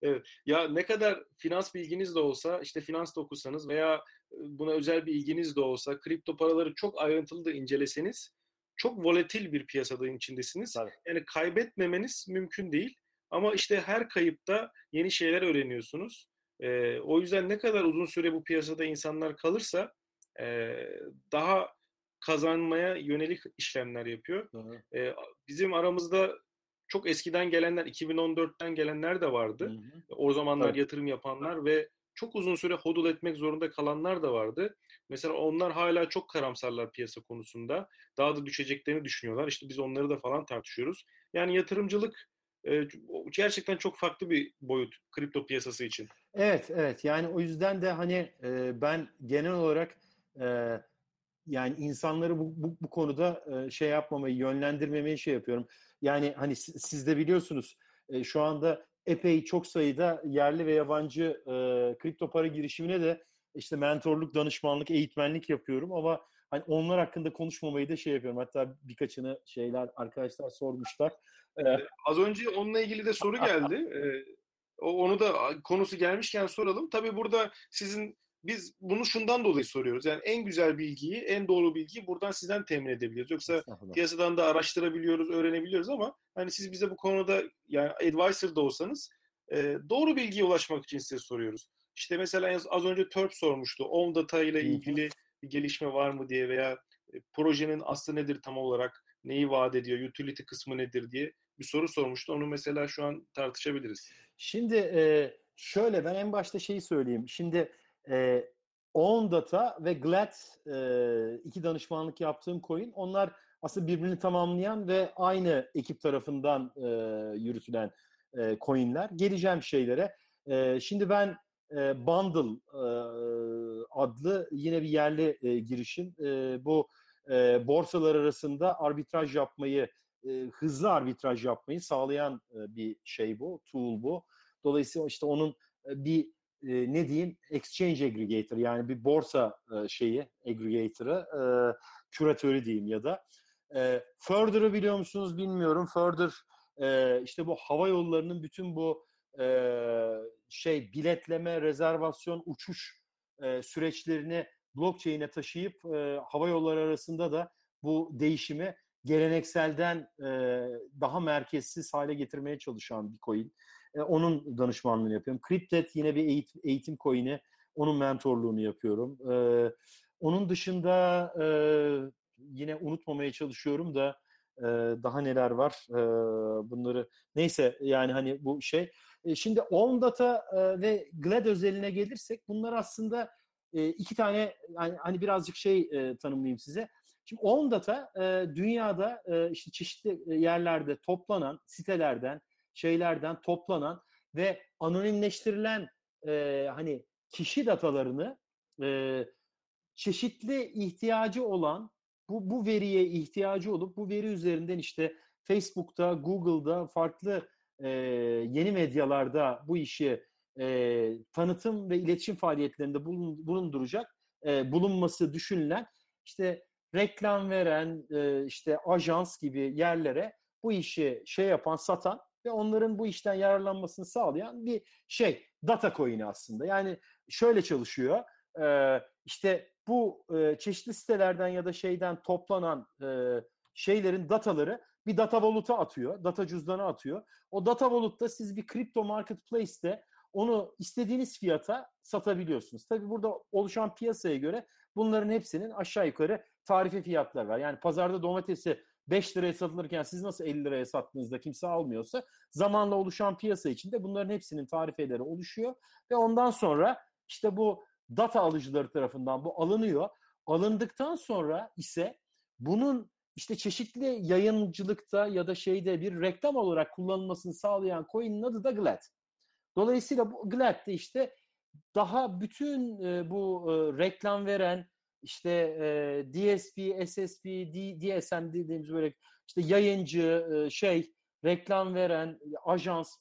Evet. Ya ne kadar finans bilginiz de olsa, işte finans da okusanız veya buna özel bir ilginiz de olsa, kripto paraları çok ayrıntılı da inceleseniz, çok volatil bir piyasada içindesiniz. Tabii. Yani kaybetmemeniz mümkün değil. Ama işte her kayıpta yeni şeyler öğreniyorsunuz. Ee, o yüzden ne kadar uzun süre bu piyasada insanlar kalırsa e, daha kazanmaya yönelik işlemler yapıyor. E, bizim aramızda çok eskiden gelenler, 2014'ten gelenler de vardı. Hı hı. O zamanlar evet. yatırım yapanlar ve çok uzun süre hodul etmek zorunda kalanlar da vardı. Mesela onlar hala çok karamsarlar piyasa konusunda. Daha da düşeceklerini düşünüyorlar. İşte biz onları da falan tartışıyoruz. Yani yatırımcılık e, gerçekten çok farklı bir boyut kripto piyasası için. Evet, evet. Yani o yüzden de hani e, ben genel olarak e, yani insanları bu, bu, bu konuda e, şey yapmamayı, yönlendirmemeyi şey yapıyorum. Yani hani siz de biliyorsunuz e, şu anda epey çok sayıda yerli ve yabancı e, kripto para girişimine de işte mentorluk, danışmanlık, eğitmenlik yapıyorum ama hani onlar hakkında konuşmamayı da şey yapıyorum. Hatta birkaçını şeyler arkadaşlar sormuşlar. Ee, Az önce onunla ilgili de soru geldi. ee, onu da konusu gelmişken soralım. Tabii burada sizin biz bunu şundan dolayı soruyoruz. Yani en güzel bilgiyi, en doğru bilgiyi buradan sizden temin edebiliyoruz. Yoksa piyasadan da araştırabiliyoruz, öğrenebiliyoruz ama hani siz bize bu konuda yani advisor da olsanız e, doğru bilgiye ulaşmak için size soruyoruz. İşte mesela az önce Törp sormuştu. On data ile ilgili bir gelişme var mı diye veya e, projenin aslı nedir tam olarak, neyi vaat ediyor, utility kısmı nedir diye bir soru sormuştu. Onu mesela şu an tartışabiliriz. Şimdi e, şöyle ben en başta şeyi söyleyeyim. Şimdi e, On Data ve Glad e, iki danışmanlık yaptığım coin onlar aslında birbirini tamamlayan ve aynı ekip tarafından yürütülen e, coinler. Geleceğim şeylere. Şimdi ben e, Bundle e, adlı yine bir yerli e, girişim. E, bu e, borsalar arasında arbitraj yapmayı e, hızlı arbitraj yapmayı sağlayan e, bir şey bu, tool bu. Dolayısıyla işte onun e, bir e, ne diyeyim exchange aggregator yani bir borsa e, şeyi aggregator'ı e, küratörü diyeyim ya da e, Further'ı biliyor musunuz bilmiyorum. Further e, işte bu hava yollarının bütün bu e, şey biletleme, rezervasyon, uçuş e, süreçlerini blockchain'e taşıyıp e, hava yolları arasında da bu değişimi gelenekselden e, daha merkezsiz hale getirmeye çalışan bir coin. E, onun danışmanlığını yapıyorum. Cryptet yine bir eğitim, eğitim coin'i. Onun mentorluğunu yapıyorum. E, onun dışında e, yine unutmamaya çalışıyorum da e, daha neler var e, bunları. Neyse yani hani bu şey. E, şimdi On Data e, ve Glad özeline gelirsek bunlar aslında e, iki tane yani hani birazcık şey e, tanımlayayım size. Şimdi On Data e, dünyada işte çeşitli yerlerde toplanan sitelerden şeylerden toplanan ve anonimleştirilen hani kişi datalarını çeşitli ihtiyacı olan bu, bu veriye ihtiyacı olup bu veri üzerinden işte Facebook'ta, Google'da, farklı e, yeni medyalarda bu işi e, tanıtım ve iletişim faaliyetlerinde bulun, bulunduracak e, bulunması düşünülen işte reklam veren e, işte ajans gibi yerlere bu işi şey yapan satan ve onların bu işten yararlanmasını sağlayan bir şey data coin'i aslında. Yani şöyle çalışıyor. E, işte bu e, çeşitli sitelerden ya da şeyden toplanan e, şeylerin dataları bir data valuta atıyor. Data cüzdanı atıyor. O data valutta siz bir kripto marketplace'te onu istediğiniz fiyata satabiliyorsunuz. Tabii burada oluşan piyasaya göre bunların hepsinin aşağı yukarı tarife fiyatlar var. Yani pazarda domatesi 5 liraya satılırken siz nasıl 50 liraya sattığınızda kimse almıyorsa zamanla oluşan piyasa içinde bunların hepsinin tarifeleri oluşuyor ve ondan sonra işte bu data alıcıları tarafından bu alınıyor. Alındıktan sonra ise bunun işte çeşitli yayıncılıkta ya da şeyde bir reklam olarak kullanılmasını sağlayan coin'in adı da Glad. Dolayısıyla bu Glad de işte daha bütün e, bu e, reklam veren işte e, DSP, SSP, D, DSM dediğimiz böyle işte yayıncı, e, şey, reklam veren, ajans,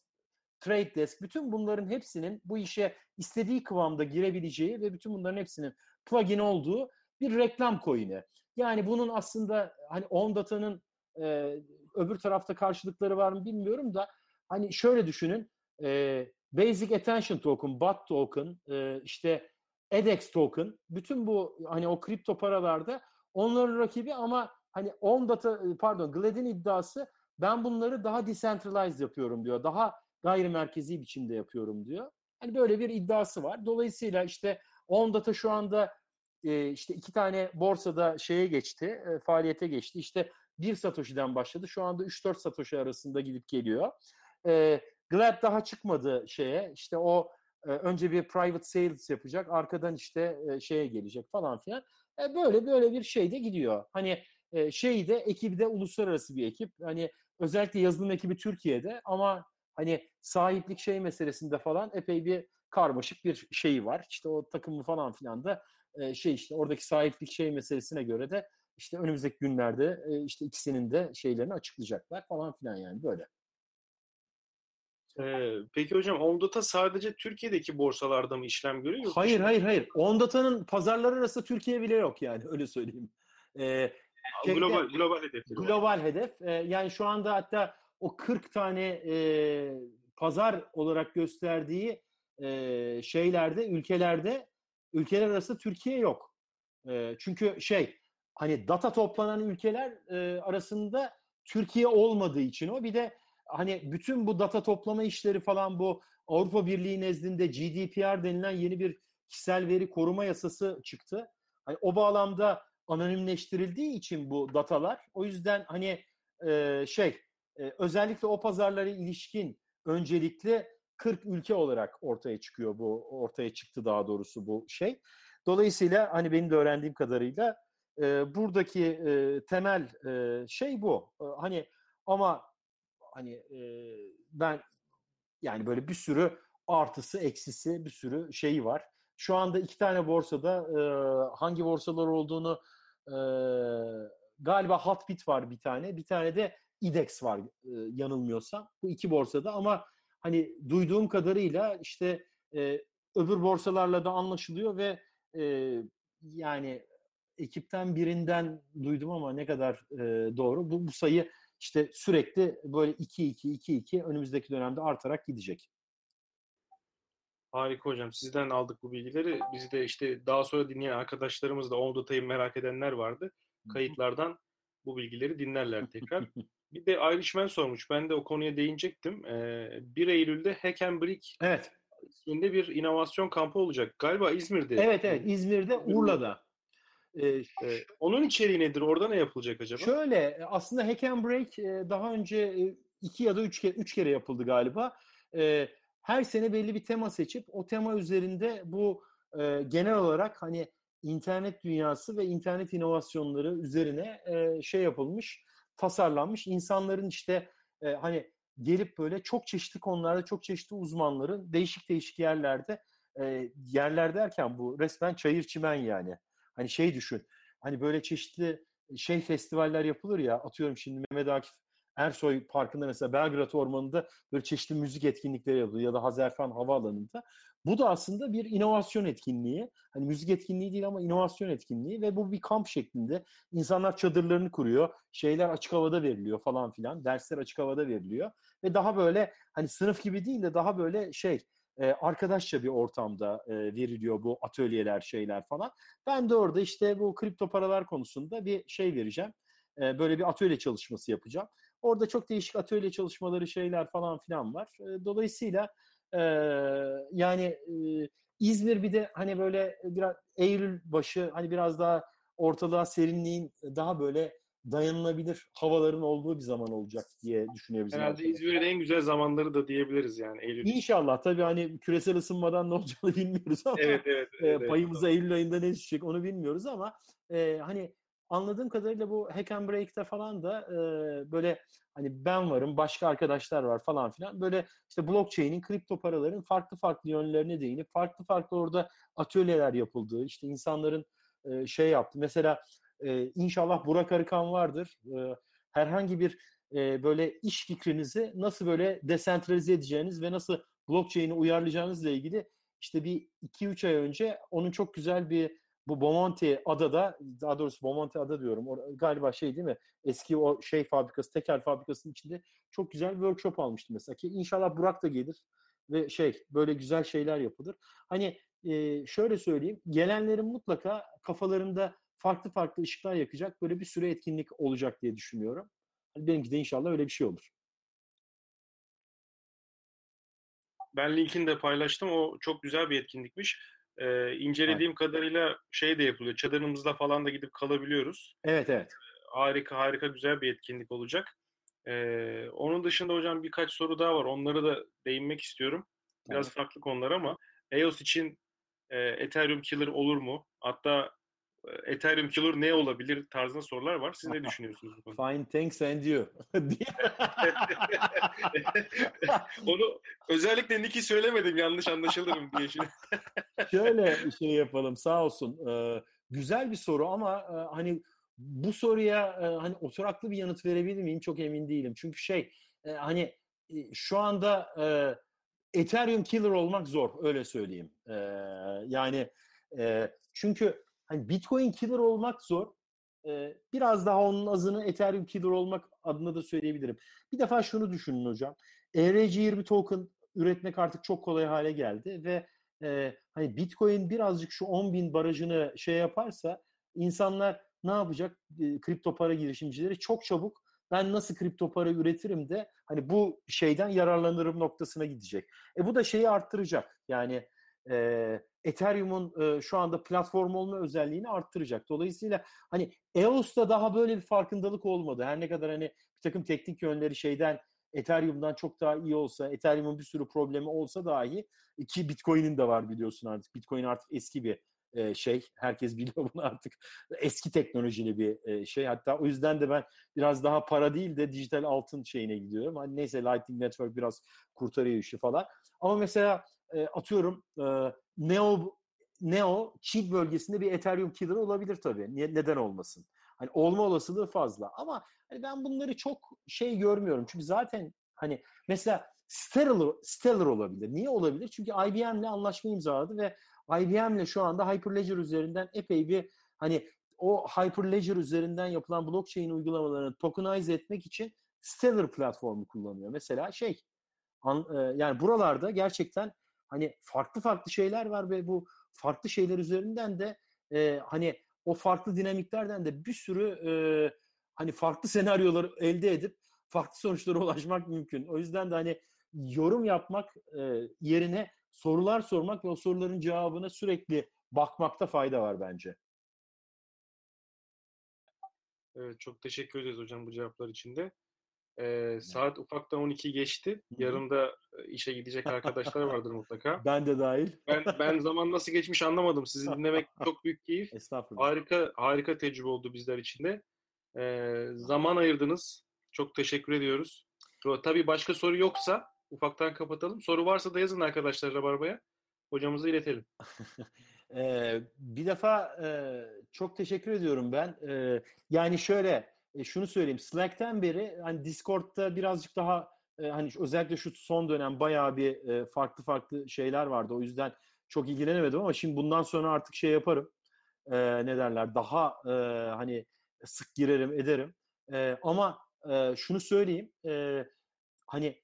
trade desk bütün bunların hepsinin bu işe istediği kıvamda girebileceği ve bütün bunların hepsinin plugin olduğu bir reklam coin'i. Yani bunun aslında hani on datanın e, öbür tarafta karşılıkları var mı bilmiyorum da hani şöyle düşünün e, Basic Attention Token, BAT Token, e, işte EDEX token bütün bu hani o kripto paralarda onların rakibi ama hani on data pardon Glad'in iddiası ben bunları daha decentralized yapıyorum diyor. Daha gayrimerkezi biçimde yapıyorum diyor. Hani böyle bir iddiası var. Dolayısıyla işte on data şu anda e, işte iki tane borsada şeye geçti, faaliyete geçti. İşte bir Satoshi'den başladı. Şu anda 3-4 Satoshi arasında gidip geliyor. Glad daha çıkmadı şeye. İşte o önce bir private sales yapacak, arkadan işte şeye gelecek falan filan. E, böyle böyle bir şey de gidiyor. Hani e, şey de ekibi de uluslararası bir ekip. Hani özellikle yazılım ekibi Türkiye'de ama hani sahiplik şey meselesinde falan epey bir karmaşık bir şey var. İşte o takımı falan filan da e, şey işte oradaki sahiplik şey meselesine göre de işte önümüzdeki günlerde e, işte ikisinin de şeylerini açıklayacaklar falan filan yani böyle. Ee, peki hocam Ondata sadece Türkiye'deki borsalarda mı işlem görüyor? Hayır, hayır, hayır. Ondata'nın pazarları arası Türkiye bile yok yani öyle söyleyeyim. Ee, global, global hedef. Global hedef. Ee, yani şu anda hatta o 40 tane e, pazar olarak gösterdiği e, şeylerde, ülkelerde ülkeler arası Türkiye yok. E, çünkü şey hani data toplanan ülkeler e, arasında Türkiye olmadığı için o bir de hani bütün bu data toplama işleri falan bu Avrupa Birliği nezdinde GDPR denilen yeni bir kişisel veri koruma yasası çıktı. Hani o bağlamda anonimleştirildiği için bu datalar o yüzden hani e, şey e, özellikle o pazarlara ilişkin öncelikle 40 ülke olarak ortaya çıkıyor bu ortaya çıktı daha doğrusu bu şey. Dolayısıyla hani benim de öğrendiğim kadarıyla e, buradaki e, temel e, şey bu. E, hani ama hani e, ben yani böyle bir sürü artısı eksisi bir sürü şeyi var. Şu anda iki tane borsada e, hangi borsalar olduğunu e, galiba Hotbit var bir tane. Bir tane de IDEX var e, yanılmıyorsam. Bu iki borsada ama hani duyduğum kadarıyla işte e, öbür borsalarla da anlaşılıyor ve e, yani ekipten birinden duydum ama ne kadar e, doğru. Bu, bu sayı işte sürekli böyle 2-2-2-2 önümüzdeki dönemde artarak gidecek. Harika hocam. Sizden aldık bu bilgileri. Biz de işte daha sonra dinleyen arkadaşlarımız da detayı merak edenler vardı. Kayıtlardan bu bilgileri dinlerler tekrar. bir de Irishman sormuş. Ben de o konuya değinecektim. Ee, 1 Eylül'de Hack and Brick evet. isminde bir inovasyon kampı olacak. Galiba İzmir'de. Evet evet İzmir'de Urla'da. Ee, ee, onun içeriği nedir? Orada ne yapılacak acaba? Şöyle aslında Hack and Break daha önce iki ya da üç kere, üç kere yapıldı galiba. Ee, her sene belli bir tema seçip o tema üzerinde bu e, genel olarak hani internet dünyası ve internet inovasyonları üzerine e, şey yapılmış, tasarlanmış. insanların işte e, hani gelip böyle çok çeşitli konularda çok çeşitli uzmanların değişik değişik yerlerde e, yerler derken bu resmen çayır çimen yani. Hani şey düşün. Hani böyle çeşitli şey festivaller yapılır ya atıyorum şimdi Mehmet Akif Ersoy Parkı'nda mesela Belgrad Ormanı'nda böyle çeşitli müzik etkinlikleri yapılıyor ya da Hazerfen Havaalanı'nda. Bu da aslında bir inovasyon etkinliği. Hani müzik etkinliği değil ama inovasyon etkinliği ve bu bir kamp şeklinde. İnsanlar çadırlarını kuruyor. Şeyler açık havada veriliyor falan filan. Dersler açık havada veriliyor. Ve daha böyle hani sınıf gibi değil de daha böyle şey e, arkadaşça bir ortamda e, veriliyor bu atölyeler şeyler falan. Ben de orada işte bu kripto paralar konusunda bir şey vereceğim. E, böyle bir atölye çalışması yapacağım. Orada çok değişik atölye çalışmaları şeyler falan filan var. Dolayısıyla e, yani e, İzmir bir de hani böyle biraz Eylül başı hani biraz daha ortalığa serinliğin daha böyle dayanılabilir havaların olduğu bir zaman olacak diye düşünüyoruz. Herhalde İzmir'in en güzel zamanları da diyebiliriz yani Eylül. İnşallah tabii hani küresel ısınmadan ne olacağını bilmiyoruz ama evet, evet, evet, payımıza evet. Eylül ayında ne düşecek onu bilmiyoruz ama e, hani anladığım kadarıyla bu Hack and Break'te falan da e, böyle hani ben varım, başka arkadaşlar var falan filan. Böyle işte blockchain'in, kripto paraların farklı farklı yönlerine değinip farklı farklı orada atölyeler yapıldığı, işte insanların e, şey yaptı. Mesela e, inşallah Burak Arıkan vardır. E, herhangi bir e, böyle iş fikrinizi nasıl böyle desentralize edeceğiniz ve nasıl blockchain'i uyarlayacağınızla ilgili işte bir 2-3 ay önce onun çok güzel bir bu Bomonti adada daha doğrusu Bomonti ada diyorum. O, galiba şey değil mi? Eski o şey fabrikası, tekel fabrikasının içinde çok güzel bir workshop almıştım mesela ki inşallah Burak da gelir ve şey böyle güzel şeyler yapılır. Hani e, şöyle söyleyeyim. Gelenlerin mutlaka kafalarında farklı farklı ışıklar yakacak böyle bir süre etkinlik olacak diye düşünüyorum. Hani benimki de inşallah öyle bir şey olur. Ben linkini de paylaştım. O çok güzel bir etkinlikmiş. Ee, incelediğim evet. kadarıyla şey de yapılıyor. Çadırımızda falan da gidip kalabiliyoruz. Evet evet. Harika harika güzel bir etkinlik olacak. Ee, onun dışında hocam birkaç soru daha var. Onları da değinmek istiyorum. Biraz evet. farklı konular ama EOS için e, Ethereum Killer olur mu? Hatta Ethereum Killer ne olabilir tarzında sorular var. Siz ne düşünüyorsunuz bu konuda? Fine, thanks and you. Onu özellikle Nick'i söylemedim yanlış anlaşılırım diye. Şöyle şey yapalım sağ olsun. Ee, güzel bir soru ama e, hani bu soruya e, hani oturaklı bir yanıt verebilir miyim çok emin değilim. Çünkü şey e, hani e, şu anda e, Ethereum killer olmak zor öyle söyleyeyim. E, yani e, çünkü hani Bitcoin killer olmak zor. Ee, biraz daha onun azını Ethereum killer olmak adına da söyleyebilirim. Bir defa şunu düşünün hocam. ERC20 token üretmek artık çok kolay hale geldi ve e, hani Bitcoin birazcık şu 10 bin barajını şey yaparsa insanlar ne yapacak? E, kripto para girişimcileri çok çabuk ben nasıl kripto para üretirim de hani bu şeyden yararlanırım noktasına gidecek. E bu da şeyi arttıracak. Yani e, Ethereum'un e, şu anda platform olma özelliğini arttıracak. Dolayısıyla hani EOS'ta daha böyle bir farkındalık olmadı. Her ne kadar hani bir takım teknik yönleri şeyden Ethereum'dan çok daha iyi olsa, Ethereum'un bir sürü problemi olsa dahi ki Bitcoin'in de var biliyorsun artık. Bitcoin artık eski bir e, şey. Herkes biliyor bunu artık. Eski teknolojili bir e, şey. Hatta o yüzden de ben biraz daha para değil de dijital altın şeyine gidiyorum. Hani neyse Lightning Network biraz kurtarıyor işi falan. Ama mesela e, atıyorum e, Neo Neo Çin bölgesinde bir Ethereum killer olabilir tabii. Niye, neden olmasın? Hani olma olasılığı fazla. Ama hani ben bunları çok şey görmüyorum. Çünkü zaten hani mesela Stellar, Stellar olabilir. Niye olabilir? Çünkü IBM'le anlaşma imzaladı ve IBM'le şu anda Hyperledger üzerinden epey bir hani o Hyperledger üzerinden yapılan blockchain uygulamalarını tokenize etmek için Stellar platformu kullanıyor. Mesela şey an, e, yani buralarda gerçekten hani farklı farklı şeyler var ve bu farklı şeyler üzerinden de e, hani o farklı dinamiklerden de bir sürü e, hani farklı senaryoları elde edip farklı sonuçlara ulaşmak mümkün. O yüzden de hani yorum yapmak e, yerine sorular sormak ve o soruların cevabına sürekli bakmakta fayda var bence. Evet, çok teşekkür ederiz hocam bu cevaplar için de. Ee, saat ufaktan 12 geçti. Yarın da işe gidecek arkadaşlar vardır mutlaka. Ben de dahil. Ben ben zaman nasıl geçmiş anlamadım. Sizi dinlemek çok büyük keyif. Estağfurullah. Harika harika tecrübe oldu bizler için de. Ee, zaman ayırdınız. Çok teşekkür ediyoruz. Tabii başka soru yoksa ufaktan kapatalım. Soru varsa da yazın arkadaşlar Rabarba'ya. Hocamıza iletelim. ee, bir defa e, çok teşekkür ediyorum ben. E, yani şöyle e, şunu söyleyeyim. Slack'ten beri hani Discord'da birazcık daha e, hani özellikle şu son dönem bayağı bir e, farklı farklı şeyler vardı. O yüzden çok ilgilenemedim ama şimdi bundan sonra artık şey yaparım. E, ne derler? Daha e, hani sık girerim ederim. E, ama e, şunu söyleyeyim. E, hani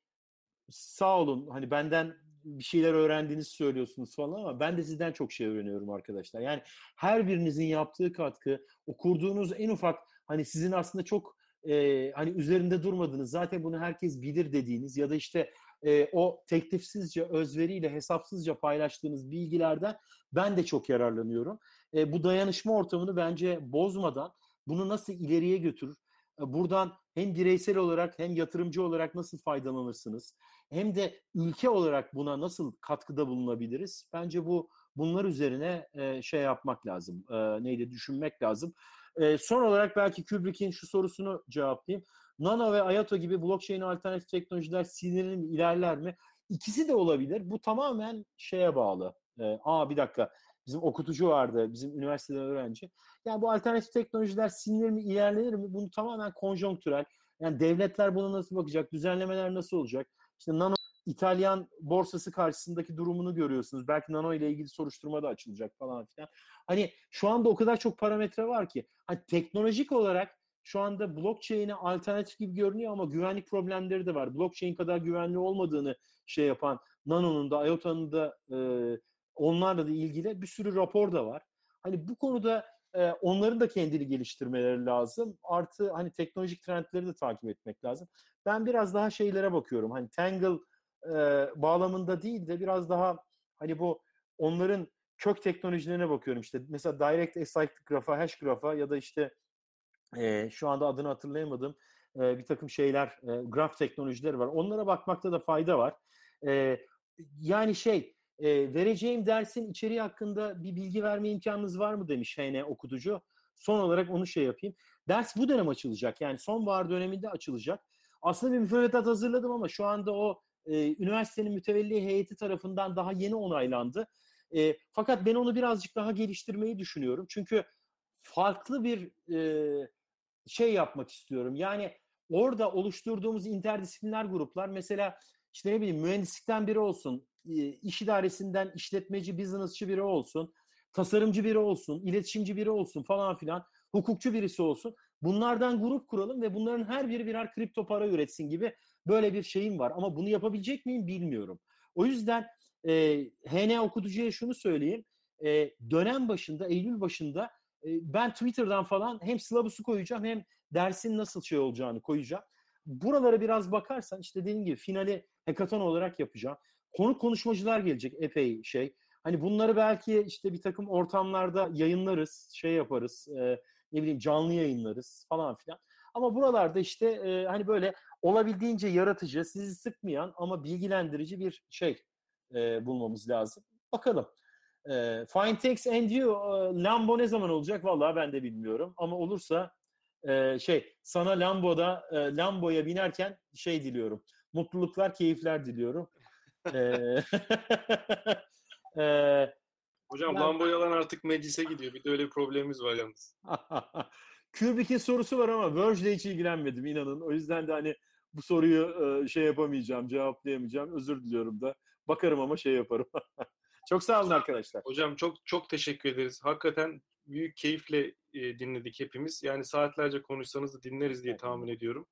sağ olun hani benden bir şeyler öğrendiğinizi söylüyorsunuz falan ama ben de sizden çok şey öğreniyorum arkadaşlar. Yani her birinizin yaptığı katkı, okurduğunuz en ufak hani sizin aslında çok e, hani üzerinde durmadığınız zaten bunu herkes bilir dediğiniz ya da işte e, o teklifsizce, özveriyle, hesapsızca paylaştığınız bilgilerden ben de çok yararlanıyorum. E, bu dayanışma ortamını bence bozmadan bunu nasıl ileriye götürür? E, buradan hem bireysel olarak hem yatırımcı olarak nasıl faydalanırsınız? Hem de ülke olarak buna nasıl katkıda bulunabiliriz? Bence bu bunlar üzerine e, şey yapmak lazım. E, neydi düşünmek lazım. E, son olarak belki Kubrick'in şu sorusunu cevaplayayım. Nano ve Ayato gibi blockchain alternatif teknolojiler sinirir mi, ilerler mi? İkisi de olabilir. Bu tamamen şeye bağlı. E, aa bir dakika. Bizim okutucu vardı, bizim üniversitede öğrenci. Yani bu alternatif teknolojiler sinir mi, ilerlenir mi? Bunu tamamen konjonktürel. Yani devletler buna nasıl bakacak? Düzenlemeler nasıl olacak? İşte nano İtalyan borsası karşısındaki durumunu görüyorsunuz. Belki nano ile ilgili soruşturma da açılacak falan filan. Hani şu anda o kadar çok parametre var ki hani teknolojik olarak şu anda blockchain'e alternatif gibi görünüyor ama güvenlik problemleri de var. Blockchain kadar güvenli olmadığını şey yapan Nano'nun da IOTA'nın da e, onlarla da ilgili bir sürü rapor da var. Hani bu konuda e, onların da kendini geliştirmeleri lazım. Artı hani teknolojik trendleri de takip etmek lazım. Ben biraz daha şeylere bakıyorum. Hani Tangle e, bağlamında değil de biraz daha hani bu onların kök teknolojilerine bakıyorum. İşte mesela Direct Acyclic Graph'a, Hash Graph'a ya da işte e, şu anda adını hatırlayamadım e, bir takım şeyler, e, graf teknolojileri var. Onlara bakmakta da fayda var. E, yani şey, e, vereceğim dersin içeriği hakkında bir bilgi verme imkanınız var mı demiş HN okutucu. Son olarak onu şey yapayım. Ders bu dönem açılacak. Yani sonbahar döneminde açılacak. Aslında bir müfredat hazırladım ama şu anda o e, üniversitenin mütevelli heyeti tarafından daha yeni onaylandı. E, fakat ben onu birazcık daha geliştirmeyi düşünüyorum. Çünkü farklı bir e, şey yapmak istiyorum. Yani orada oluşturduğumuz interdisipliner gruplar mesela işte ne bileyim mühendislikten biri olsun, iş idaresinden işletmeci, businessçı biri olsun, tasarımcı biri olsun, iletişimci biri olsun falan filan, hukukçu birisi olsun. Bunlardan grup kuralım ve bunların her biri birer kripto para üretsin gibi böyle bir şeyim var. Ama bunu yapabilecek miyim bilmiyorum. O yüzden e, HN okutucuya şunu söyleyeyim. E, dönem başında, Eylül başında e, ben Twitter'dan falan hem syllabus'u koyacağım hem dersin nasıl şey olacağını koyacağım. Buralara biraz bakarsan işte dediğim gibi finali hekaton olarak yapacağım. Konuk konuşmacılar gelecek epey şey. Hani bunları belki işte bir takım ortamlarda yayınlarız, şey yaparız, e, ne bileyim canlı yayınlarız falan filan. Ama buralarda işte e, hani böyle olabildiğince yaratıcı, sizi sıkmayan ama bilgilendirici bir şey e, bulmamız lazım. Bakalım. E, Finetex and You e, Lambo ne zaman olacak? Vallahi ben de bilmiyorum. Ama olursa e, şey sana Lambo'da e, Lambo'ya binerken şey diliyorum. Mutluluklar, keyifler diliyorum. e, Hocam ben... Lambo yalan artık meclise gidiyor. Bir de öyle bir problemimiz var yalnız. Kubrick'in sorusu var ama Verge'le hiç ilgilenmedim inanın. O yüzden de hani bu soruyu şey yapamayacağım, cevaplayamayacağım. Özür diliyorum da. Bakarım ama şey yaparım. çok sağ olun arkadaşlar. Hocam çok çok teşekkür ederiz. Hakikaten büyük keyifle dinledik hepimiz. Yani saatlerce konuşsanız da dinleriz diye tahmin ediyorum.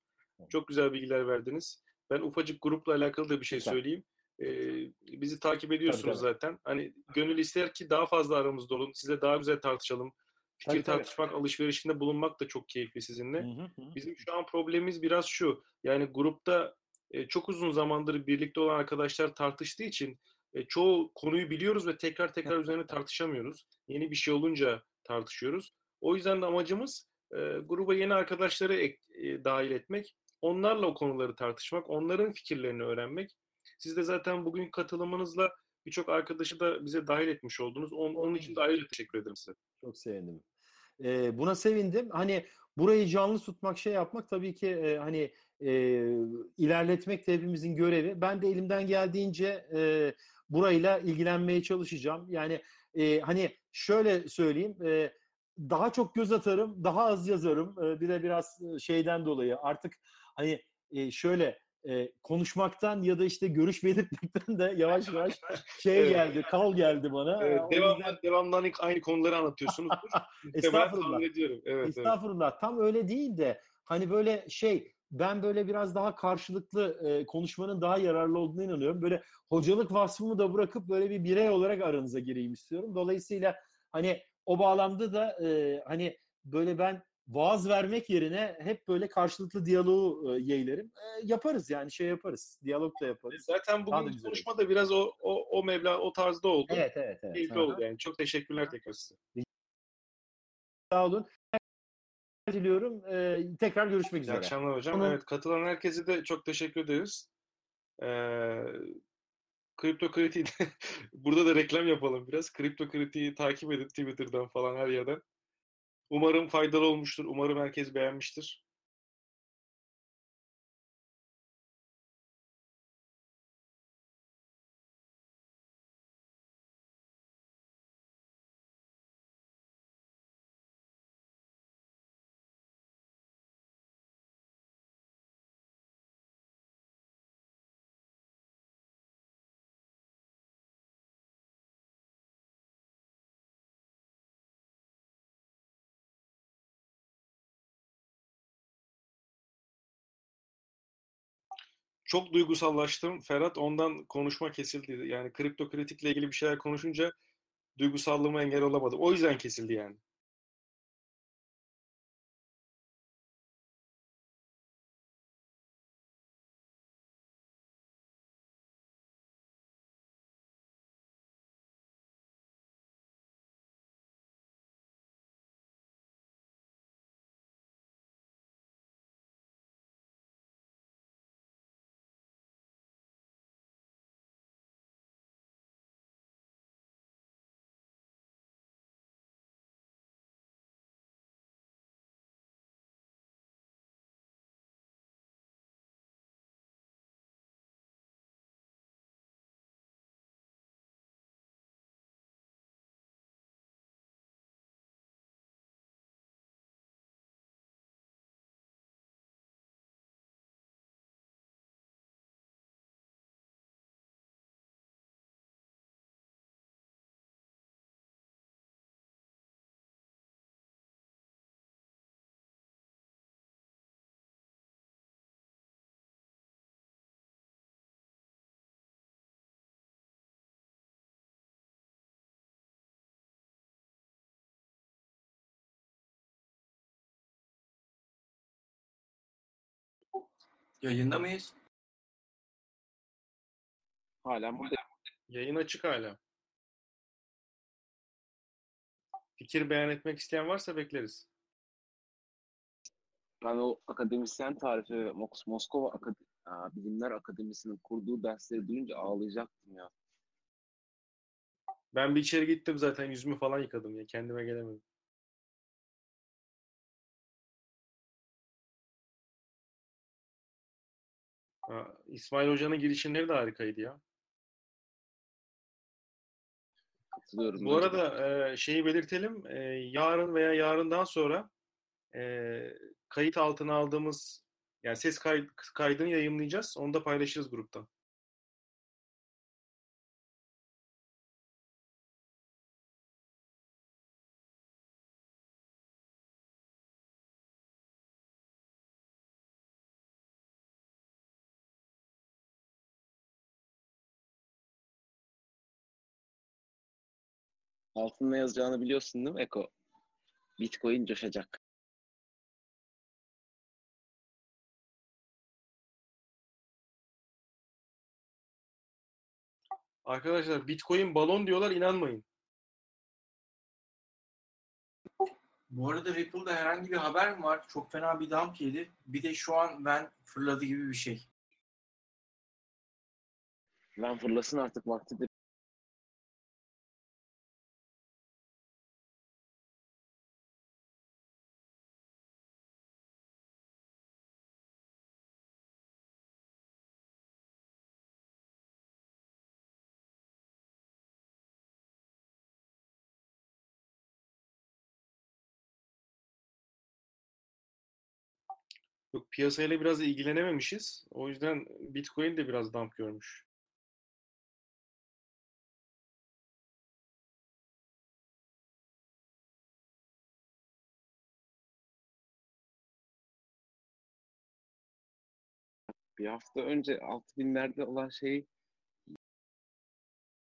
Çok güzel bilgiler verdiniz. Ben ufacık grupla alakalı da bir şey söyleyeyim. Ee, bizi takip ediyorsunuz tabii, tabii. zaten. Hani gönül ister ki daha fazla aramızda olun. Size daha güzel tartışalım. Fikir tabii, tartışmak, tabii. alışverişinde bulunmak da çok keyifli sizinle. Hı hı, Bizim şu an problemimiz biraz şu. Yani grupta e, çok uzun zamandır birlikte olan arkadaşlar tartıştığı için e, çoğu konuyu biliyoruz ve tekrar tekrar üzerine tartışamıyoruz. Yeni bir şey olunca tartışıyoruz. O yüzden de amacımız e, gruba yeni arkadaşları ek, e, dahil etmek. Onlarla o konuları tartışmak, onların fikirlerini öğrenmek. Siz de zaten bugün katılımınızla birçok arkadaşı da bize dahil etmiş oldunuz. Onun, onun için de ayrıca teşekkür ederim size. Çok sevindim. Ee, buna sevindim. Hani burayı canlı tutmak, şey yapmak tabii ki e, hani e, ilerletmek de hepimizin görevi. Ben de elimden geldiğince e, burayla ilgilenmeye çalışacağım. Yani e, hani şöyle söyleyeyim, e, daha çok göz atarım, daha az yazarım. E, bir de biraz şeyden dolayı artık hani e, şöyle e, konuşmaktan ya da işte görüş belirtmekten de yavaş yavaş şey evet. geldi, kal geldi bana. Evet, devamlı, yüzden... devamlı aynı konuları anlatıyorsunuz. Estağfurullah. Evet, Estağfurullah. Evet. Tam öyle değil de hani böyle şey ben böyle biraz daha karşılıklı e, konuşmanın daha yararlı olduğunu inanıyorum. Böyle hocalık vasfımı da bırakıp böyle bir birey olarak aranıza gireyim istiyorum. Dolayısıyla hani o bağlamda da e, hani böyle ben vaaz vermek yerine hep böyle karşılıklı diyaloğu e, yeğlerim. E, yaparız yani şey yaparız. Diyalog da yaparız. Zaten bugün konuşma da biraz o, o, o meblağ, o tarzda oldu. Evet, evet, evet. Keyifli oldu yani. Çok teşekkürler tekrar size. Sağ olun. Diliyorum. Ee, tekrar görüşmek üzere. İyi akşamlar hocam. Onu... Evet, katılan herkese de çok teşekkür ederiz. Ee, Kripto Kritiği burada da reklam yapalım biraz. Kripto Kritiği takip edin Twitter'dan falan her yerden. Umarım faydalı olmuştur. Umarım herkes beğenmiştir. Çok duygusallaştım. Ferhat ondan konuşma kesildi. Yani kripto kritikle ilgili bir şeyler konuşunca duygusallığıma engel olamadım. O yüzden kesildi yani. Yayında mıyız? Hala burada. Yayın açık hala. Fikir beyan etmek isteyen varsa bekleriz. Ben o akademisyen tarifi Moskova Akad Bilimler Akademisi'nin kurduğu dersleri duyunca ağlayacaktım ya. Ben bir içeri gittim zaten yüzümü falan yıkadım ya kendime gelemedim. Ha, İsmail Hoca'nın girişimleri de harikaydı ya. Katılıyorum. Bu arada e, şeyi belirtelim. E, yarın veya yarından sonra e, kayıt altına aldığımız yani ses kay, kaydını yayınlayacağız. Onu da paylaşırız grupta. Altında yazacağını biliyorsun değil mi Eko? Bitcoin coşacak. Arkadaşlar Bitcoin balon diyorlar inanmayın. Bu arada Ripple'da herhangi bir haber mi var? Çok fena bir dump yedi. Bir de şu an ben fırladı gibi bir şey. Ben fırlasın artık vaktidir. Yok piyasayla biraz ilgilenememişiz. O yüzden Bitcoin de biraz dump görmüş. Bir hafta önce 6000'lerde olan şeyi